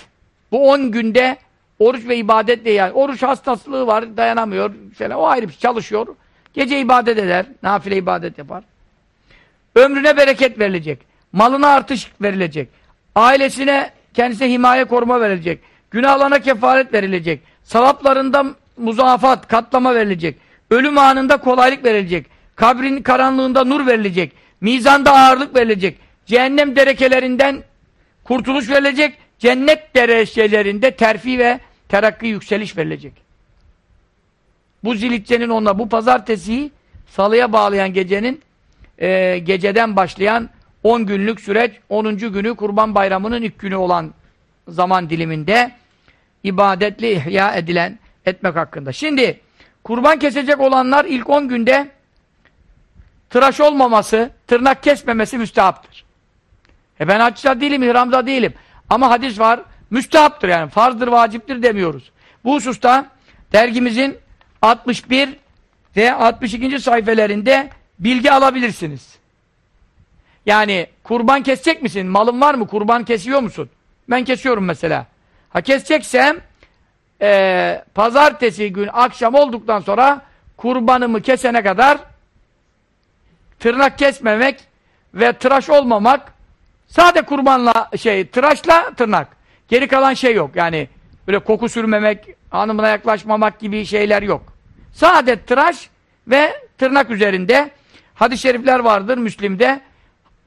Bu on günde oruç ve ibadetle yani. Oruç hastaslığı var, dayanamıyor falan. O ayrı bir şey, çalışıyor. Gece ibadet eder, nafile ibadet yapar. Ömrüne bereket verilecek. Malına artış verilecek. Ailesine, kendisine himaye koruma verilecek. Günahlarına kefaret verilecek. Savaplarında muzafat, katlama verilecek. Ölüm anında kolaylık verilecek. Kabrin karanlığında nur verilecek. Mizanda ağırlık verilecek. Cehennem derekelerinden kurtuluş verilecek. Cennet derecelerinde terfi ve terakki yükseliş verilecek. Bu zilitçenin onunla, bu pazartesiyi salıya bağlayan gecenin e, geceden başlayan 10 günlük süreç 10. günü Kurban Bayramı'nın ilk günü olan zaman diliminde ibadetli ihya edilen etmek hakkında. Şimdi kurban kesecek olanlar ilk 10 günde tıraş olmaması, tırnak kesmemesi müstehaptır. E ben haçta değilim, ihramda değilim. Ama hadis var, müstehaptır yani. Farzdır, vaciptir demiyoruz. Bu hususta dergimizin 61 ve 62. sayfelerinde bilgi alabilirsiniz. Yani kurban kesecek misin? Malın var mı? Kurban kesiyor musun? Ben kesiyorum mesela. Ha keseceksem e, pazartesi gün akşam olduktan sonra kurbanımı kesene kadar tırnak kesmemek ve tıraş olmamak sade kurbanla şey tıraşla tırnak. Geri kalan şey yok. Yani böyle koku sürmemek, hanımına yaklaşmamak gibi şeyler yok. Sade tıraş ve tırnak üzerinde hadis-i şerifler vardır Müslim'de.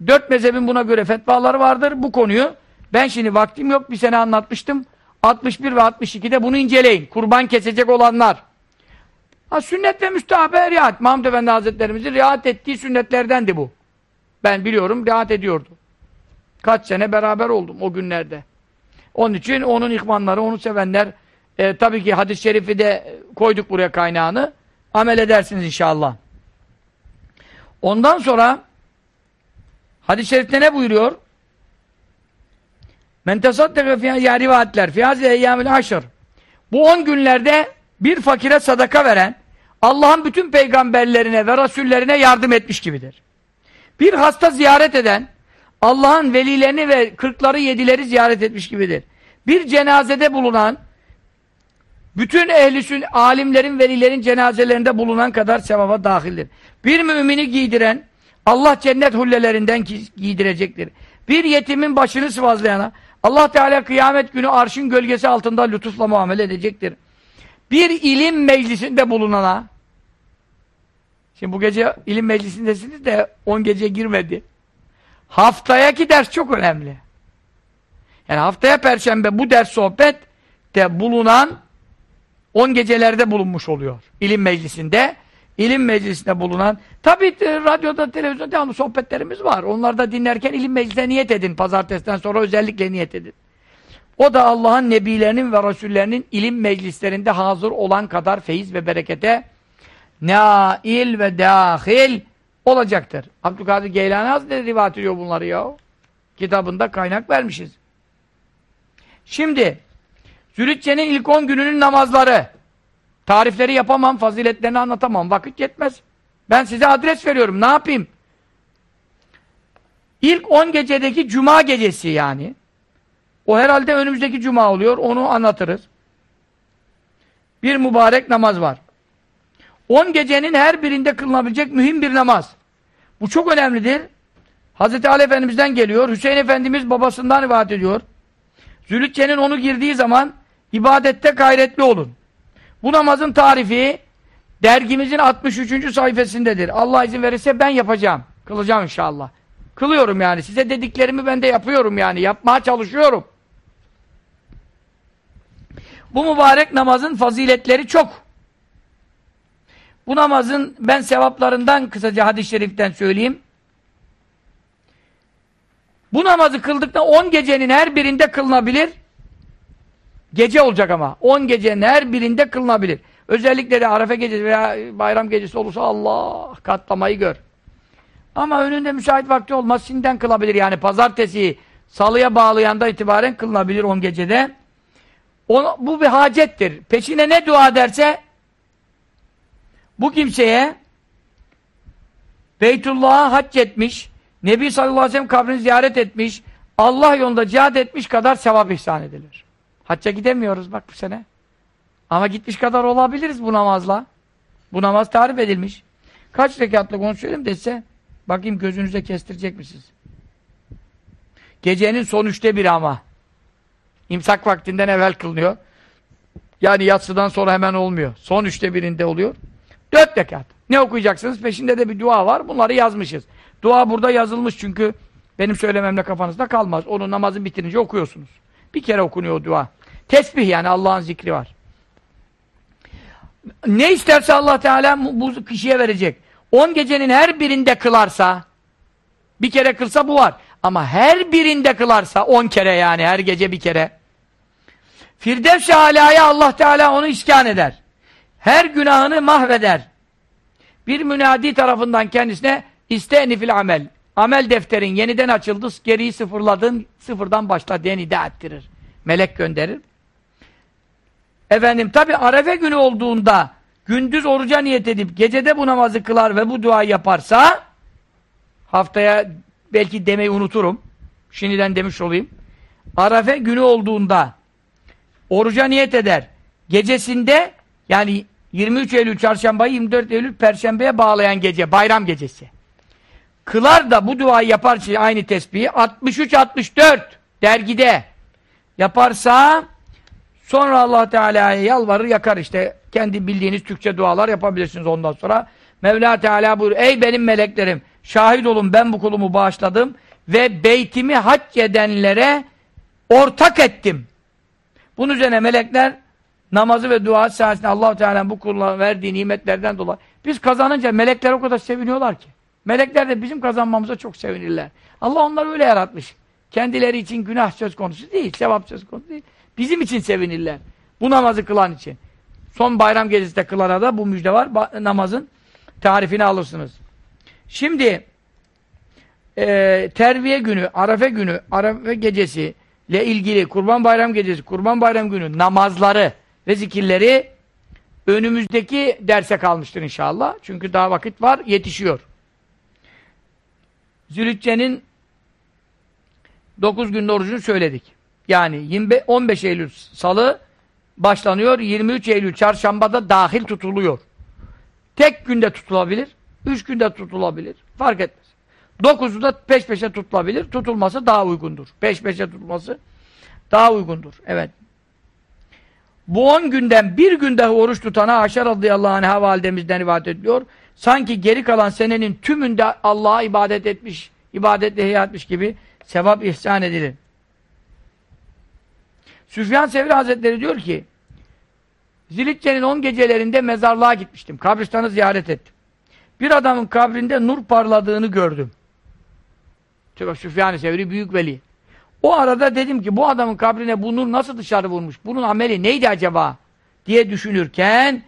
Dört mezhebin buna göre fetvaları vardır bu konuyu. Ben şimdi vaktim yok bir sene anlatmıştım. 61 ve 62'de bunu inceleyin. Kurban kesecek olanlar. Ha, sünnet ve müstahabe riayet. Mahmud Efendi Hazretlerimizin riayet ettiği sünnetlerdendi bu. Ben biliyorum riayet ediyordu. Kaç sene beraber oldum o günlerde. Onun için onun ihvanları, onu sevenler e, tabii ki hadis-i şerifi de koyduk buraya kaynağını. Amel edersiniz inşallah. Ondan sonra hadis-i şerifte ne buyuruyor? Men tesaddaka fiyâ rivayetler fiyâzi eyyâmil aşır. Bu on günlerde bir fakire sadaka veren Allah'ın bütün peygamberlerine ve rasullerine yardım etmiş gibidir. Bir hasta ziyaret eden Allah'ın velilerini ve kırkları yedileri ziyaret etmiş gibidir. Bir cenazede bulunan bütün ehli alimlerin, velilerin cenazelerinde bulunan kadar sevaba dahildir. Bir mümini giydiren Allah cennet hullelerinden giydirecektir. Bir yetimin başını sıvazlayana Allah Teala kıyamet günü arşın gölgesi altında lütufla muamele edecektir. Bir ilim meclisinde bulunana şimdi bu gece ilim meclisindesiniz de on gece girmedi. Haftayaki ders çok önemli. Yani haftaya perşembe bu ders sohbet de bulunan on gecelerde bulunmuş oluyor. İlim meclisinde ilim meclisinde bulunan tabi e, radyoda televizyonda devamlı sohbetlerimiz var. Onları da dinlerken ilim meclisine niyet edin. Pazartesiden sonra özellikle niyet edin. O da Allah'ın nebilerinin ve rasullerinin ilim meclislerinde hazır olan kadar feyiz ve berekete nail ve dahil olacaktır. Abdülkadir Geylani Hazretleri rivayet ediyor bunları ya. Kitabında kaynak vermişiz. Şimdi Zülitçe'nin ilk 10 gününün namazları Tarifleri yapamam, faziletlerini anlatamam. Vakit yetmez. Ben size adres veriyorum. Ne yapayım? İlk on gecedeki cuma gecesi yani. O herhalde önümüzdeki cuma oluyor. Onu anlatırız. Bir mübarek namaz var. On gecenin her birinde kılınabilecek mühim bir namaz. Bu çok önemlidir. Hz. Ali Efendimiz'den geliyor. Hüseyin Efendimiz babasından rivayet ediyor. Zülütçe'nin onu girdiği zaman ibadette gayretli olun. Bu namazın tarifi dergimizin 63. sayfasındadır. Allah izin verirse ben yapacağım. Kılacağım inşallah. Kılıyorum yani. Size dediklerimi ben de yapıyorum yani. Yapmaya çalışıyorum. Bu mübarek namazın faziletleri çok. Bu namazın ben sevaplarından kısaca hadis-i şeriften söyleyeyim. Bu namazı kıldıkta 10 gecenin her birinde kılınabilir. Gece olacak ama. 10 gecenin her birinde kılınabilir. Özellikle de Arefe gecesi veya bayram gecesi olursa Allah katlamayı gör. Ama önünde müsait vakti olmaz. Şimdiden kılabilir yani. Pazartesi salıya bağlayanda itibaren kılınabilir 10 gecede. O, bu bir hacettir. Peşine ne dua derse bu kimseye Beytullah'a hac etmiş, Nebi sallallahu aleyhi ve sellem kabrini ziyaret etmiş, Allah yolunda cihad etmiş kadar sevap ihsan edilir. Hacca gidemiyoruz bak bu sene. Ama gitmiş kadar olabiliriz bu namazla. Bu namaz tarif edilmiş. Kaç rekatlık onu söyleyeyim dese, bakayım gözünüze kestirecek misiniz? Gecenin son üçte biri ama. İmsak vaktinden evvel kılınıyor. Yani yatsıdan sonra hemen olmuyor. Son üçte birinde oluyor. Dört rekat. Ne okuyacaksınız? Peşinde de bir dua var. Bunları yazmışız. Dua burada yazılmış çünkü benim söylememle kafanızda kalmaz. Onu namazın bitirince okuyorsunuz. Bir kere okunuyor dua. Tesbih yani Allah'ın zikri var. Ne isterse Allah Teala bu kişiye verecek. On gecenin her birinde kılarsa bir kere kılsa bu var. Ama her birinde kılarsa on kere yani her gece bir kere Firdevs-i Alâ'ya Allah Teala onu iskan eder. Her günahını mahveder. Bir münadi tarafından kendisine istenifil amel. Amel defterin yeniden açıldı, geriyi sıfırladın, sıfırdan başla diye nida ettirir. Melek gönderir. Efendim tabi arefe günü olduğunda gündüz oruca niyet edip gecede bu namazı kılar ve bu duayı yaparsa haftaya belki demeyi unuturum. Şimdiden demiş olayım. Arafe günü olduğunda oruca niyet eder. Gecesinde yani 23 Eylül çarşambayı 24 Eylül perşembeye bağlayan gece, bayram gecesi. Kılar da bu duayı yapar aynı tesbihi 63-64 dergide yaparsa sonra Allah Teala'ya yalvarır yakar işte kendi bildiğiniz Türkçe dualar yapabilirsiniz ondan sonra. Mevla Teala buyur ey benim meleklerim şahit olun ben bu kulumu bağışladım ve beytimi hac edenlere ortak ettim. Bunun üzerine melekler namazı ve dua sayesinde allah Teala bu kuluna verdiği nimetlerden dolayı biz kazanınca melekler o kadar seviniyorlar ki. Melekler de bizim kazanmamıza çok sevinirler. Allah onları öyle yaratmış. Kendileri için günah söz konusu değil, sevap söz konusu değil. Bizim için sevinirler. Bu namazı kılan için. Son bayram gecesi de kılana da bu müjde var. Ba namazın tarifini alırsınız. Şimdi e, terviye günü, Arafe günü, Arafe gecesi ile ilgili Kurban Bayram gecesi, Kurban Bayram günü namazları ve zikirleri önümüzdeki derse kalmıştır inşallah. Çünkü daha vakit var, yetişiyor. Zülücce'nin 9 günün orucunu söyledik. Yani 25, 15 Eylül salı başlanıyor, 23 Eylül çarşambada dahil tutuluyor. Tek günde tutulabilir, 3 günde tutulabilir, fark etmez. 9'u da peş peşe tutulabilir, tutulması daha uygundur. Peş peşe tutulması daha uygundur. Evet. Bu 10 günden bir günde oruç tutana Ayşe radıyallahu anh'a validemizden rivayet ediliyor. Sanki geri kalan senenin tümünde Allah'a ibadet etmiş, ibadetle ihya etmiş gibi sevap ihsan edilir. Süfyan Sevri Hazretleri diyor ki Zilitçe'nin 10 gecelerinde mezarlığa gitmiştim. Kabristanı ziyaret ettim. Bir adamın kabrinde nur parladığını gördüm. Süfyan-ı Sevri büyük veli. O arada dedim ki bu adamın kabrine bu nur nasıl dışarı vurmuş? Bunun ameli neydi acaba? diye düşünürken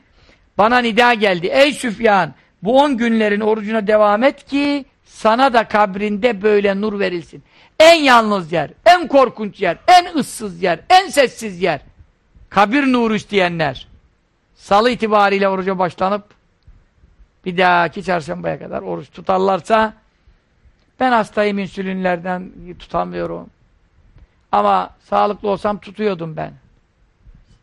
bana nida geldi. Ey Süfyan bu on günlerin orucuna devam et ki sana da kabrinde böyle nur verilsin. En yalnız yer, en korkunç yer, en ıssız yer, en sessiz yer. Kabir nuru isteyenler. Salı itibariyle oruca başlanıp bir dahaki çarşambaya kadar oruç tutarlarsa ben hastayım insülinlerden tutamıyorum. Ama sağlıklı olsam tutuyordum ben.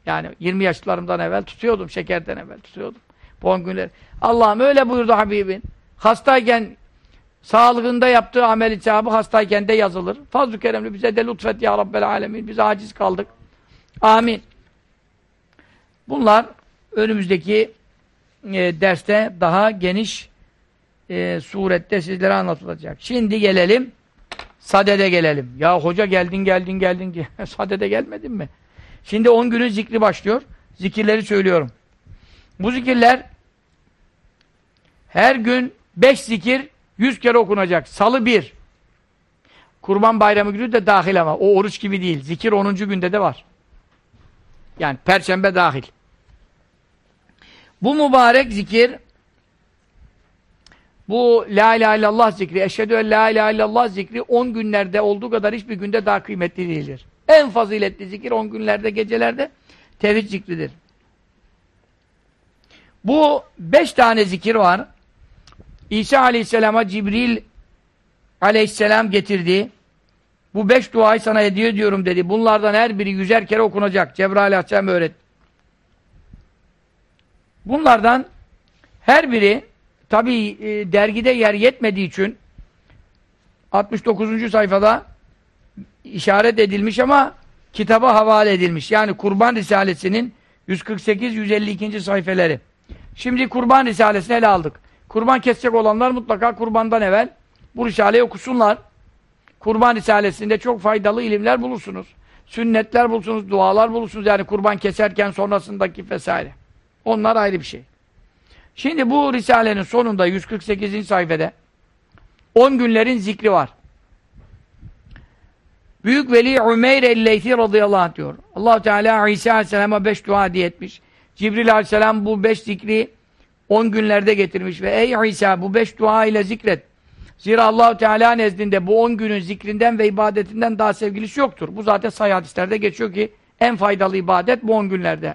Yani 20 yaşlarımdan evvel tutuyordum, şekerden evvel tutuyordum. 10 günler. Allah'ım öyle buyurdu Habibin. Hastayken sağlığında yaptığı amel icabı hastayken de yazılır. Fazl-ı Keremli bize de lütfet ya Rabbel Alemin. Biz aciz kaldık. Amin. Bunlar önümüzdeki e, derste daha geniş e, surette sizlere anlatılacak. Şimdi gelelim Sadede gelelim. Ya hoca geldin geldin geldin. Sadede gelmedin mi? Şimdi 10 günün zikri başlıyor. Zikirleri söylüyorum. Bu zikirler her gün 5 zikir 100 kere okunacak. Salı 1. Kurban bayramı günü de dahil ama. O oruç gibi değil. Zikir 10. günde de var. Yani perşembe dahil. Bu mübarek zikir bu La ilahe illallah zikri, eşhedü en la ilahe illallah zikri 10 günlerde olduğu kadar hiçbir günde daha kıymetli değildir. En faziletli zikir 10 günlerde, gecelerde tevhid zikridir. Bu 5 tane zikir var. İsa aleyhisselama Cibril aleyhisselam getirdi. Bu beş duayı sana hediye ediyorum dedi. Bunlardan her biri yüzer kere okunacak. Cebrail aleyhisselam öğret. Bunlardan her biri Tabi e, dergide yer yetmediği için 69. sayfada işaret edilmiş ama kitaba havale edilmiş. Yani Kurban Risalesi'nin 148-152. sayfeleri. Şimdi Kurban Risalesi'ni ele aldık. Kurban kesecek olanlar mutlaka kurbandan evvel bu Risale'yi okusunlar. Kurban Risalesi'nde çok faydalı ilimler bulursunuz. Sünnetler bulursunuz, dualar bulursunuz. Yani kurban keserken sonrasındaki vesaire. Onlar ayrı bir şey. Şimdi bu Risale'nin sonunda 148. sayfede 10 günlerin zikri var. Büyük Veli Ümeyr el-Leythi radıyallahu anh diyor. allah Teala İsa aleyhisselama 5 dua hediye etmiş. Cibril aleyhisselam bu 5 zikri 10 günlerde getirmiş ve ey İsa bu 5 dua ile zikret. Zira allah Teala nezdinde bu 10 günün zikrinden ve ibadetinden daha sevgilisi yoktur. Bu zaten sayı hadislerde geçiyor ki en faydalı ibadet bu 10 günlerde.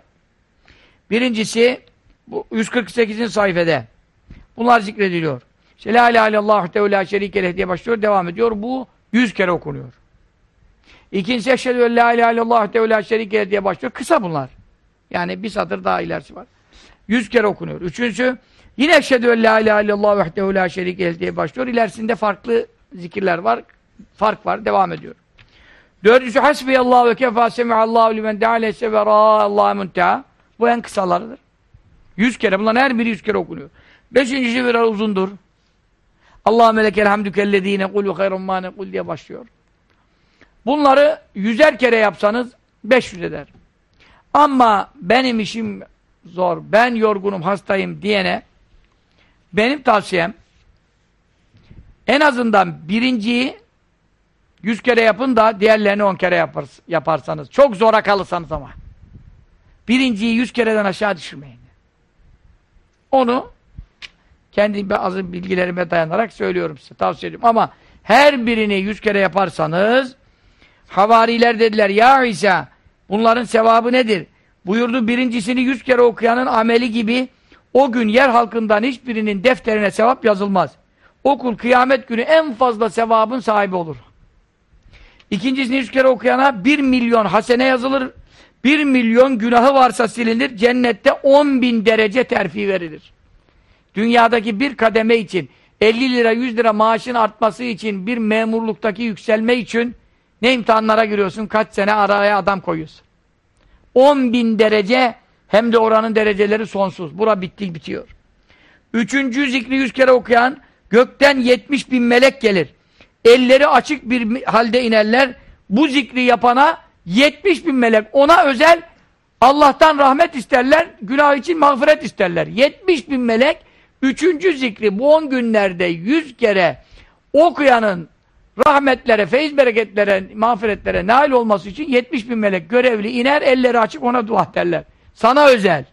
Birincisi bu 148. sayfede. Bunlar zikrediliyor. İşte La ilahe illallah teala şerikeleh diye başlıyor, devam ediyor. Bu 100 kere okunuyor. İkincisi eşhedü en la ilahe illallah teala şerikeleh diye başlıyor. Kısa bunlar. Yani bir satır daha ilerisi var. 100 kere okunuyor. Üçüncüsü yine eşhedü en la ilahe illallah vehdehu la şerikeleh diye başlıyor. İlerisinde farklı zikirler var. Fark var. Devam ediyor. Dördüncüsü hasbiyallahu ve kefa semi'allahu limen de'aleyse ve ra'allahu munteha. Bu en kısalarıdır. Yüz kere. Bunların her biri yüz kere okunuyor. Beşincisi biraz uzundur. Allah melekel hamdü kellezine kulü hayrun mâne kul diye başlıyor. Bunları yüzer kere yapsanız beş yüz eder. Ama benim işim zor, ben yorgunum, hastayım diyene benim tavsiyem en azından birinciyi yüz kere yapın da diğerlerini on kere yaparsanız. Çok zora kalırsanız ama. Birinciyi yüz kereden aşağı düşürmeyin. Onu kendi bazı bilgilerime dayanarak söylüyorum size, tavsiye ediyorum. Ama her birini yüz kere yaparsanız havariler dediler, ya İsa bunların sevabı nedir? Buyurdu birincisini yüz kere okuyanın ameli gibi o gün yer halkından hiçbirinin defterine sevap yazılmaz. Okul kıyamet günü en fazla sevabın sahibi olur. İkincisini yüz kere okuyana bir milyon hasene yazılır. Bir milyon günahı varsa silinir. Cennette on bin derece terfi verilir. Dünyadaki bir kademe için 50 lira 100 lira maaşın artması için bir memurluktaki yükselme için ne imtihanlara giriyorsun? Kaç sene araya adam koyuyorsun. 10 bin derece hem de oranın dereceleri sonsuz. Bura bitti bitiyor. Üçüncü zikri yüz kere okuyan gökten 70 bin melek gelir. Elleri açık bir halde inerler. Bu zikri yapana 70 bin melek ona özel Allah'tan rahmet isterler, günah için mağfiret isterler. 70 bin melek, üçüncü zikri bu 10 günlerde 100 kere okuyanın rahmetlere, feyiz bereketlere, mağfiretlere nail olması için 70 bin melek görevli iner, elleri açık ona dua derler. Sana özel.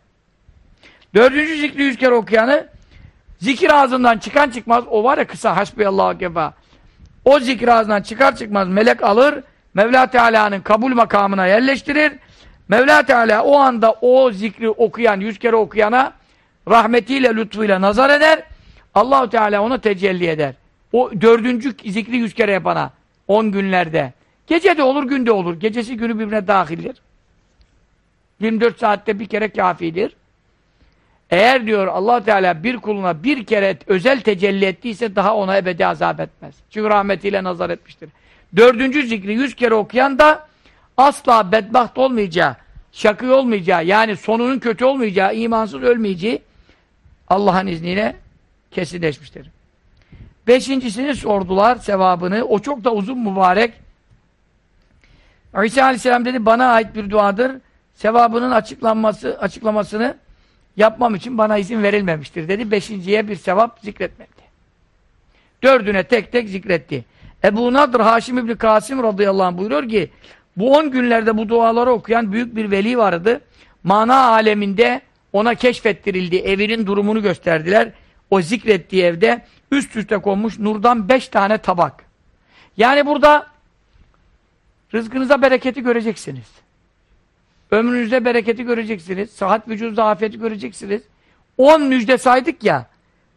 Dördüncü zikri 100 kere okuyanı zikir ağzından çıkan çıkmaz, o var ya kısa hasbiyallahu kefa. O zikir ağzından çıkar çıkmaz melek alır, Mevla Teala'nın kabul makamına yerleştirir. Mevla Teala o anda o zikri okuyan, yüz kere okuyana rahmetiyle, lütfuyla nazar eder. Allahu Teala ona tecelli eder. O dördüncü zikri yüz kere yapana, on günlerde. Gece de olur, günde olur. Gecesi günü birbirine dahildir. 24 saatte bir kere kafidir. Eğer diyor allah Teala bir kuluna bir kere özel tecelli ettiyse daha ona ebedi azap etmez. Çünkü rahmetiyle nazar etmiştir. Dördüncü zikri yüz kere okuyan da asla bedbaht olmayacağı, şakı olmayacağı, yani sonunun kötü olmayacağı, imansız ölmeyeceği Allah'ın izniyle kesinleşmiştir. Beşincisini sordular sevabını. O çok da uzun mübarek. İsa Aleyhisselam dedi bana ait bir duadır. Sevabının açıklanması, açıklamasını yapmam için bana izin verilmemiştir dedi. Beşinciye bir sevap zikretmedi. Dördüne tek tek zikretti. Ebu Nadr Haşim İbni Kasım radıyallahu anh buyuruyor ki bu on günlerde bu duaları okuyan büyük bir veli vardı. Mana aleminde ona keşfettirildi. Evinin durumunu gösterdiler. O zikrettiği evde üst üste konmuş nurdan beş tane tabak. Yani burada rızkınıza bereketi göreceksiniz. Ömrünüzde bereketi göreceksiniz. Sıhhat vücudunuzda afiyeti göreceksiniz. On müjde saydık ya.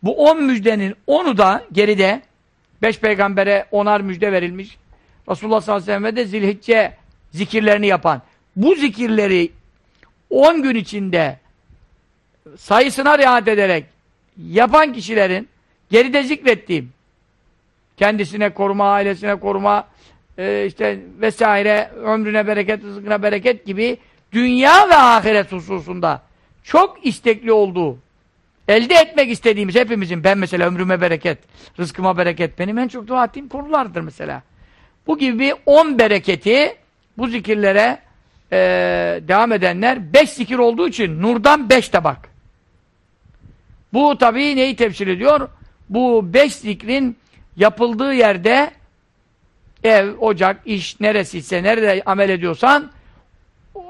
Bu on müjdenin onu da geride beş peygambere onar müjde verilmiş. Resulullah sallallahu aleyhi ve sellem de zilhicce zikirlerini yapan. Bu zikirleri on gün içinde sayısına riayet ederek yapan kişilerin geride zikrettiğim kendisine koruma, ailesine koruma e, işte vesaire ömrüne bereket, rızkına bereket gibi dünya ve ahiret hususunda çok istekli olduğu elde etmek istediğimiz hepimizin ben mesela ömrüme bereket, rızkıma bereket benim en çok dua ettiğim konulardır mesela. Bu gibi on bereketi bu zikirlere e, devam edenler beş zikir olduğu için nurdan beş tabak. Bu tabii neyi temsil ediyor? Bu beş zikrin yapıldığı yerde ev, ocak, iş neresiyse, nerede amel ediyorsan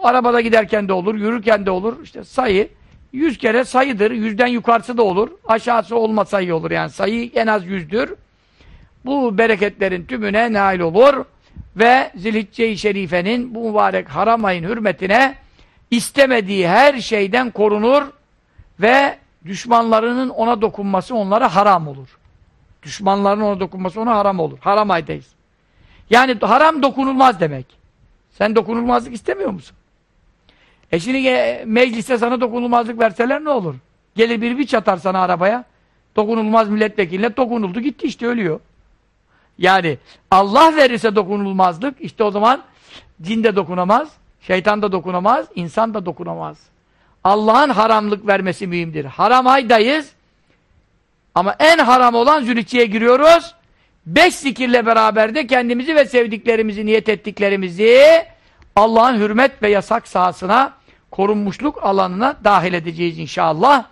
arabada giderken de olur, yürürken de olur. İşte sayı yüz kere sayıdır. Yüzden yukarısı da olur. Aşağısı olma sayı olur yani. Sayı en az yüzdür. Bu bereketlerin tümüne nail olur ve Zilhicce-i Şerife'nin bu mübarek haram ayın hürmetine istemediği her şeyden korunur ve düşmanlarının ona dokunması onlara haram olur. Düşmanların ona dokunması ona haram olur. Haram aydayız. Yani haram dokunulmaz demek. Sen dokunulmazlık istemiyor musun? E şimdi mecliste sana dokunulmazlık verseler ne olur? Gelir biri bir çatar sana arabaya. Dokunulmaz milletvekiline dokunuldu gitti işte ölüyor. Yani Allah verirse dokunulmazlık işte o zaman cin de dokunamaz, şeytan da dokunamaz, insan da dokunamaz. Allah'ın haramlık vermesi mühimdir. Haram aydayız ama en haram olan zülitçiye giriyoruz. Beş zikirle beraber de kendimizi ve sevdiklerimizi, niyet ettiklerimizi Allah'ın hürmet ve yasak sahasına, korunmuşluk alanına dahil edeceğiz inşallah.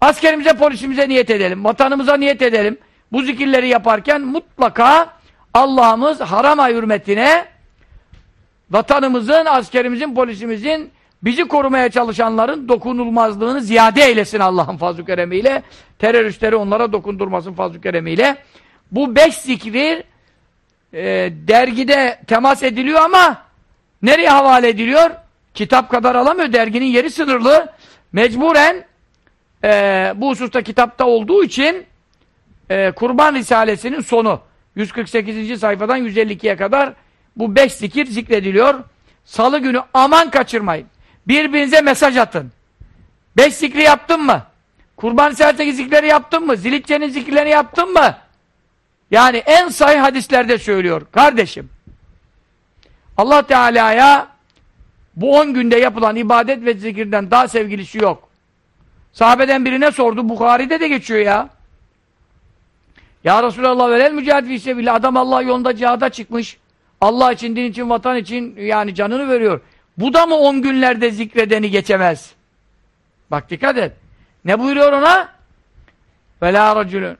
Askerimize, polisimize niyet edelim, vatanımıza niyet edelim. Bu zikirleri yaparken mutlaka Allah'ımız haram ay hürmetine vatanımızın, askerimizin, polisimizin bizi korumaya çalışanların dokunulmazlığını ziyade eylesin Allah'ın fazl-ı keremiyle. Teröristleri onlara dokundurmasın fazl-ı keremiyle. Bu beş zikri e, dergide temas ediliyor ama nereye havale ediliyor? Kitap kadar alamıyor. Derginin yeri sınırlı. Mecburen e, bu hususta kitapta olduğu için e, Kurban Risalesi'nin sonu 148. sayfadan 152'ye kadar bu beş zikir zikrediliyor. Salı günü aman kaçırmayın. Birbirinize mesaj atın. Beş zikri yaptın mı? Kurban Risalesi'ndeki zikirleri yaptın mı? Zilitçe'nin zikirlerini yaptın mı? Yani en sahih hadislerde söylüyor. Kardeşim, Allah Teala'ya bu on günde yapılan ibadet ve zikirden daha sevgilisi yok. Sahabeden birine sordu. Bukhari'de de geçiyor ya. Ya Resulallah velel mücadele fissebillah. Adam Allah yolunda cihada çıkmış. Allah için, din için, vatan için yani canını veriyor. Bu da mı on günlerde zikredeni geçemez? Bak dikkat et. Ne buyuruyor ona? Ve la racülün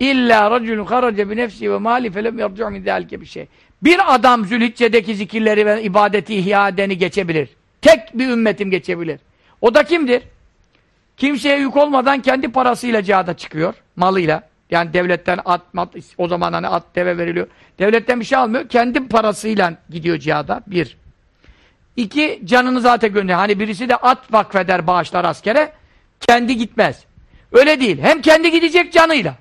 illa racülün harace bi nefsi ve mali felem yarci'u min bir şey. Bir adam Zülhicce'deki zikirleri ve ibadeti ihya geçebilir. Tek bir ümmetim geçebilir. O da kimdir? Kimseye yük olmadan kendi parasıyla cihada çıkıyor. Malıyla. Yani devletten at, mat, o zaman hani at deve veriliyor. Devletten bir şey almıyor. Kendi parasıyla gidiyor cihada. Bir. İki, canını zaten gönderiyor. Hani birisi de at vakfeder bağışlar askere. Kendi gitmez. Öyle değil. Hem kendi gidecek canıyla.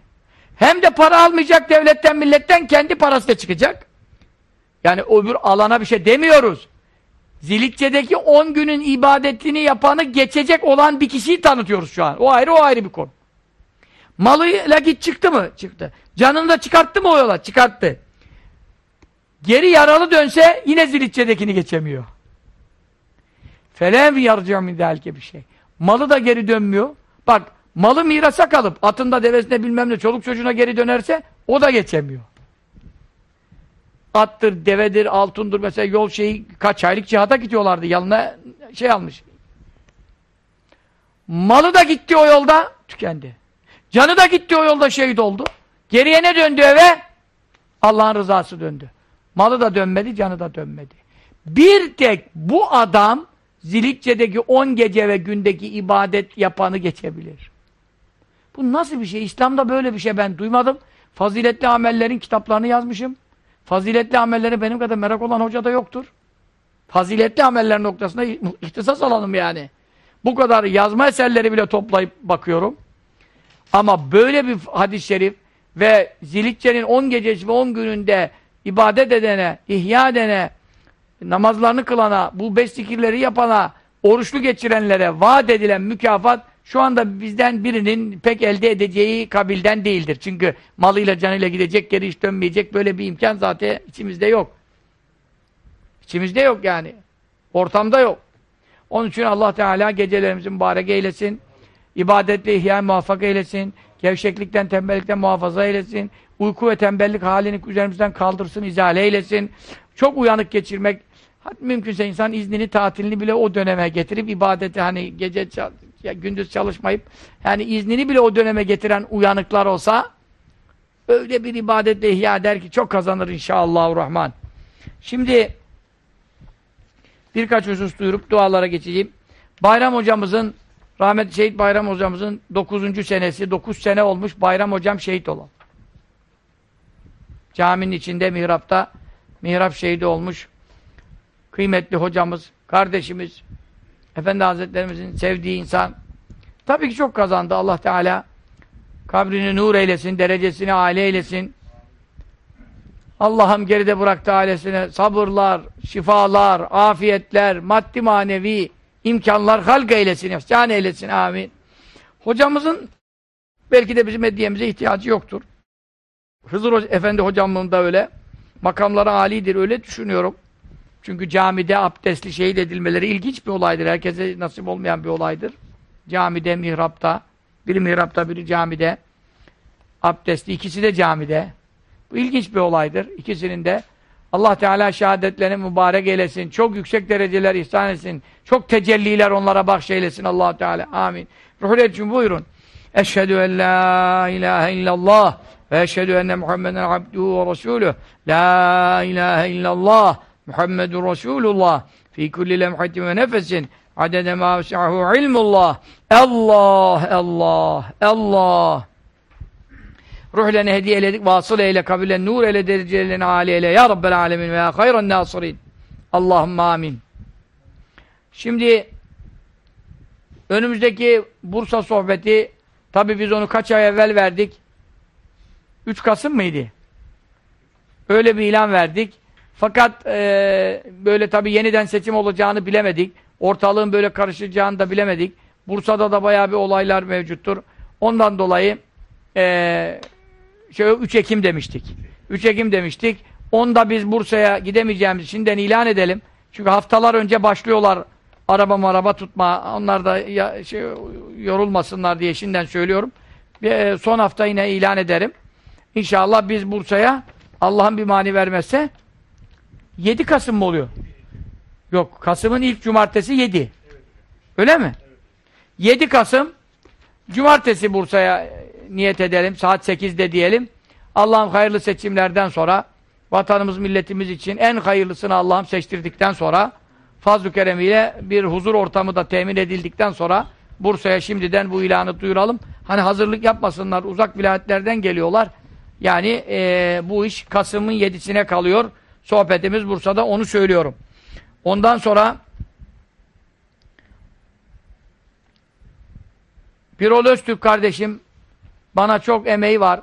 Hem de para almayacak devletten milletten kendi parası da çıkacak. Yani öbür alana bir şey demiyoruz. Zilitçedeki 10 günün ibadetini yapanı geçecek olan bir kişiyi tanıtıyoruz şu an. O ayrı o ayrı bir konu. Malıyla git çıktı mı? Çıktı. Canını da çıkarttı mı o yola? Çıkarttı. Geri yaralı dönse yine Zilitçedekini geçemiyor. Felev yarcıyor min bir şey. Malı da geri dönmüyor. Bak malı mirasa kalıp atında devesine bilmem ne çoluk çocuğuna geri dönerse o da geçemiyor. Attır, devedir, altundur mesela yol şeyi kaç aylık cihada gidiyorlardı. Yanına şey almış. Malı da gitti o yolda tükendi. Canı da gitti o yolda şehit oldu. Geriye ne döndü eve? Allah'ın rızası döndü. Malı da dönmedi, canı da dönmedi. Bir tek bu adam Zilitçe'deki 10 gece ve gündeki ibadet yapanı geçebilir. Bu nasıl bir şey? İslam'da böyle bir şey ben duymadım. Faziletli amellerin kitaplarını yazmışım. Faziletli amelleri benim kadar merak olan hoca da yoktur. Faziletli ameller noktasında ihtisas alalım yani. Bu kadar yazma eserleri bile toplayıp bakıyorum. Ama böyle bir hadis-i şerif ve Zilitçe'nin 10 gecesi ve 10 gününde ibadet edene, ihya edene, namazlarını kılana, bu beş zikirleri yapana, oruçlu geçirenlere vaat edilen mükafat şu anda bizden birinin pek elde edeceği kabilden değildir. Çünkü malıyla canıyla gidecek, geri hiç dönmeyecek böyle bir imkan zaten içimizde yok. İçimizde yok yani. Ortamda yok. Onun için Allah Teala gecelerimizi mübarek eylesin. İbadetle ihya muvaffak eylesin. Gevşeklikten, tembellikten muhafaza eylesin. Uyku ve tembellik halini üzerimizden kaldırsın, izale eylesin. Çok uyanık geçirmek, mümkünse insan iznini, tatilini bile o döneme getirip ibadeti hani gece ya gündüz çalışmayıp yani iznini bile o döneme getiren uyanıklar olsa öyle bir ibadetle ihya eder ki çok kazanır inşallah rahman. Şimdi birkaç husus duyurup dualara geçeceğim. Bayram hocamızın rahmet şehit Bayram hocamızın 9. senesi 9 sene olmuş Bayram hocam şehit olan. Caminin içinde mihrapta mihrap şehidi olmuş. Kıymetli hocamız, kardeşimiz, Efendi Hazretlerimizin sevdiği insan. Tabii ki çok kazandı Allah Teala. Kabrini nur eylesin, derecesini âli eylesin. Allah'ım geride bıraktı ailesine sabırlar, şifalar, afiyetler, maddi manevi imkanlar halk eylesin, ihsan eylesin. Amin. Hocamızın belki de bizim hediyemize ihtiyacı yoktur. Hızır Efendi hocamın da öyle. Makamları âlidir, öyle düşünüyorum. Çünkü camide abdestli şehit edilmeleri ilginç bir olaydır. Herkese nasip olmayan bir olaydır. Camide, mihrapta, biri mihrapta, biri camide. Abdestli, ikisi de camide. Bu ilginç bir olaydır. İkisinin de Allah Teala şehadetlerini mübarek eylesin. Çok yüksek dereceler ihsan etsin. Çok tecelliler onlara bahşeylesin allah Teala. Amin. Ruhul için buyurun. Eşhedü en la ilahe illallah ve eşhedü enne Muhammeden abduhu ve resuluh. La ilahe illallah Muhammedur Resulullah fi kulli lemhatin ve nefesin adede ma vesi'ahu ilmullah. Allah Allah Allah. Ruhlerini hediye eyledik vasıl eyle kabile nur eyle derecelerini âli eyle. Ya Rabbel alemin ve ya hayran nasirin Allahümme amin şimdi önümüzdeki Bursa sohbeti tabi biz onu kaç ay evvel verdik? 3 Kasım mıydı? Öyle bir ilan verdik. Fakat e, böyle tabii yeniden seçim olacağını bilemedik. Ortalığın böyle karışacağını da bilemedik. Bursa'da da bayağı bir olaylar mevcuttur. Ondan dolayı e, şey, 3 Ekim demiştik. 3 Ekim demiştik. Onda biz Bursa'ya gidemeyeceğimiz şimdiden ilan edelim. Çünkü haftalar önce başlıyorlar araba maraba tutma. Onlar da ya, şey, yorulmasınlar diye şimdiden söylüyorum. E, son hafta yine ilan ederim. İnşallah biz Bursa'ya Allah'ın bir mani vermezse 7 Kasım mı oluyor? Yok. Kasım'ın ilk cumartesi 7. Öyle mi? 7 Kasım cumartesi Bursa'ya niyet edelim. Saat 8'de diyelim. Allah'ım hayırlı seçimlerden sonra vatanımız, milletimiz için en hayırlısını Allah'ım seçtirdikten sonra fazl-ı keremiyle bir huzur ortamı da temin edildikten sonra Bursa'ya şimdiden bu ilanı duyuralım. Hani hazırlık yapmasınlar. Uzak vilayetlerden geliyorlar. Yani e, bu iş Kasım'ın 7'sine kalıyor. Sohbetimiz Bursa'da onu söylüyorum. Ondan sonra Birol Öztürk kardeşim bana çok emeği var.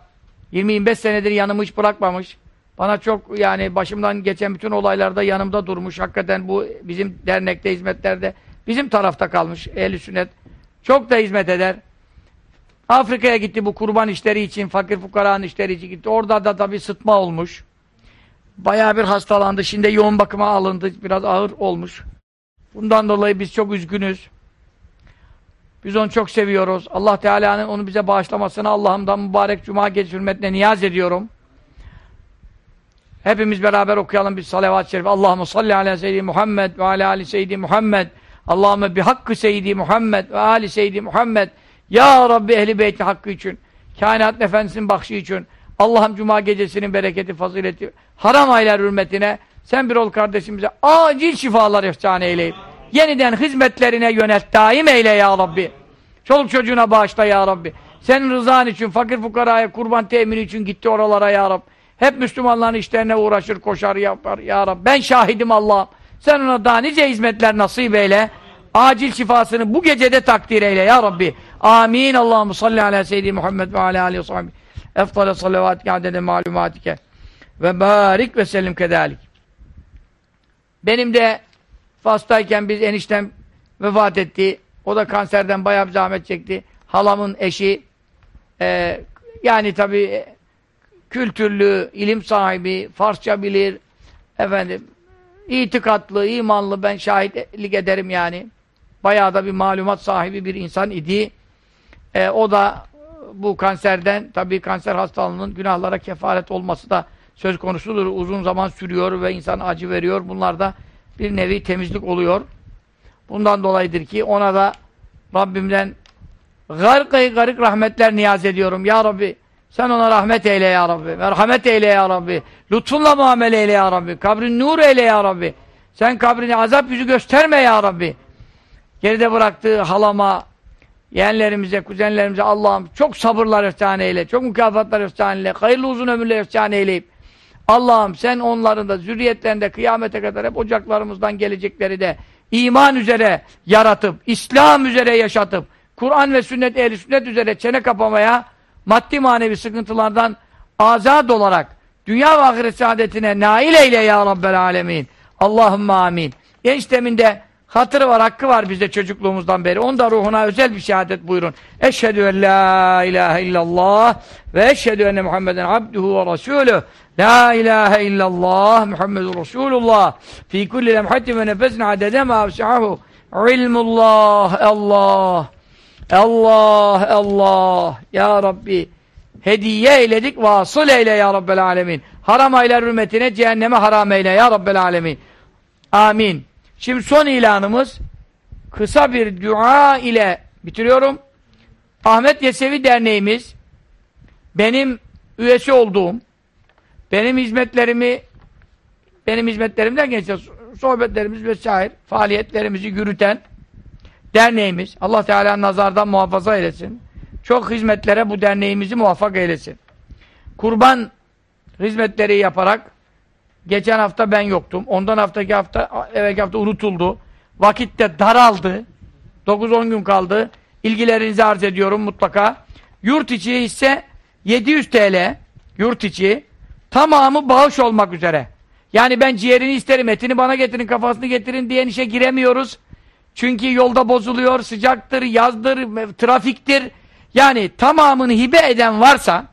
20-25 senedir yanımı hiç bırakmamış. Bana çok yani başımdan geçen bütün olaylarda yanımda durmuş. Hakikaten bu bizim dernekte, hizmetlerde bizim tarafta kalmış ehl sünnet. Çok da hizmet eder. Afrika'ya gitti bu kurban işleri için, fakir fukaranın işleri için gitti. Orada da tabii sıtma olmuş. Bayağı bir hastalandı. Şimdi yoğun bakıma alındı. Biraz ağır olmuş. Bundan dolayı biz çok üzgünüz. Biz onu çok seviyoruz. Allah Teala'nın onu bize bağışlamasını Allah'ımdan mübarek cuma gecesi niyaz ediyorum. Hepimiz beraber okuyalım bir salavat-ı şerif. Allahumme salli ala seyyidi Muhammed ve ala ali seyyidi Muhammed. Allahümme bi hakkı seyyidi Muhammed ve ali seyyidi Muhammed. Ya Rabbi ehli beyti hakkı için. Kainat efendisinin bakışı için. Allah'ım cuma gecesinin bereketi, fazileti, haram aylar hürmetine sen bir ol kardeşimize acil şifalar ihsan eyleyip yeniden hizmetlerine yönelt, daim eyle ya Rabbi. Çoluk çocuğuna bağışla ya Rabbi. Senin rızan için, fakir fukaraya, kurban temini için gitti oralara ya Rabbi. Hep Müslümanların işlerine uğraşır, koşar, yapar ya Rabbi. Ben şahidim Allah'ım. Sen ona daha nice hizmetler nasip eyle. Acil şifasını bu gecede takdir eyle ya Rabbi. Amin. Allahu salli ala seyyidi Muhammed ve ala alihi ve sahbihi. Efdale salavatike adede malumatike. Ve barik ve sellim kedalik. Benim de Fas'tayken biz eniştem vefat etti. O da kanserden bayağı bir zahmet çekti. Halamın eşi e, yani tabi kültürlü, ilim sahibi, Farsça bilir, efendim, itikatlı, imanlı ben şahitlik ederim yani. Bayağı da bir malumat sahibi bir insan idi. E, o da bu kanserden, tabii kanser hastalığının günahlara kefaret olması da söz konusudur. Uzun zaman sürüyor ve insan acı veriyor. Bunlar da bir nevi temizlik oluyor. Bundan dolayıdır ki ona da Rabbimden garkayı garık rahmetler niyaz ediyorum. Ya Rabbi sen ona rahmet eyle ya Rabbi. Merhamet eyle ya Rabbi. Lütfunla muamele eyle ya Rabbi. Kabrin nur eyle ya Rabbi. Sen kabrini azap yüzü gösterme ya Rabbi. Geride bıraktığı halama, yeğenlerimize, kuzenlerimize Allah'ım çok sabırlar ihsan eyle. Çok mükafatlar ihsan eyle. Hayırlı uzun ömürler ihsan eyleyip Allah'ım sen onların da zürriyetlerinde kıyamete kadar hep ocaklarımızdan gelecekleri de iman üzere yaratıp, İslam üzere yaşatıp, Kur'an ve sünnet, ehli sünnet üzere çene kapamaya, maddi manevi sıkıntılardan azad olarak dünya ve ahiret saadetine nail eyle ya Rabbel alemin. Allahümme amin. Gençlemin de hatırı var, hakkı var bizde çocukluğumuzdan beri. Onda ruhuna özel bir şehadet buyurun. Eşhedü en la ilahe illallah ve eşhedü enne Muhammeden abduhu ve resulüh. La ilahe illallah Muhammedun Resulullah fi kulli lemhatin ve nefesin adede ma avsi'ahu ilmullah Allah Allah Allah Ya Rabbi hediye eyledik vasıl eyle ya Rabbel alemin haram aylar hürmetine cehenneme haram eyle ya Rabbel alemin amin şimdi son ilanımız kısa bir dua ile bitiriyorum Ahmet Yesevi Derneğimiz benim üyesi olduğum benim hizmetlerimi benim hizmetlerimden geçen sohbetlerimiz vesaire faaliyetlerimizi yürüten derneğimiz Allah Teala nazardan muhafaza eylesin. Çok hizmetlere bu derneğimizi muvaffak eylesin. Kurban hizmetleri yaparak geçen hafta ben yoktum. Ondan haftaki hafta evvelki hafta unutuldu. Vakitte daraldı. 9-10 gün kaldı. İlgilerinizi arz ediyorum mutlaka. Yurt içi ise 700 TL yurt içi Tamamı bağış olmak üzere. Yani ben ciğerini isterim, etini bana getirin, kafasını getirin diyen işe giremiyoruz. Çünkü yolda bozuluyor, sıcaktır, yazdır, trafiktir. Yani tamamını hibe eden varsa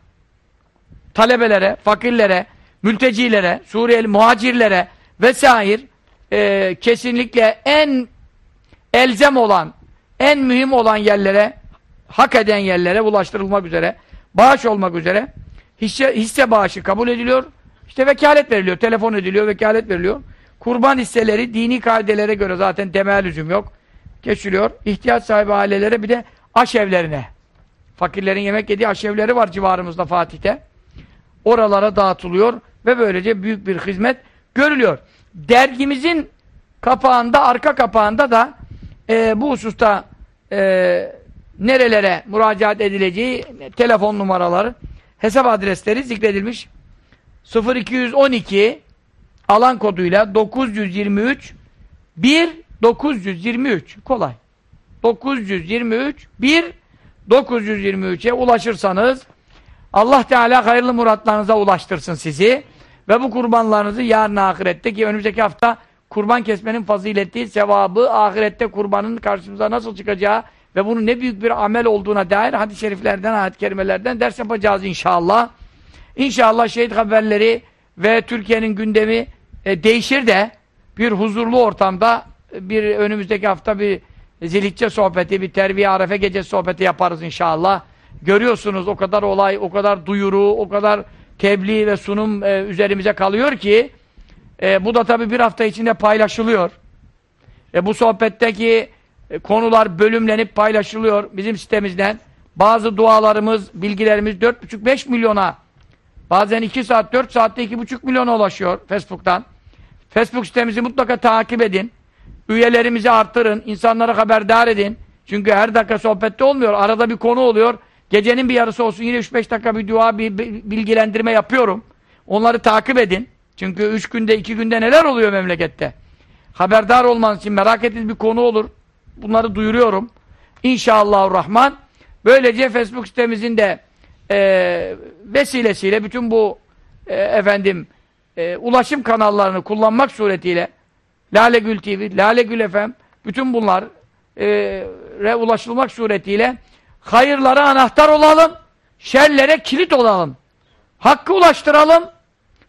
talebelere, fakirlere, mültecilere, Suriyeli muhacirlere vesaire e, kesinlikle en elzem olan, en mühim olan yerlere, hak eden yerlere ulaştırılmak üzere, bağış olmak üzere hisse, hisse bağışı kabul ediliyor. İşte vekalet veriliyor, telefon ediliyor, vekalet veriliyor. Kurban hisseleri dini kaidelere göre zaten temel lüzum yok. Geçiliyor. İhtiyaç sahibi ailelere bir de aşevlerine. Fakirlerin yemek yediği aşevleri var civarımızda Fatih'te. Oralara dağıtılıyor ve böylece büyük bir hizmet görülüyor. Dergimizin kapağında, arka kapağında da e, bu hususta e, nerelere müracaat edileceği telefon numaraları hesap adresleri zikredilmiş. 0212 alan koduyla 923 1 923 kolay. 923 1 923'e ulaşırsanız Allah Teala hayırlı muratlarınıza ulaştırsın sizi Ve bu kurbanlarınızı yarın ahirette ki önümüzdeki hafta kurban kesmenin fazileti, sevabı, ahirette kurbanın karşımıza nasıl çıkacağı ve bunun ne büyük bir amel olduğuna dair hadis-i şeriflerden, ayet-i kerimelerden ders yapacağız inşallah. İnşallah şehit haberleri ve Türkiye'nin gündemi e, değişir de bir huzurlu ortamda bir önümüzdeki hafta bir zilhicce sohbeti, bir terbiye arefe gecesi sohbeti yaparız inşallah. Görüyorsunuz o kadar olay, o kadar duyuru, o kadar tebliğ ve sunum e, üzerimize kalıyor ki e, bu da tabi bir hafta içinde paylaşılıyor. E, bu sohbetteki e, konular bölümlenip paylaşılıyor bizim sitemizden. Bazı dualarımız, bilgilerimiz 4,5-5 milyona bazen 2 saat, 4 saatte 2,5 milyona ulaşıyor Facebook'tan. Facebook sitemizi mutlaka takip edin. Üyelerimizi arttırın, insanlara haberdar edin. Çünkü her dakika sohbette olmuyor. Arada bir konu oluyor. Gecenin bir yarısı olsun yine 3-5 dakika bir dua, bir bilgilendirme yapıyorum. Onları takip edin. Çünkü 3 günde, 2 günde neler oluyor memlekette. Haberdar olmanız için merak ettiğiniz bir konu olur. Bunları duyuruyorum. İnşallahurrahman. Böylece Facebook sitemizin de e, vesilesiyle bütün bu e, efendim e, ulaşım kanallarını kullanmak suretiyle Lale Gül TV, Lale Gül FM bütün bunlar e, ulaşılmak suretiyle hayırlara anahtar olalım, şerlere kilit olalım. Hakkı ulaştıralım,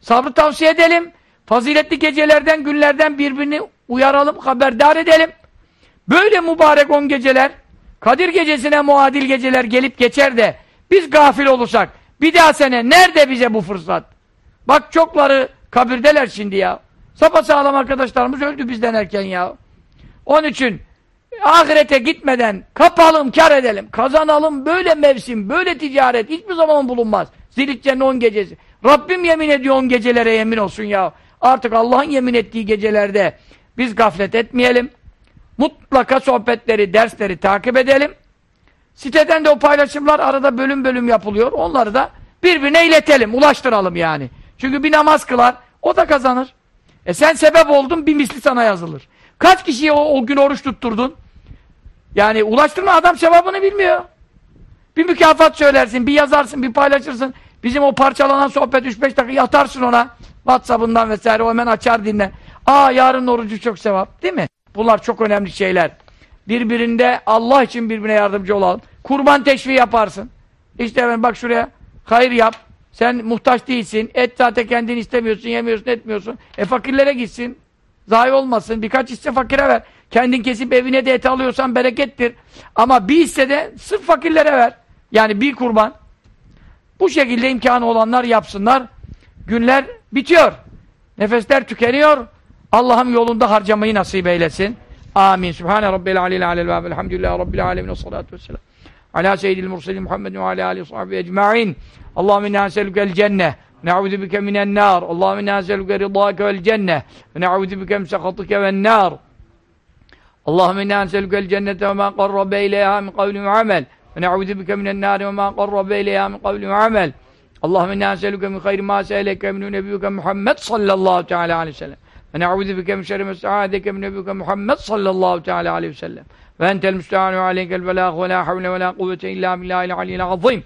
sabrı tavsiye edelim, faziletli gecelerden, günlerden birbirini uyaralım, haberdar edelim. Böyle mübarek on geceler, Kadir gecesine muadil geceler gelip geçer de biz gafil olursak bir daha sene nerede bize bu fırsat? Bak çokları kabirdeler şimdi ya. Sapasağlam arkadaşlarımız öldü bizden erken ya. Onun için ahirete gitmeden kapalım, kar edelim, kazanalım, böyle mevsim, böyle ticaret hiçbir zaman bulunmaz. Zilitçe'nin on gecesi. Rabbim yemin ediyor on gecelere yemin olsun ya. Artık Allah'ın yemin ettiği gecelerde biz gaflet etmeyelim. Mutlaka sohbetleri, dersleri takip edelim. Siteden de o paylaşımlar arada bölüm bölüm yapılıyor. Onları da birbirine iletelim, ulaştıralım yani. Çünkü bir namaz kılar, o da kazanır. E sen sebep oldun, bir misli sana yazılır. Kaç kişiye o, o gün oruç tutturdun? Yani ulaştırma adam sevabını bilmiyor. Bir mükafat söylersin, bir yazarsın, bir paylaşırsın. Bizim o parçalanan sohbet 3-5 dakika yatarsın ona. Whatsapp'ından vesaire o hemen açar dinler. Aa yarın orucu çok sevap değil mi? Bunlar çok önemli şeyler. Birbirinde Allah için birbirine yardımcı olalım. Kurban teşviği yaparsın. İşte ben bak şuraya hayır yap. Sen muhtaç değilsin. Et zaten kendin istemiyorsun, yemiyorsun, etmiyorsun. E fakirlere gitsin. Zayi olmasın. Birkaç hisse fakire ver. Kendin kesip evine de et alıyorsan berekettir. Ama bir hisse de sırf fakirlere ver. Yani bir kurban. Bu şekilde imkanı olanlar yapsınlar. Günler bitiyor. Nefesler tükeniyor. Allah'ım yolunda harcamayı nasip eylesin. Amin. Sübhane Rabbil aleyhi alel ve elhamdülillahi Rabbil alemin. Salatu vesselam. Ala seyyidil murselin Muhammed ve ala alihi sahibi ecma'in. Allahümme inna eselükel cenneh. Ne'udhu bike minen nar. Allahümme inna eselüke ridâke vel cenneh. Ve ne'udhu bike msekatike vel nar. Allahümme inna eselükel cennete ve ma qarrabe ileyha min kavli ve amel. Ve ne'udhu bike minen nar ve ma qarrabe ileyha min kavli ve amel. Allahümme inna eselüke min hayri ma se'eleke min nebiyyüke Muhammed sallallahu teala aleyhi ve sellem. Ve ne'udhu bike min şerri mes'adeke min nebiyyüke Muhammed sallallahu teala aleyhi ve sellem. Ve entel müstehanu aleykel belâh ve la havle ve la kuvvete illa billahil aliyyil azim.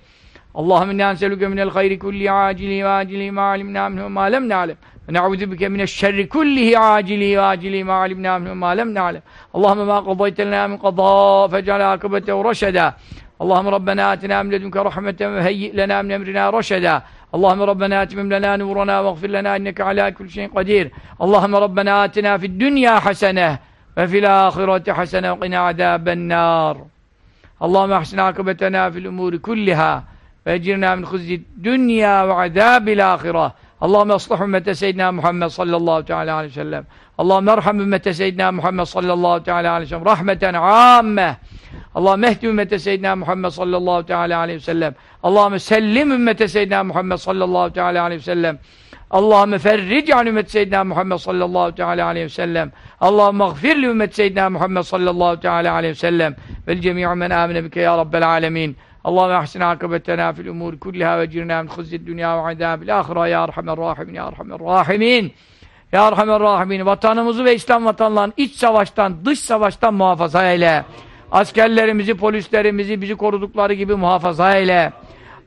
Allahümme inna neselüke minel hayri kulli acili ve acili ma alimna minhu ma lem na'lem. Ve ne'udhu bike mineşşerri kullihi acili ve acili ma alimna minhu ma lem na'lem. Allahümme ma qadaytelna min qada fecale akibetehu reşeda. Allahümme Rabbena atina min ledunke rahmeten ve heyyi lena min emrina reşeda. Allahümme Rabbena atimim lena nurana ve gfir lena inneke ala kulli şeyin kadir. Allahümme Rabbena atina fid dünya hasene ve fil ahireti hasene ve qina azaben nar. Allahümme ahsin akıbetena fil umuri kulliha ve ecirna min huzzi dünya ve azabil ahire. Allahümme ıslih ümmete seyyidina Muhammed sallallahu teala aleyhi ve sellem. Allahümme erham ümmete seyyidina Muhammed sallallahu teala aleyhi ve sellem. Rahmeten amme. Allahümme ehdi ümmete seyyidina Muhammed sallallahu teala aleyhi ve sellem. Allahümme sellim ümmete seyyidina Muhammed sallallahu teala aleyhi ve sellem. Allahümme ferric an ümmet seyyidina Muhammed sallallahu teala aleyhi ve sellem. Allahümme gfir li ümmet seyyidina Muhammed sallallahu teala aleyhi ve sellem. Allahümme ahsin akıbetena fil umuri kulliha ve cirna min hızzid dünya ve adabil ahira ya erhamer rahimin ya erhamer rahimin. Ya erhamer rahimin. Vatanımızı ve İslam vatanlarının iç savaştan, dış savaştan muhafaza eyle. Askerlerimizi, polislerimizi bizi korudukları gibi muhafaza eyle.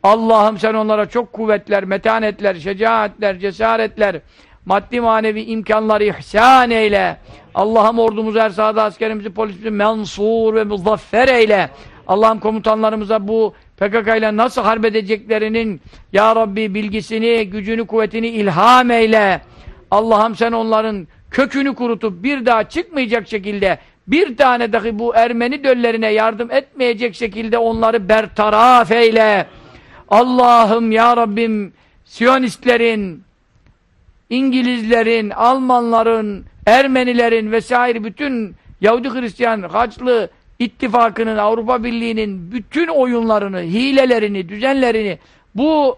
Allah'ım sen onlara çok kuvvetler, metanetler, şecaatler, cesaretler, maddi manevi imkanları ihsan eyle. Allah'ım ordumuzu, her sahada askerimizi, polisimizi mensur ve muzaffer eyle. Allah'ım komutanlarımıza bu PKK ile nasıl harbedeceklerinin Ya Rabbi bilgisini, gücünü, kuvvetini ilham eyle. Allah'ım sen onların kökünü kurutup bir daha çıkmayacak şekilde bir tane dahi bu Ermeni döllerine yardım etmeyecek şekilde onları bertaraf eyle. Allah'ım ya Rabbim Siyonistlerin, İngilizlerin, Almanların, Ermenilerin vesaire bütün Yahudi Hristiyan, Haçlı ittifakının, Avrupa Birliği'nin bütün oyunlarını, hilelerini, düzenlerini bu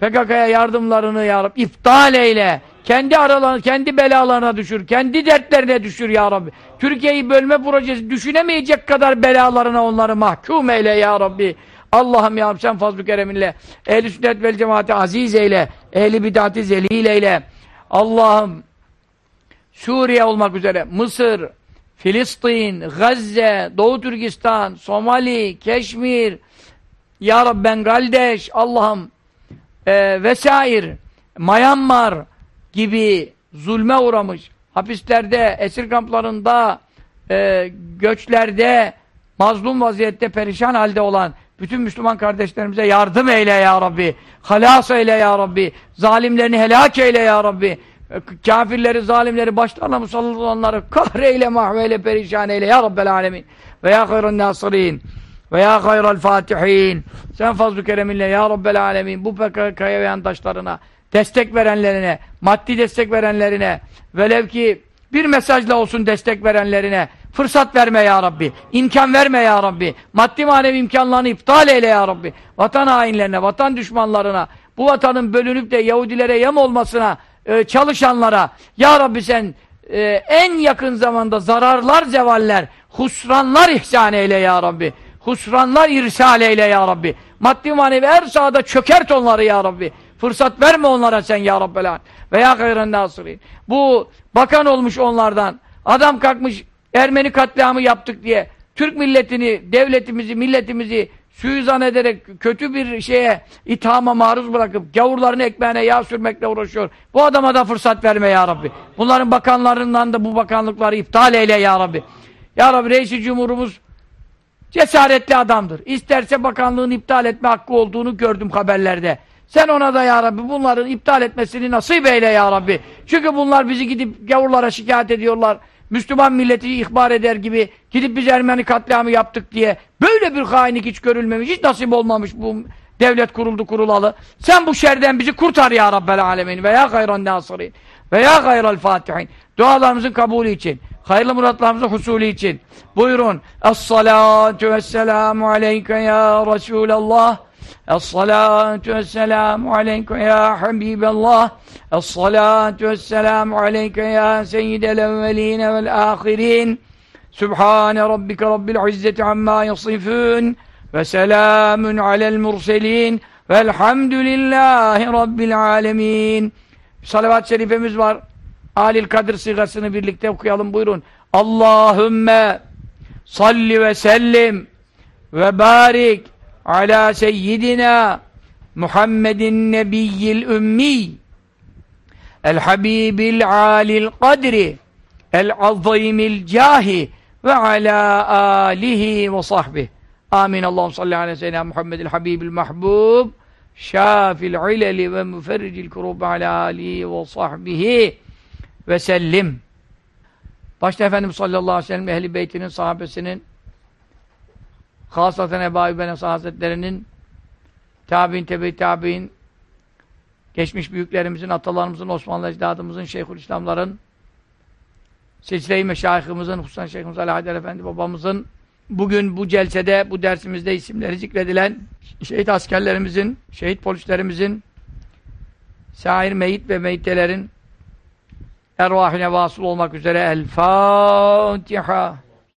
PKK'ya yardımlarını ya Rabbi iptal eyle. Kendi aralarına, kendi belalarına düşür. Kendi dertlerine düşür ya Rabbi. Türkiye'yi bölme projesi düşünemeyecek kadar belalarına onları mahkum eyle ya Rabbi. Allah'ım ya Rabbi sen fazl-ı kereminle ehli sünnet vel cemaati aziz eyle. Ehli bidati zelil eyle. Allah'ım Suriye olmak üzere Mısır, Filistin, Gazze, Doğu Türkistan, Somali, Keşmir, Ya Rabbi Bengaldeş, Allah'ım e, vesair, Myanmar gibi zulme uğramış, hapislerde, esir kamplarında, e, göçlerde, mazlum vaziyette, perişan halde olan bütün Müslüman kardeşlerimize yardım eyle ya Rabbi. Halas eyle ya Rabbi. Zalimlerini helak eyle ya Rabbi. Kafirleri, zalimleri, başlarına musallat olanları kahreyle, mahveyle, perişan eyle ya Rabbel alemin. Ve ya hayrın nasirin. Ve ya hayral fatihin. Sen fazl-ı kereminle ya Rabbel alemin. Bu PKK'ya ve yandaşlarına, destek verenlerine, maddi destek verenlerine, velev ki bir mesajla olsun destek verenlerine, fırsat verme ya Rabbi, imkan verme ya Rabbi, maddi manevi imkanlarını iptal eyle ya Rabbi, vatan hainlerine, vatan düşmanlarına, bu vatanın bölünüp de Yahudilere yem olmasına e, çalışanlara, ya Rabbi sen e, en yakın zamanda zararlar, zevaller, husranlar ihsan eyle ya Rabbi, husranlar irsal eyle ya Rabbi, maddi manevi her sahada çökert onları ya Rabbi, fırsat verme onlara sen ya Rabbel veya hayran nasirin. Bu bakan olmuş onlardan, adam kalkmış Ermeni katliamı yaptık diye Türk milletini, devletimizi, milletimizi suizan ederek kötü bir şeye ithama maruz bırakıp gavurlarını ekmeğine yağ sürmekle uğraşıyor. Bu adama da fırsat verme ya Rabbi. Bunların bakanlarından da bu bakanlıkları iptal eyle ya Rabbi. Ya Rabbi reisi cumhurumuz cesaretli adamdır. İsterse bakanlığın iptal etme hakkı olduğunu gördüm haberlerde. Sen ona da ya Rabbi bunların iptal etmesini nasip eyle ya Rabbi. Çünkü bunlar bizi gidip gavurlara şikayet ediyorlar. Müslüman milleti ihbar eder gibi gidip biz Ermeni katliamı yaptık diye böyle bir hainlik hiç görülmemiş, hiç nasip olmamış bu devlet kuruldu kurulalı. Sen bu şerden bizi kurtar ya Rabbel alemin ve ya hayran nasirin ve ya hayral fatihin. Dualarımızın kabulü için, hayırlı muratlarımızın husulü için. Buyurun. Es-salatu vesselamu aleyke ya Resulallah. Es-salatu vesselamu aleyke ya Habiballah. Es-salatu vesselamu aleyke ya seyyidel evveline vel ahirin. Sübhane rabbike rabbil izzeti amma yasifun. Ve selamun alel murselin. Velhamdülillahi rabbil alemin. Salavat-ı şerifemiz var. Alil Kadir sigasını birlikte okuyalım buyurun. Allahümme salli ve sellim ve barik ala seyyidina Muhammedin nebiyyil ümmi el habibil alil kadri el azimil cahi ve ala alihi ve sahbihi. Amin. Allahum salli ala seyyidina Muhammedil habibil mahbub şafil ileli ve müferricil kurub ala alihi ve sahbihi ve sellim. Başta Efendimiz sallallahu aleyhi ve sellem ehli beytinin sahabesinin Hasaten Ebu Übben Hazretlerinin tabi'in, tebe tabi'in geçmiş büyüklerimizin, atalarımızın, Osmanlı ecdadımızın, Şeyhülislamların silsile-i meşayihimizin, hususan Şeyhimiz Ali Haydar Efendi babamızın bugün bu celsede, bu dersimizde isimleri zikredilen şehit askerlerimizin, şehit polislerimizin, sair meyit ve meyitelerin ervahine vasıl olmak üzere El Fatiha